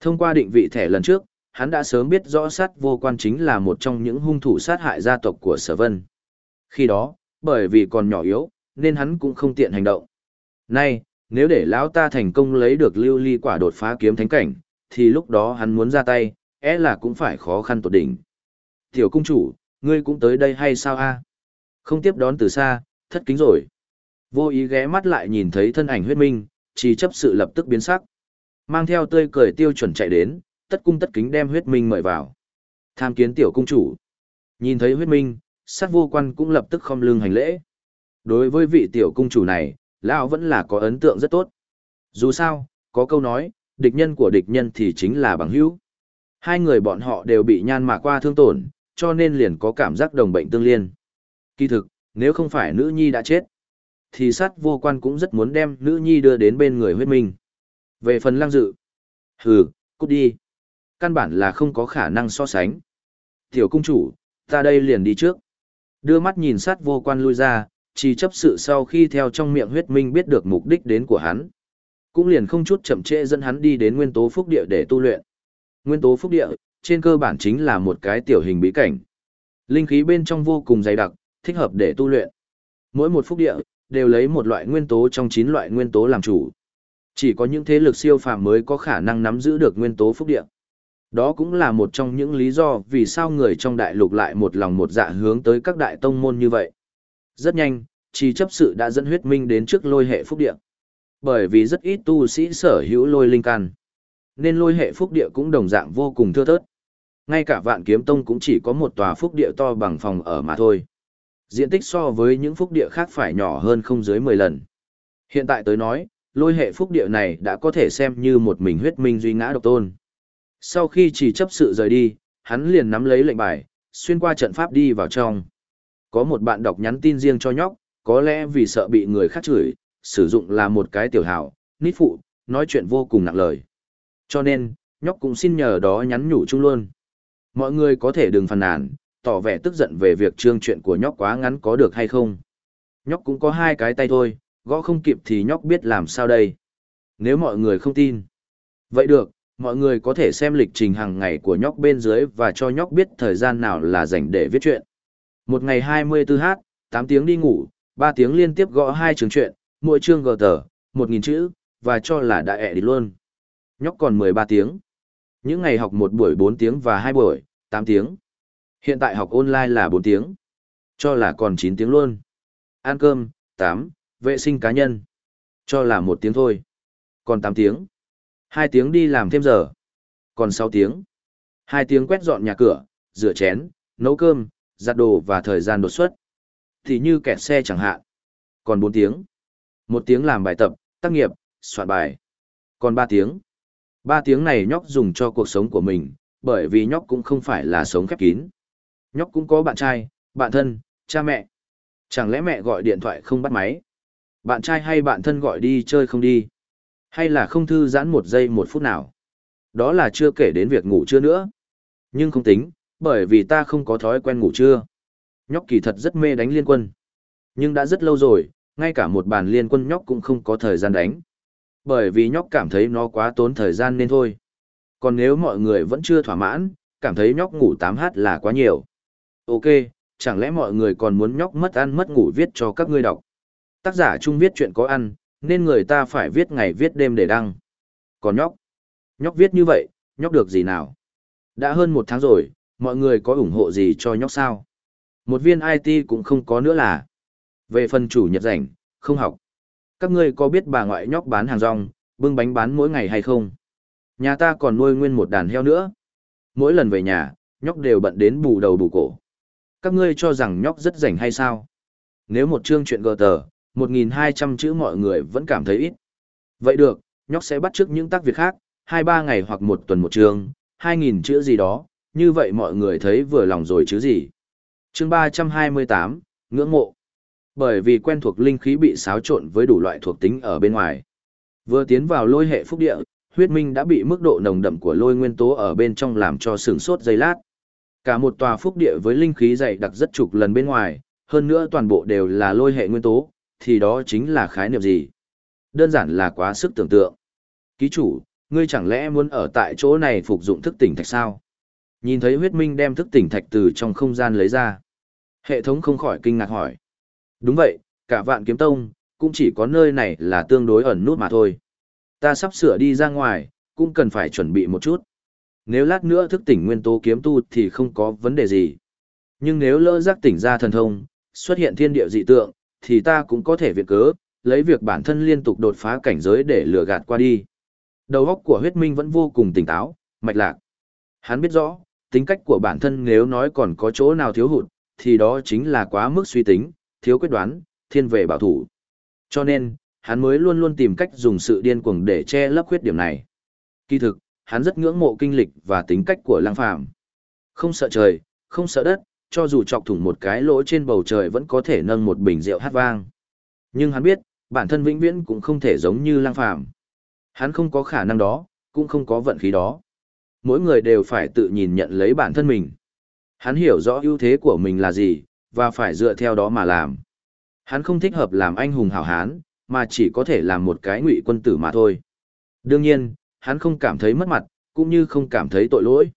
Thông qua định vị thẻ lần trước, hắn đã sớm biết rõ sát vô quan chính là một trong những hung thủ sát hại gia tộc của sở vân. Khi đó, bởi vì còn nhỏ yếu, nên hắn cũng không tiện hành động. Nay, nếu để lão ta thành công lấy được lưu ly quả đột phá kiếm thánh cảnh, thì lúc đó hắn muốn ra tay, é là cũng phải khó khăn tột đỉnh. Tiểu cung chủ, ngươi cũng tới đây hay sao a? Không tiếp đón từ xa, thất kính rồi. Vô ý ghé mắt lại nhìn thấy thân ảnh huyết minh, chỉ chấp sự lập tức biến sắc. Mang theo tươi cười tiêu chuẩn chạy đến, tất cung tất kính đem huyết minh mời vào. Tham kiến tiểu cung chủ. Nhìn thấy huyết minh, sát vô quan cũng lập tức không lưng hành lễ. Đối với vị tiểu cung chủ này, lão vẫn là có ấn tượng rất tốt. Dù sao, có câu nói, địch nhân của địch nhân thì chính là bằng hữu. Hai người bọn họ đều bị nhan mạ qua thương tổn, cho nên liền có cảm giác đồng bệnh tương liên. Kỳ thực, nếu không phải nữ nhi đã chết, thì sát vô quan cũng rất muốn đem nữ nhi đưa đến bên người huyết minh. Về phần lăng dự, hừ, cút đi. Căn bản là không có khả năng so sánh. Tiểu cung chủ, ta đây liền đi trước. Đưa mắt nhìn sát vô quan lui ra, chỉ chấp sự sau khi theo trong miệng huyết minh biết được mục đích đến của hắn. Cũng liền không chút chậm trễ dẫn hắn đi đến nguyên tố phúc địa để tu luyện. Nguyên tố phúc địa, trên cơ bản chính là một cái tiểu hình bí cảnh. Linh khí bên trong vô cùng dày đặc, thích hợp để tu luyện. Mỗi một phúc địa, đều lấy một loại nguyên tố trong 9 loại nguyên tố làm chủ. Chỉ có những thế lực siêu phàm mới có khả năng nắm giữ được nguyên tố phúc địa. Đó cũng là một trong những lý do vì sao người trong đại lục lại một lòng một dạ hướng tới các đại tông môn như vậy. Rất nhanh, chỉ chấp sự đã dẫn huyết minh đến trước lôi hệ phúc địa. Bởi vì rất ít tu sĩ sở hữu lôi linh căn, nên lôi hệ phúc địa cũng đồng dạng vô cùng thưa thớt. Ngay cả vạn kiếm tông cũng chỉ có một tòa phúc địa to bằng phòng ở mà thôi. Diện tích so với những phúc địa khác phải nhỏ hơn không dưới 10 lần. Hiện tại tới nói, lôi hệ phúc địa này đã có thể xem như một mình huyết minh duy ngã độc tôn. Sau khi chỉ chấp sự rời đi, hắn liền nắm lấy lệnh bài, xuyên qua trận pháp đi vào trong. Có một bạn đọc nhắn tin riêng cho nhóc, có lẽ vì sợ bị người khác chửi, sử dụng là một cái tiểu hào, nít phụ, nói chuyện vô cùng nặng lời. Cho nên, nhóc cũng xin nhờ đó nhắn nhủ chung luôn. Mọi người có thể đừng phàn nàn, tỏ vẻ tức giận về việc trương chuyện của nhóc quá ngắn có được hay không. Nhóc cũng có hai cái tay thôi, gõ không kịp thì nhóc biết làm sao đây. Nếu mọi người không tin. Vậy được, mọi người có thể xem lịch trình hàng ngày của nhóc bên dưới và cho nhóc biết thời gian nào là dành để viết chuyện. Một ngày 24h, 8 tiếng đi ngủ, 3 tiếng liên tiếp gõ hai trường chuyện, mỗi chương gờ tờ, 1.000 chữ, và cho là đã ẹ đi luôn. Nhóc còn 13 tiếng. Những ngày học một buổi 4 tiếng và hai buổi, 8 tiếng. Hiện tại học online là 4 tiếng. Cho là còn 9 tiếng luôn. Ăn cơm, 8, vệ sinh cá nhân. Cho là 1 tiếng thôi. Còn 8 tiếng. 2 tiếng đi làm thêm giờ. Còn 6 tiếng. 2 tiếng quét dọn nhà cửa, rửa chén, nấu cơm, giặt đồ và thời gian đột xuất. Thì như kẹt xe chẳng hạn. Còn 4 tiếng. 1 tiếng làm bài tập, tác nghiệp, soạn bài. Còn 3 tiếng. Ba tiếng này nhóc dùng cho cuộc sống của mình, bởi vì nhóc cũng không phải là sống khép kín. Nhóc cũng có bạn trai, bạn thân, cha mẹ. Chẳng lẽ mẹ gọi điện thoại không bắt máy? Bạn trai hay bạn thân gọi đi chơi không đi? Hay là không thư giãn một giây một phút nào? Đó là chưa kể đến việc ngủ trưa nữa. Nhưng không tính, bởi vì ta không có thói quen ngủ trưa. Nhóc kỳ thật rất mê đánh liên quân. Nhưng đã rất lâu rồi, ngay cả một bàn liên quân nhóc cũng không có thời gian đánh. Bởi vì nhóc cảm thấy nó quá tốn thời gian nên thôi. Còn nếu mọi người vẫn chưa thỏa mãn, cảm thấy nhóc ngủ 8h là quá nhiều. Ok, chẳng lẽ mọi người còn muốn nhóc mất ăn mất ngủ viết cho các ngươi đọc. Tác giả chung viết chuyện có ăn, nên người ta phải viết ngày viết đêm để đăng. Còn nhóc, nhóc viết như vậy, nhóc được gì nào? Đã hơn một tháng rồi, mọi người có ủng hộ gì cho nhóc sao? Một viên IT cũng không có nữa là. Về phần chủ nhật rảnh, không học. Các ngươi có biết bà ngoại nhóc bán hàng rong, bưng bánh bán mỗi ngày hay không? Nhà ta còn nuôi nguyên một đàn heo nữa. Mỗi lần về nhà, nhóc đều bận đến bù đầu bù cổ. Các ngươi cho rằng nhóc rất rảnh hay sao? Nếu một chương chuyện gờ tờ, 1.200 chữ mọi người vẫn cảm thấy ít. Vậy được, nhóc sẽ bắt trước những tác việc khác, 2-3 ngày hoặc một tuần một chương, 2.000 chữ gì đó, như vậy mọi người thấy vừa lòng rồi chứ gì. chương 328, ngưỡng mộ. Bởi vì quen thuộc linh khí bị xáo trộn với đủ loại thuộc tính ở bên ngoài. Vừa tiến vào lôi hệ phúc địa, huyết minh đã bị mức độ nồng đậm của lôi nguyên tố ở bên trong làm cho sửng sốt giây lát. Cả một tòa phúc địa với linh khí dày đặc rất chục lần bên ngoài, hơn nữa toàn bộ đều là lôi hệ nguyên tố, thì đó chính là khái niệm gì? Đơn giản là quá sức tưởng tượng. Ký chủ, ngươi chẳng lẽ muốn ở tại chỗ này phục dụng thức tỉnh thạch sao? Nhìn thấy huyết minh đem thức tỉnh thạch từ trong không gian lấy ra. Hệ thống không khỏi kinh ngạc hỏi. Đúng vậy, cả vạn kiếm tông, cũng chỉ có nơi này là tương đối ẩn nút mà thôi. Ta sắp sửa đi ra ngoài, cũng cần phải chuẩn bị một chút. Nếu lát nữa thức tỉnh nguyên tố kiếm tu thì không có vấn đề gì. Nhưng nếu lỡ giác tỉnh ra thần thông, xuất hiện thiên địa dị tượng, thì ta cũng có thể viện cớ, lấy việc bản thân liên tục đột phá cảnh giới để lừa gạt qua đi. Đầu óc của huyết minh vẫn vô cùng tỉnh táo, mạch lạc. Hắn biết rõ, tính cách của bản thân nếu nói còn có chỗ nào thiếu hụt, thì đó chính là quá mức suy tính, thiếu quyết đoán, thiên về bảo thủ. Cho nên, hắn mới luôn luôn tìm cách dùng sự điên cuồng để che lấp khuyết điểm này. Kỳ thực, hắn rất ngưỡng mộ kinh lịch và tính cách của Lăng Phàm. Không sợ trời, không sợ đất, cho dù chọc thủng một cái lỗ trên bầu trời vẫn có thể nâng một bình rượu hát vang. Nhưng hắn biết, bản thân vĩnh viễn cũng không thể giống như Lăng Phàm. Hắn không có khả năng đó, cũng không có vận khí đó. Mỗi người đều phải tự nhìn nhận lấy bản thân mình. Hắn hiểu rõ ưu thế của mình là gì, và phải dựa theo đó mà làm. Hắn không thích hợp làm anh hùng hảo hán, mà chỉ có thể làm một cái ngụy quân tử mà thôi. Đương nhiên, hắn không cảm thấy mất mặt, cũng như không cảm thấy tội lỗi.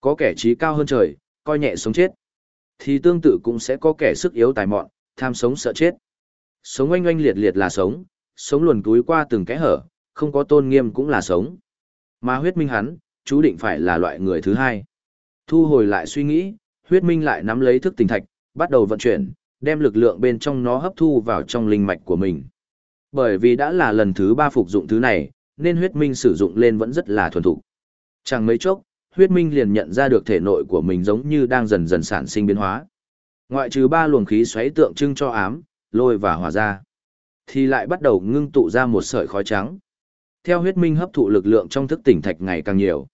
Có kẻ trí cao hơn trời, coi nhẹ sống chết. Thì tương tự cũng sẽ có kẻ sức yếu tài mọn, tham sống sợ chết. Sống oanh oanh liệt liệt là sống, sống luồn túi qua từng kẽ hở, không có tôn nghiêm cũng là sống. Mà huyết minh hắn, chú định phải là loại người thứ hai. Thu hồi lại suy nghĩ, huyết minh lại nắm lấy thức tình thạch, bắt đầu vận chuyển, đem lực lượng bên trong nó hấp thu vào trong linh mạch của mình. Bởi vì đã là lần thứ ba phục dụng thứ này, nên huyết minh sử dụng lên vẫn rất là thuần thục. Chẳng mấy chốc, huyết minh liền nhận ra được thể nội của mình giống như đang dần dần sản sinh biến hóa. Ngoại trừ ba luồng khí xoáy tượng trưng cho ám, lôi và hỏa ra, thì lại bắt đầu ngưng tụ ra một sợi khói trắng. Theo huyết minh hấp thụ lực lượng trong thức tỉnh thạch ngày càng nhiều,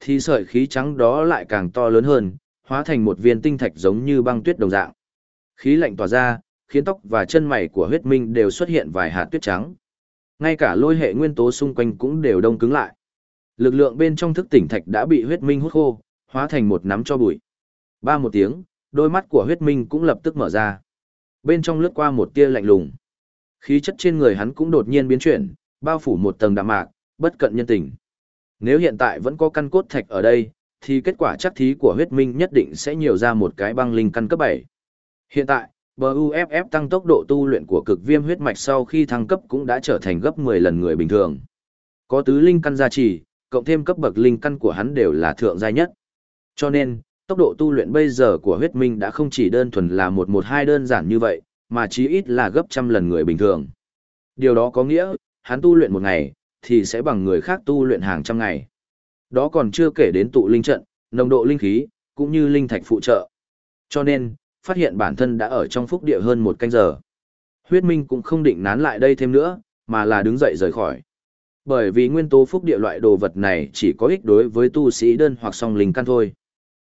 thì sợi khí trắng đó lại càng to lớn hơn, hóa thành một viên tinh thạch giống như băng tuyết đồng dạng. Khí lạnh tỏa ra, khiến tóc và chân mày của huyết minh đều xuất hiện vài hạt tuyết trắng. Ngay cả lôi hệ nguyên tố xung quanh cũng đều đông cứng lại. Lực lượng bên trong thức tỉnh thạch đã bị huyết minh hút khô, hóa thành một nắm cho bụi. Ba một tiếng, đôi mắt của huyết minh cũng lập tức mở ra. Bên trong lướt qua một tia lạnh lùng. Khí chất trên người hắn cũng đột nhiên biến chuyển, bao phủ một tầng đạm mạc, bất cận nhân tình. Nếu hiện tại vẫn có căn cốt thạch ở đây, thì kết quả chắc thí của huyết minh nhất định sẽ nhiều ra một cái băng linh căn cấp 7. Hiện tại, BUFF tăng tốc độ tu luyện của cực viêm huyết mạch sau khi thăng cấp cũng đã trở thành gấp 10 lần người bình thường. Có tứ linh căn gia trì, cộng thêm cấp bậc linh căn của hắn đều là thượng giai nhất. Cho nên, tốc độ tu luyện bây giờ của huyết minh đã không chỉ đơn thuần là một một hai đơn giản như vậy, mà chí ít là gấp trăm lần người bình thường. Điều đó có nghĩa, hắn tu luyện một ngày, thì sẽ bằng người khác tu luyện hàng trăm ngày. Đó còn chưa kể đến tụ linh trận, nồng độ linh khí, cũng như linh thạch phụ trợ. Cho nên, phát hiện bản thân đã ở trong phúc địa hơn một canh giờ. Huyết Minh cũng không định nán lại đây thêm nữa, mà là đứng dậy rời khỏi. Bởi vì nguyên tố phúc địa loại đồ vật này chỉ có ích đối với tu sĩ đơn hoặc song linh căn thôi.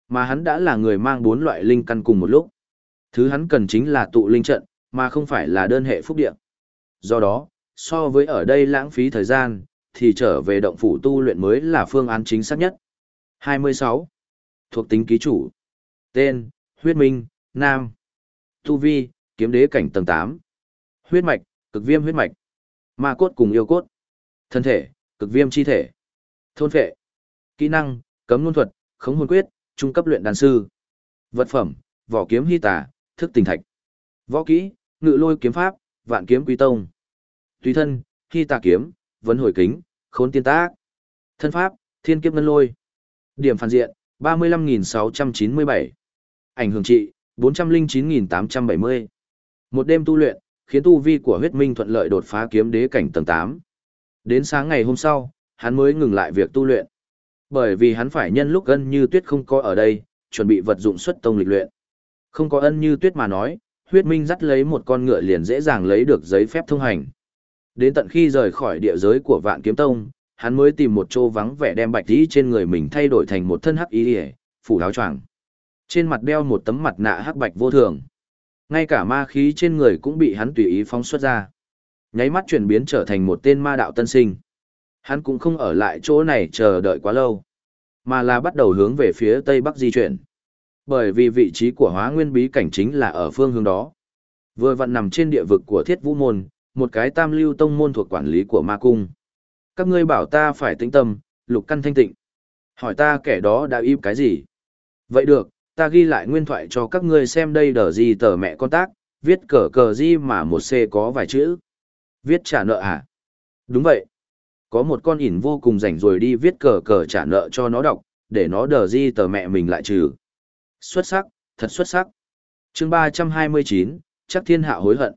Mà hắn đã là người mang bốn loại linh căn cùng một lúc. Thứ hắn cần chính là tụ linh trận, mà không phải là đơn hệ phúc địa. Do đó, so với ở đây lãng phí thời gian, thì trở về động phủ tu luyện mới là phương án chính xác nhất. 26. Thuộc tính ký chủ. Tên, huyết minh, nam. Tu vi, kiếm đế cảnh tầng 8. Huyết mạch, cực viêm huyết mạch. Ma cốt cùng yêu cốt. Thân thể, cực viêm chi thể. Thôn phệ. Kỹ năng, cấm luân thuật, khống hồn quyết, trung cấp luyện đan sư. Vật phẩm, vỏ kiếm hy tà, thức tình thạch. Võ kỹ, ngự lôi kiếm pháp, vạn kiếm quý tông. Tùy thân, hy tà kiếm, vấn hồi kính, khốn tiên tác. Thân pháp, thiên kiếp ngân lôi. Điểm phản diện, 35.697. Ảnh hưởng trị, 409.870. Một đêm tu luyện, khiến tu vi của huyết minh thuận lợi đột phá kiếm đế cảnh tầng 8. Đến sáng ngày hôm sau, hắn mới ngừng lại việc tu luyện. Bởi vì hắn phải nhân lúc ân như tuyết không có ở đây, chuẩn bị vật dụng xuất tông lịch luyện. Không có ân như tuyết mà nói, huyết minh dắt lấy một con ngựa liền dễ dàng lấy được giấy phép thông hành. Đến tận khi rời khỏi địa giới của vạn kiếm tông, hắn mới tìm một chỗ vắng vẻ đem bạch tí trên người mình thay đổi thành một thân hắc ý ỉa phủ áo choàng. Trên mặt đeo một tấm mặt nạ hắc bạch vô thường. Ngay cả ma khí trên người cũng bị hắn tùy ý phóng xuất ra. Nháy mắt chuyển biến trở thành một tên ma đạo tân sinh. Hắn cũng không ở lại chỗ này chờ đợi quá lâu mà là bắt đầu hướng về phía tây bắc di chuyển. Bởi vì vị trí của hóa nguyên bí cảnh chính là ở phương hướng đó. Vừa vặn nằm trên địa vực của thiết vũ môn một cái tam lưu tông môn thuộc quản lý của ma cung các ngươi bảo ta phải tĩnh tâm, lục căn thanh tịnh. Hỏi ta kẻ đó đã im cái gì? Vậy được, ta ghi lại nguyên thoại cho các ngươi xem đây đờ gì tờ mẹ con tác, viết cờ cờ gì mà một C có vài chữ. Viết trả nợ à? Đúng vậy. Có một con ỉn vô cùng rảnh rồi đi viết cờ cờ trả nợ cho nó đọc, để nó đờ gì tờ mẹ mình lại trừ. Xuất sắc, thật xuất sắc. chương ba trăm hai mươi chín, chắc thiên hạ hối hận.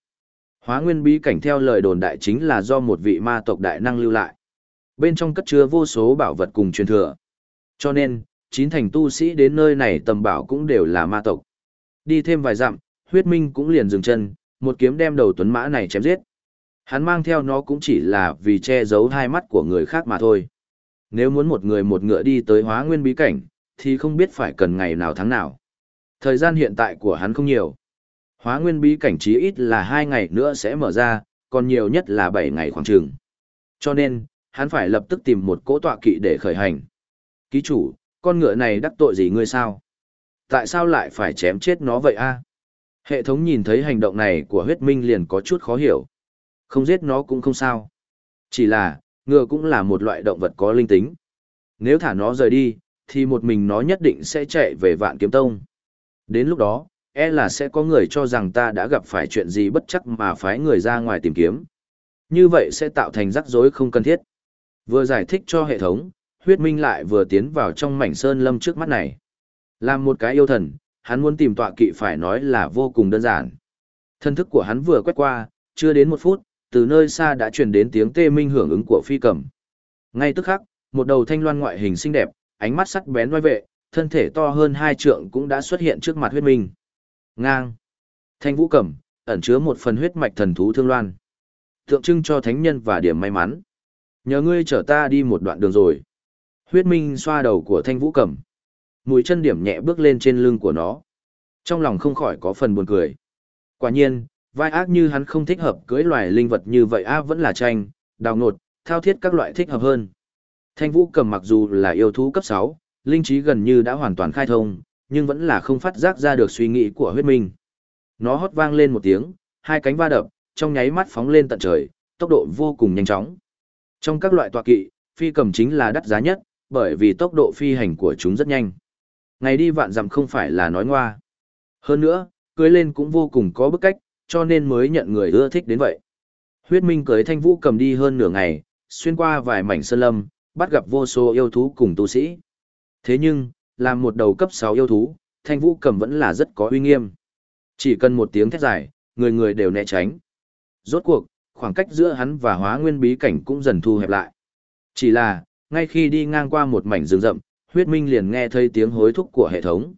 Hóa nguyên bí cảnh theo lời đồn đại chính là do một vị ma tộc đại năng lưu lại. Bên trong cất chứa vô số bảo vật cùng truyền thừa. Cho nên, chín thành tu sĩ đến nơi này tầm bảo cũng đều là ma tộc. Đi thêm vài dặm, huyết minh cũng liền dừng chân, một kiếm đem đầu tuấn mã này chém giết. Hắn mang theo nó cũng chỉ là vì che giấu hai mắt của người khác mà thôi. Nếu muốn một người một ngựa đi tới hóa nguyên bí cảnh, thì không biết phải cần ngày nào tháng nào. Thời gian hiện tại của hắn không nhiều. Hóa nguyên bí cảnh chí ít là hai ngày nữa sẽ mở ra, còn nhiều nhất là bảy ngày khoảng trường. Cho nên, hắn phải lập tức tìm một cỗ tọa kỵ để khởi hành. Ký chủ, con ngựa này đắc tội gì ngươi sao? Tại sao lại phải chém chết nó vậy a? Hệ thống nhìn thấy hành động này của huyết minh liền có chút khó hiểu. Không giết nó cũng không sao. Chỉ là, ngựa cũng là một loại động vật có linh tính. Nếu thả nó rời đi, thì một mình nó nhất định sẽ chạy về vạn kiếm tông. Đến lúc đó, e là sẽ có người cho rằng ta đã gặp phải chuyện gì bất chắc mà phái người ra ngoài tìm kiếm. Như vậy sẽ tạo thành rắc rối không cần thiết. Vừa giải thích cho hệ thống, huyết minh lại vừa tiến vào trong mảnh sơn lâm trước mắt này. Làm một cái yêu thần, hắn muốn tìm tọa kỵ phải nói là vô cùng đơn giản. Thân thức của hắn vừa quét qua, chưa đến một phút, từ nơi xa đã truyền đến tiếng tê minh hưởng ứng của phi cầm. Ngay tức khắc, một đầu thanh loan ngoại hình xinh đẹp, ánh mắt sắc bén oai vệ, thân thể to hơn hai trượng cũng đã xuất hiện trước mặt huyết minh. Ngang. Thanh vũ cẩm, ẩn chứa một phần huyết mạch thần thú thương loan. Tượng trưng cho thánh nhân và điểm may mắn. Nhờ ngươi chở ta đi một đoạn đường rồi. Huyết minh xoa đầu của thanh vũ cẩm. Mùi chân điểm nhẹ bước lên trên lưng của nó. Trong lòng không khỏi có phần buồn cười. Quả nhiên, vai ác như hắn không thích hợp cưới loài linh vật như vậy á vẫn là tranh, đào ngột, thao thiết các loại thích hợp hơn. Thanh vũ cầm mặc dù là yêu thú cấp 6, linh trí gần như đã hoàn toàn khai thông, nhưng vẫn là không phát giác ra được suy nghĩ của huyết minh. Nó hót vang lên một tiếng, hai cánh va đập, trong nháy mắt phóng lên tận trời, tốc độ vô cùng nhanh chóng. Trong các loại tọa kỵ, phi cầm chính là đắt giá nhất, bởi vì tốc độ phi hành của chúng rất nhanh. Ngày đi vạn dặm không phải là nói ngoa. Hơn nữa, cưới lên cũng vô cùng có bức cách, cho nên mới nhận người ưa thích đến vậy. Huyết Minh cưới thanh vũ cầm đi hơn nửa ngày, xuyên qua vài mảnh sơn lâm, bắt gặp vô số yêu thú cùng tu sĩ. Thế nhưng, làm một đầu cấp 6 yêu thú, thanh vũ cầm vẫn là rất có uy nghiêm. Chỉ cần một tiếng thét dài, người người đều né tránh. Rốt cuộc, khoảng cách giữa hắn và hóa nguyên bí cảnh cũng dần thu hẹp lại. Chỉ là, ngay khi đi ngang qua một mảnh rừng rậm, huyết minh liền nghe thấy tiếng hối thúc của hệ thống.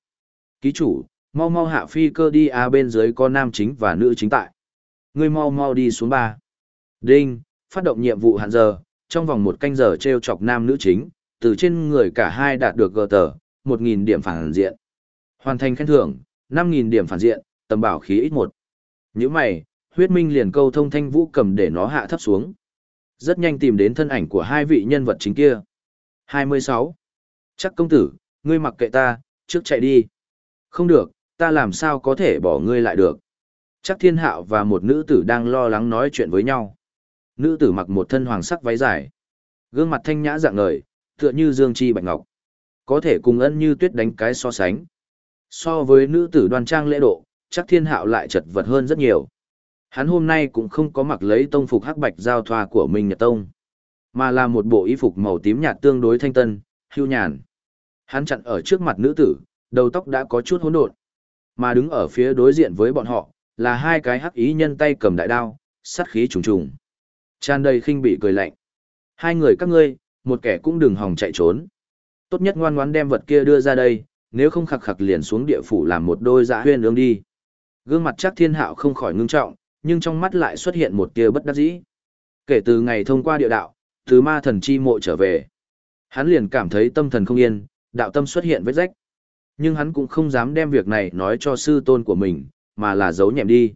Ký chủ, mau mau hạ phi cơ đi a bên dưới có nam chính và nữ chính tại. Ngươi mau mau đi xuống ba. Đinh, phát động nhiệm vụ hạn giờ, trong vòng một canh giờ treo chọc nam nữ chính, từ trên người cả hai đạt được gờ tờ, 1.000 điểm phản diện. Hoàn thành khen thưởng, 5.000 điểm phản diện, tầm bảo khí ít một. Những mày, huyết minh liền câu thông thanh vũ cầm để nó hạ thấp xuống. Rất nhanh tìm đến thân ảnh của hai vị nhân vật chính kia. 26. Chắc công tử, ngươi mặc kệ ta, trước chạy đi. Không được, ta làm sao có thể bỏ ngươi lại được. Chắc thiên hạo và một nữ tử đang lo lắng nói chuyện với nhau. Nữ tử mặc một thân hoàng sắc váy dài. Gương mặt thanh nhã dạng ngời, tựa như dương chi bạch ngọc. Có thể cùng ân như tuyết đánh cái so sánh. So với nữ tử đoan trang lễ độ, chắc thiên hạo lại chật vật hơn rất nhiều. Hắn hôm nay cũng không có mặc lấy tông phục hắc bạch giao thoa của mình Nhật Tông, mà là một bộ y phục màu tím nhạt tương đối thanh tân, hưu nhàn. Hắn chặn ở trước mặt nữ tử, đầu tóc đã có chút hỗn độn, mà đứng ở phía đối diện với bọn họ là hai cái hắc ý nhân tay cầm đại đao, sát khí trùng trùng. Tràn đầy khinh bị cười lạnh. Hai người các ngươi, một kẻ cũng đừng hòng chạy trốn. Tốt nhất ngoan ngoãn đem vật kia đưa ra đây, nếu không khặc khặc liền xuống địa phủ làm một đôi dã huyên ương đi. Gương mặt chắc thiên hạo không khỏi ngưng trọng, nhưng trong mắt lại xuất hiện một tia bất đắc dĩ. Kể từ ngày thông qua địa đạo, từ ma thần chi mộ trở về, hắn liền cảm thấy tâm thần không yên, đạo tâm xuất hiện vết rách. Nhưng hắn cũng không dám đem việc này nói cho sư tôn của mình, mà là giấu nhẹm đi.